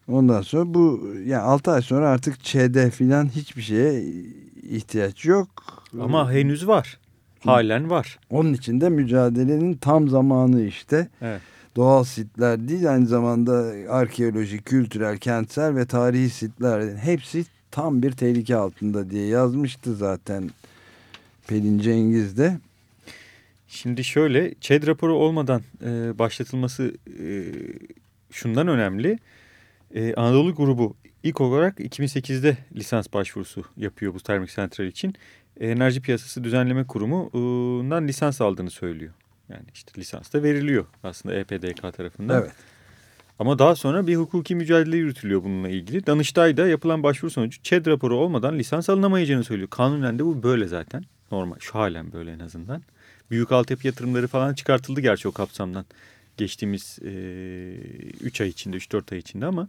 [SPEAKER 2] Ondan sonra bu yani 6 ay sonra artık ÇED filan hiçbir şeye ihtiyaç yok.
[SPEAKER 3] Ama henüz var. Halen var.
[SPEAKER 2] Onun için de mücadelenin tam zamanı işte.
[SPEAKER 3] Evet.
[SPEAKER 2] Doğal sitler değil aynı zamanda arkeolojik, kültürel, kentsel ve tarihi sitler hepsi tam bir tehlike altında diye yazmıştı zaten Pelin Cengiz de.
[SPEAKER 3] Şimdi şöyle ÇED raporu olmadan e, başlatılması e, şundan önemli. E, Anadolu grubu ilk olarak 2008'de lisans başvurusu yapıyor bu termik santral için. E, Enerji Piyasası Düzenleme Kurumu'ndan lisans aldığını söylüyor. Yani işte lisans da veriliyor aslında E EPDK tarafından.
[SPEAKER 2] Evet.
[SPEAKER 3] Ama daha sonra bir hukuki mücadele yürütülüyor bununla ilgili. Danıştay'da yapılan başvuru sonucu ÇED raporu olmadan lisans alınamayacağını söylüyor. Kanunen de bu böyle zaten. Normal. Şu halen böyle en azından. Büyük altyapı yatırımları falan çıkartıldı gerçi o kapsamdan. Geçtiğimiz 3 ay içinde, 3-4 ay içinde ama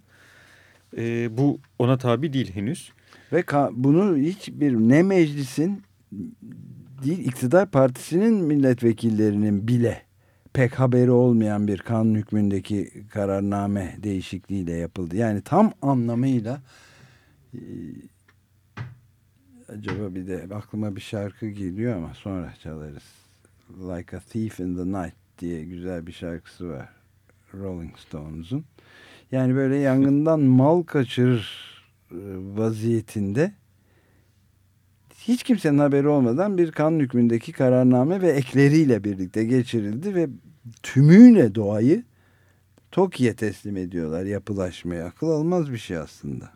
[SPEAKER 3] e, bu ona tabi değil henüz.
[SPEAKER 2] Ve bunu hiçbir ne meclisin değil iktidar partisinin milletvekillerinin bile pek haberi olmayan bir kanun hükmündeki kararname değişikliğiyle yapıldı. Yani tam anlamıyla e, acaba bir de aklıma bir şarkı geliyor ama sonra çalarız. Like a Thief in the Night diye güzel bir şarkısı var Rolling Stones'un. Yani böyle yangından mal kaçırır e, vaziyetinde hiç kimsenin haberi olmadan bir kanun hükmündeki kararname ve ekleriyle birlikte geçirildi ve tümüyle doğayı TOKİ'ye teslim ediyorlar yapılaşmaya. Akıl almaz bir şey aslında.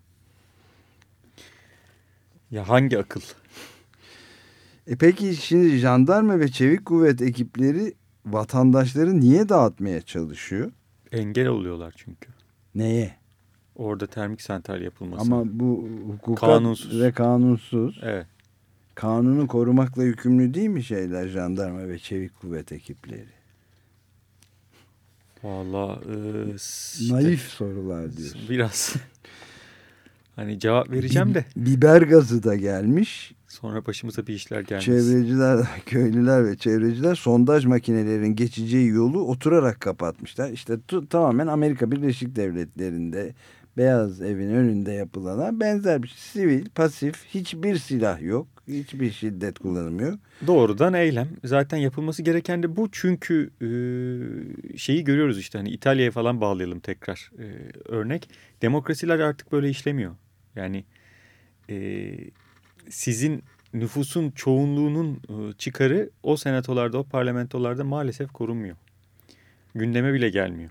[SPEAKER 3] Ya hangi akıl?
[SPEAKER 2] E peki şimdi jandarma ve çevik kuvvet ekipleri vatandaşları niye dağıtmaya çalışıyor?
[SPEAKER 3] Engel oluyorlar çünkü.
[SPEAKER 2] Neye?
[SPEAKER 3] Orada termik santral yapılması.
[SPEAKER 2] Ama bu hukuka
[SPEAKER 3] Kanunsuz.
[SPEAKER 2] ve kanunsuz.
[SPEAKER 3] Evet.
[SPEAKER 2] Kanunu korumakla yükümlü değil mi şeyler jandarma ve çevik kuvvet ekipleri?
[SPEAKER 3] Vallahi e, işte
[SPEAKER 2] Naif sorular diyorsun.
[SPEAKER 3] Biraz <laughs> hani cevap vereceğim de
[SPEAKER 2] Biber gazı da gelmiş.
[SPEAKER 3] Sonra başımıza bir işler gelmez.
[SPEAKER 2] Çevreciler, <laughs> köylüler ve çevreciler sondaj makinelerin geçeceği yolu oturarak kapatmışlar. İşte tamamen Amerika Birleşik Devletleri'nde Beyaz Evin önünde yapılana benzer bir şey. Sivil, pasif, hiçbir silah yok. Hiçbir şiddet kullanılmıyor.
[SPEAKER 3] Doğrudan eylem. Zaten yapılması gereken de bu. Çünkü e, şeyi görüyoruz işte hani İtalya'ya falan bağlayalım tekrar e, örnek. Demokrasiler artık böyle işlemiyor. Yani e, sizin nüfusun çoğunluğunun e, çıkarı o senatolarda, o parlamentolarda maalesef korunmuyor. Gündeme bile gelmiyor.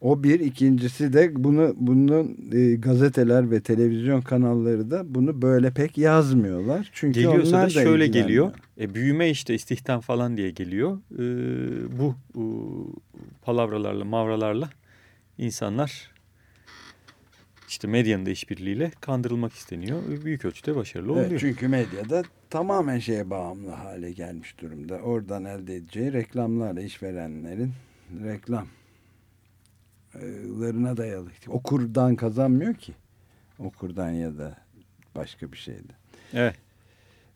[SPEAKER 2] O bir. ikincisi de bunu bunun e, gazeteler ve televizyon kanalları da bunu böyle pek yazmıyorlar. Çünkü
[SPEAKER 3] Geliyorsa
[SPEAKER 2] onlar
[SPEAKER 3] da şöyle
[SPEAKER 2] ilgilenmiyor.
[SPEAKER 3] geliyor. E, büyüme işte istihdam falan diye geliyor. E, bu e, palavralarla, mavralarla insanlar işte medyanın da işbirliğiyle kandırılmak isteniyor. Büyük ölçüde başarılı
[SPEAKER 2] Evet,
[SPEAKER 3] oluyor.
[SPEAKER 2] çünkü medyada tamamen şeye bağımlı hale gelmiş durumda. Oradan elde edeceği reklamlarla işverenlerin reklamlarına dayalı. Okurdan kazanmıyor ki. Okurdan ya da başka bir şeyden.
[SPEAKER 3] Evet.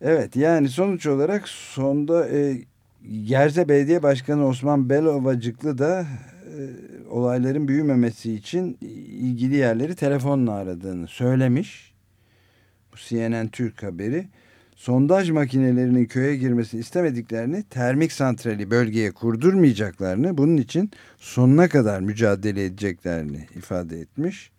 [SPEAKER 2] Evet yani sonuç olarak sonda e, Gerze Belediye Başkanı Osman Belovacıklı da olayların büyümemesi için ilgili yerleri telefonla aradığını söylemiş. Bu CNN Türk haberi. Sondaj makinelerinin köye girmesini istemediklerini, termik santrali bölgeye kurdurmayacaklarını, bunun için sonuna kadar mücadele edeceklerini ifade etmiş.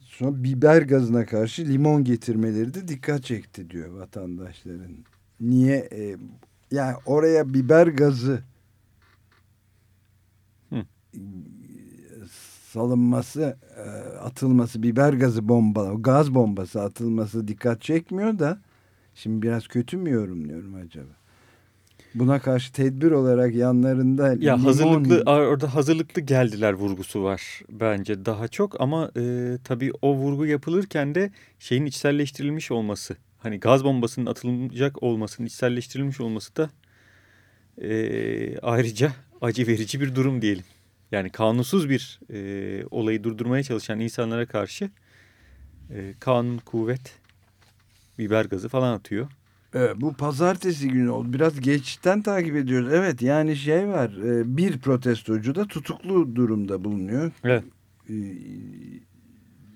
[SPEAKER 2] Sonra biber gazına karşı limon getirmeleri de dikkat çekti diyor vatandaşların. Niye? E, yani oraya biber gazı. Salınması, e, atılması, biber gazı bomba, gaz bombası atılması dikkat çekmiyor da şimdi biraz kötü mü yorumluyorum acaba? Buna karşı tedbir olarak yanlarında
[SPEAKER 3] Ya
[SPEAKER 2] limon-
[SPEAKER 3] hazırlıklı orada hazırlıklı geldiler vurgusu var bence daha çok ama e, tabii o vurgu yapılırken de şeyin içselleştirilmiş olması hani gaz bombasının atılacak olmasının içselleştirilmiş olması da e, ayrıca acı verici bir durum diyelim. Yani kanunsuz bir e, olayı durdurmaya çalışan insanlara karşı e, kanun kuvvet biber gazı falan atıyor.
[SPEAKER 2] Evet, bu pazartesi günü oldu. Biraz geçten takip ediyoruz. Evet yani şey var. e, Bir protestocu da tutuklu durumda bulunuyor.
[SPEAKER 3] Evet.
[SPEAKER 2] E,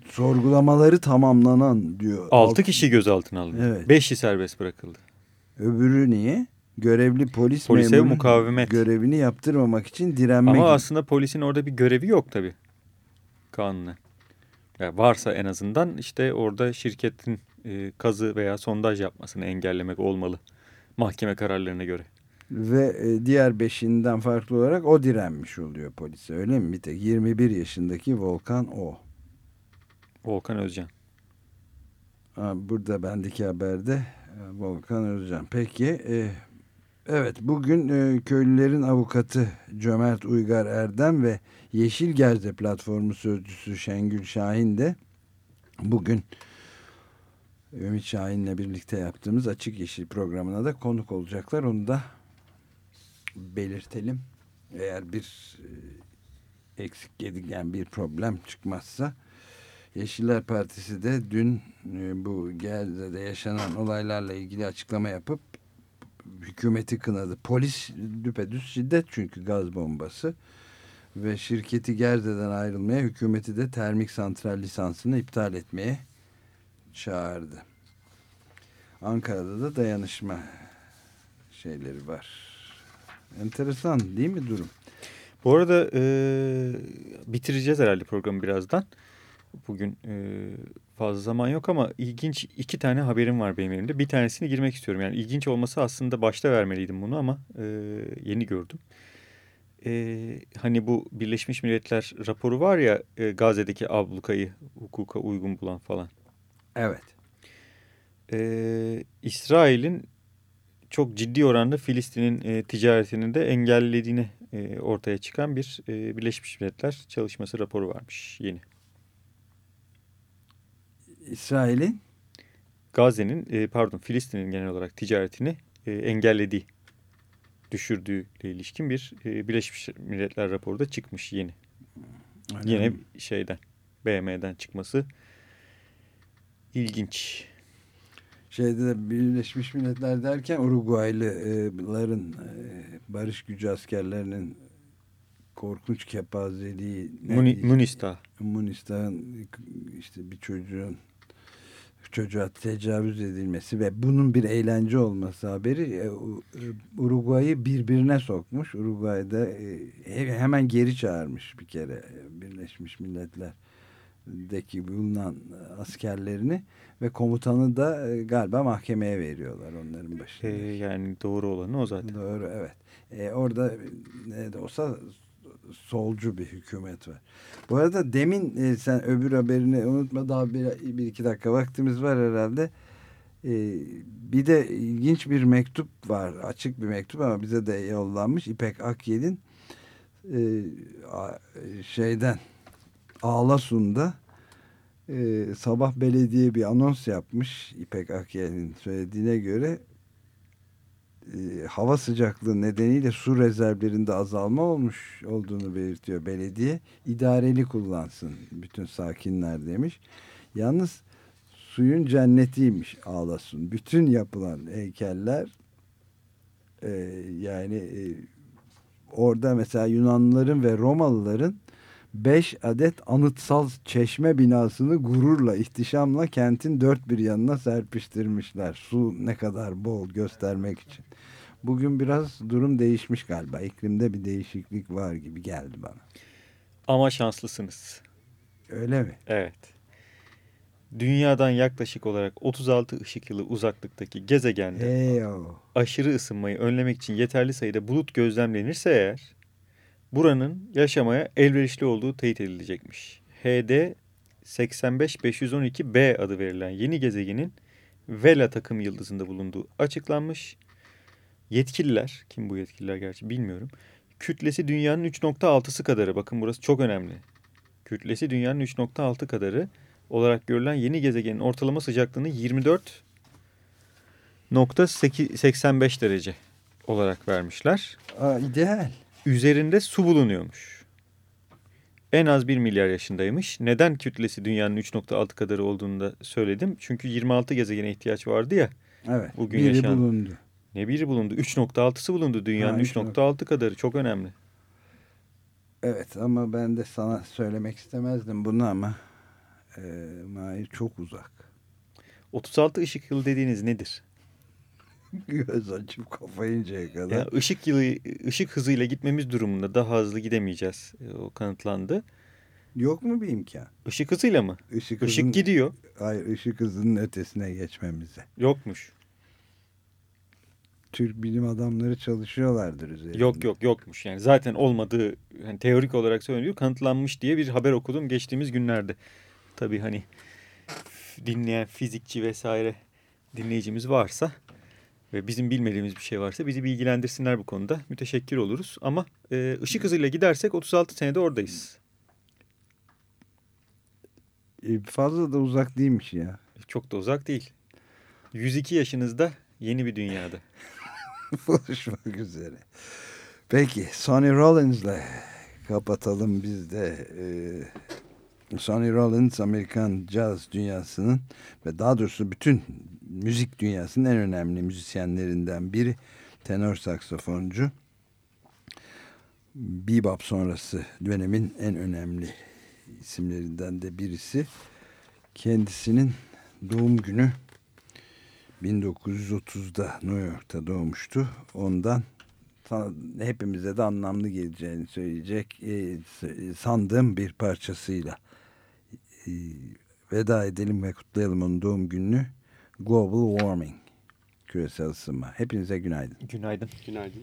[SPEAKER 2] Sorgulamaları tamamlanan diyor.
[SPEAKER 3] 6 kişi gözaltına alındı.
[SPEAKER 2] Evet.
[SPEAKER 3] 5'i serbest bırakıldı.
[SPEAKER 2] Öbürü niye? Görevli polis
[SPEAKER 3] Polise
[SPEAKER 2] memuru
[SPEAKER 3] mukavemet.
[SPEAKER 2] görevini yaptırmamak için direnmek.
[SPEAKER 3] Ama aslında polisin orada bir görevi yok tabii. Kanunen. Ya varsa en azından işte orada şirketin e, kazı veya sondaj yapmasını engellemek olmalı. Mahkeme kararlarına göre.
[SPEAKER 2] Ve e, diğer beşinden farklı olarak o direnmiş oluyor polise öyle mi? Bir tek 21 yaşındaki Volkan o.
[SPEAKER 3] Volkan Özcan.
[SPEAKER 2] Ha, burada bendeki haberde e, Volkan Özcan. Peki e, evet bugün e, köylülerin avukatı Cömert Uygar Erdem ve Yeşil Gerze platformu sözcüsü Şengül Şahin de bugün Ümit Şahin'le birlikte yaptığımız Açık Yeşil programına da konuk olacaklar. Onu da belirtelim. Eğer bir e, eksik gedigen bir problem çıkmazsa Yeşiller Partisi de dün e, bu Gerze'de yaşanan olaylarla ilgili açıklama yapıp hükümeti kınadı. Polis düpedüz şiddet çünkü gaz bombası ve şirketi Gerze'den ayrılmaya hükümeti de termik santral lisansını iptal etmeye çağırdı. Ankara'da da dayanışma şeyleri var. Enteresan değil mi durum?
[SPEAKER 3] Bu arada e, bitireceğiz herhalde programı birazdan. Bugün e, fazla zaman yok ama ilginç iki tane haberim var benim elimde. Bir tanesini girmek istiyorum. Yani ilginç olması aslında başta vermeliydim bunu ama e, yeni gördüm. E, hani bu Birleşmiş Milletler raporu var ya e, Gazze'deki ablukayı hukuka uygun bulan falan.
[SPEAKER 2] Evet.
[SPEAKER 3] E, İsrail'in çok ciddi oranda Filistin'in e, ticaretini de engellediğini e, ortaya çıkan bir e, Birleşmiş Milletler çalışması raporu varmış yeni.
[SPEAKER 2] İsrail'in
[SPEAKER 3] Gazze'nin e, pardon Filistin'in genel olarak ticaretini e, engellediği, düşürdüğü ile ilişkin bir e, Birleşmiş Milletler raporu da çıkmış yeni.
[SPEAKER 2] Öyle
[SPEAKER 3] Yine şeyden BM'den çıkması ilginç.
[SPEAKER 2] şeyde de Birleşmiş Milletler derken Uruguaylıların e, barış gücü askerlerinin korkunç kepazeliği
[SPEAKER 3] Muni, Munista.
[SPEAKER 2] Munista'nın işte bir çocuğun çocuğa tecavüz edilmesi ve bunun bir eğlence olması haberi e, Uruguay'ı birbirine sokmuş. Uruguay'da e, hemen geri çağırmış bir kere e, Birleşmiş Milletler'deki bulunan askerlerini ve komutanı da galiba mahkemeye veriyorlar onların başında.
[SPEAKER 3] Yani doğru olanı o zaten.
[SPEAKER 2] Doğru evet. E, orada ne de olsa solcu bir hükümet var. Bu arada demin e, sen öbür haberini unutma daha bir, bir iki dakika vaktimiz var herhalde. E, bir de ilginç bir mektup var açık bir mektup ama bize de yollanmış İpek Akyel'in e, şeyden Ağlasun'da e, sabah belediye bir anons yapmış İpek Akyel'in söylediğine göre e, hava sıcaklığı nedeniyle su rezervlerinde azalma olmuş olduğunu belirtiyor belediye. İdareli kullansın bütün sakinler demiş. Yalnız suyun cennetiymiş Ağlasun. Bütün yapılan heykeller e, yani e, orada mesela Yunanlıların ve Romalıların 5 adet anıtsal çeşme binasını gururla, ihtişamla kentin dört bir yanına serpiştirmişler. Su ne kadar bol göstermek için. Bugün biraz durum değişmiş galiba. İklimde bir değişiklik var gibi geldi bana.
[SPEAKER 3] Ama şanslısınız.
[SPEAKER 2] Öyle mi?
[SPEAKER 3] Evet. Dünyadan yaklaşık olarak 36 ışık yılı uzaklıktaki gezegende
[SPEAKER 2] Hey o.
[SPEAKER 3] aşırı ısınmayı önlemek için yeterli sayıda bulut gözlemlenirse eğer buranın yaşamaya elverişli olduğu teyit edilecekmiş. HD 85512b adı verilen yeni gezegenin Vela takım yıldızında bulunduğu açıklanmış. Yetkililer, kim bu yetkililer gerçi bilmiyorum. Kütlesi dünyanın 3.6'sı kadarı. Bakın burası çok önemli. Kütlesi dünyanın 3.6 kadarı olarak görülen yeni gezegenin ortalama sıcaklığını 24.85 derece olarak vermişler.
[SPEAKER 2] Aa, ideal.
[SPEAKER 3] Üzerinde su bulunuyormuş. En az 1 milyar yaşındaymış. Neden kütlesi dünyanın 3.6 kadarı olduğunu da söyledim. Çünkü 26 gezegene ihtiyaç vardı ya.
[SPEAKER 2] Evet.
[SPEAKER 3] Bugün
[SPEAKER 2] biri
[SPEAKER 3] yaşanan-
[SPEAKER 2] bulundu.
[SPEAKER 3] Ne biri bulundu? 3.6'sı bulundu. Dünyanın
[SPEAKER 2] Ha, üç
[SPEAKER 3] 3.6 kadarı. Çok önemli.
[SPEAKER 2] Evet ama ben de sana söylemek istemezdim bunu ama e, Mahir çok uzak.
[SPEAKER 3] 36 ışık yılı dediğiniz nedir? <laughs>
[SPEAKER 2] Göz açıp kapayıncaya kadar.
[SPEAKER 3] Ya ışık yılı ışık hızıyla gitmemiz durumunda daha hızlı gidemeyeceğiz. E, O kanıtlandı.
[SPEAKER 2] Yok mu bir imkan?
[SPEAKER 3] Işık hızıyla mı?
[SPEAKER 2] Işık, hızın-
[SPEAKER 3] gidiyor.
[SPEAKER 2] Hayır ışık hızının ötesine geçmemize.
[SPEAKER 3] Yokmuş.
[SPEAKER 2] Türk bilim adamları çalışıyorlardır üzerinde.
[SPEAKER 3] Yok yok yokmuş. Yani zaten olmadığı yani teorik olarak söyleniyor. Kanıtlanmış diye bir haber okudum geçtiğimiz günlerde. Tabii hani dinleyen fizikçi vesaire dinleyicimiz varsa ve bizim bilmediğimiz bir şey varsa bizi bilgilendirsinler bu konuda. Müteşekkir oluruz. Ama e, ışık hızıyla gidersek 36 senede oradayız.
[SPEAKER 2] E, fazla da uzak değilmiş ya.
[SPEAKER 3] Çok da uzak değil. 102 yaşınızda yeni bir dünyada. <laughs>
[SPEAKER 2] Buluşmak üzere. Peki Sonny Rollins'le kapatalım biz de. Ee, Sonny Rollins Amerikan caz dünyasının ve daha doğrusu bütün müzik dünyasının en önemli müzisyenlerinden biri. Tenor saksafoncu. Bebop sonrası dönemin en önemli isimlerinden de birisi. Kendisinin doğum günü 1930'da New York'ta doğmuştu. Ondan hepimize de anlamlı geleceğini söyleyecek e, s- sandığım bir parçasıyla e, veda edelim ve kutlayalım onun doğum gününü. Global Warming, küresel ısınma. Hepinize günaydın.
[SPEAKER 3] Günaydın.
[SPEAKER 15] Günaydın.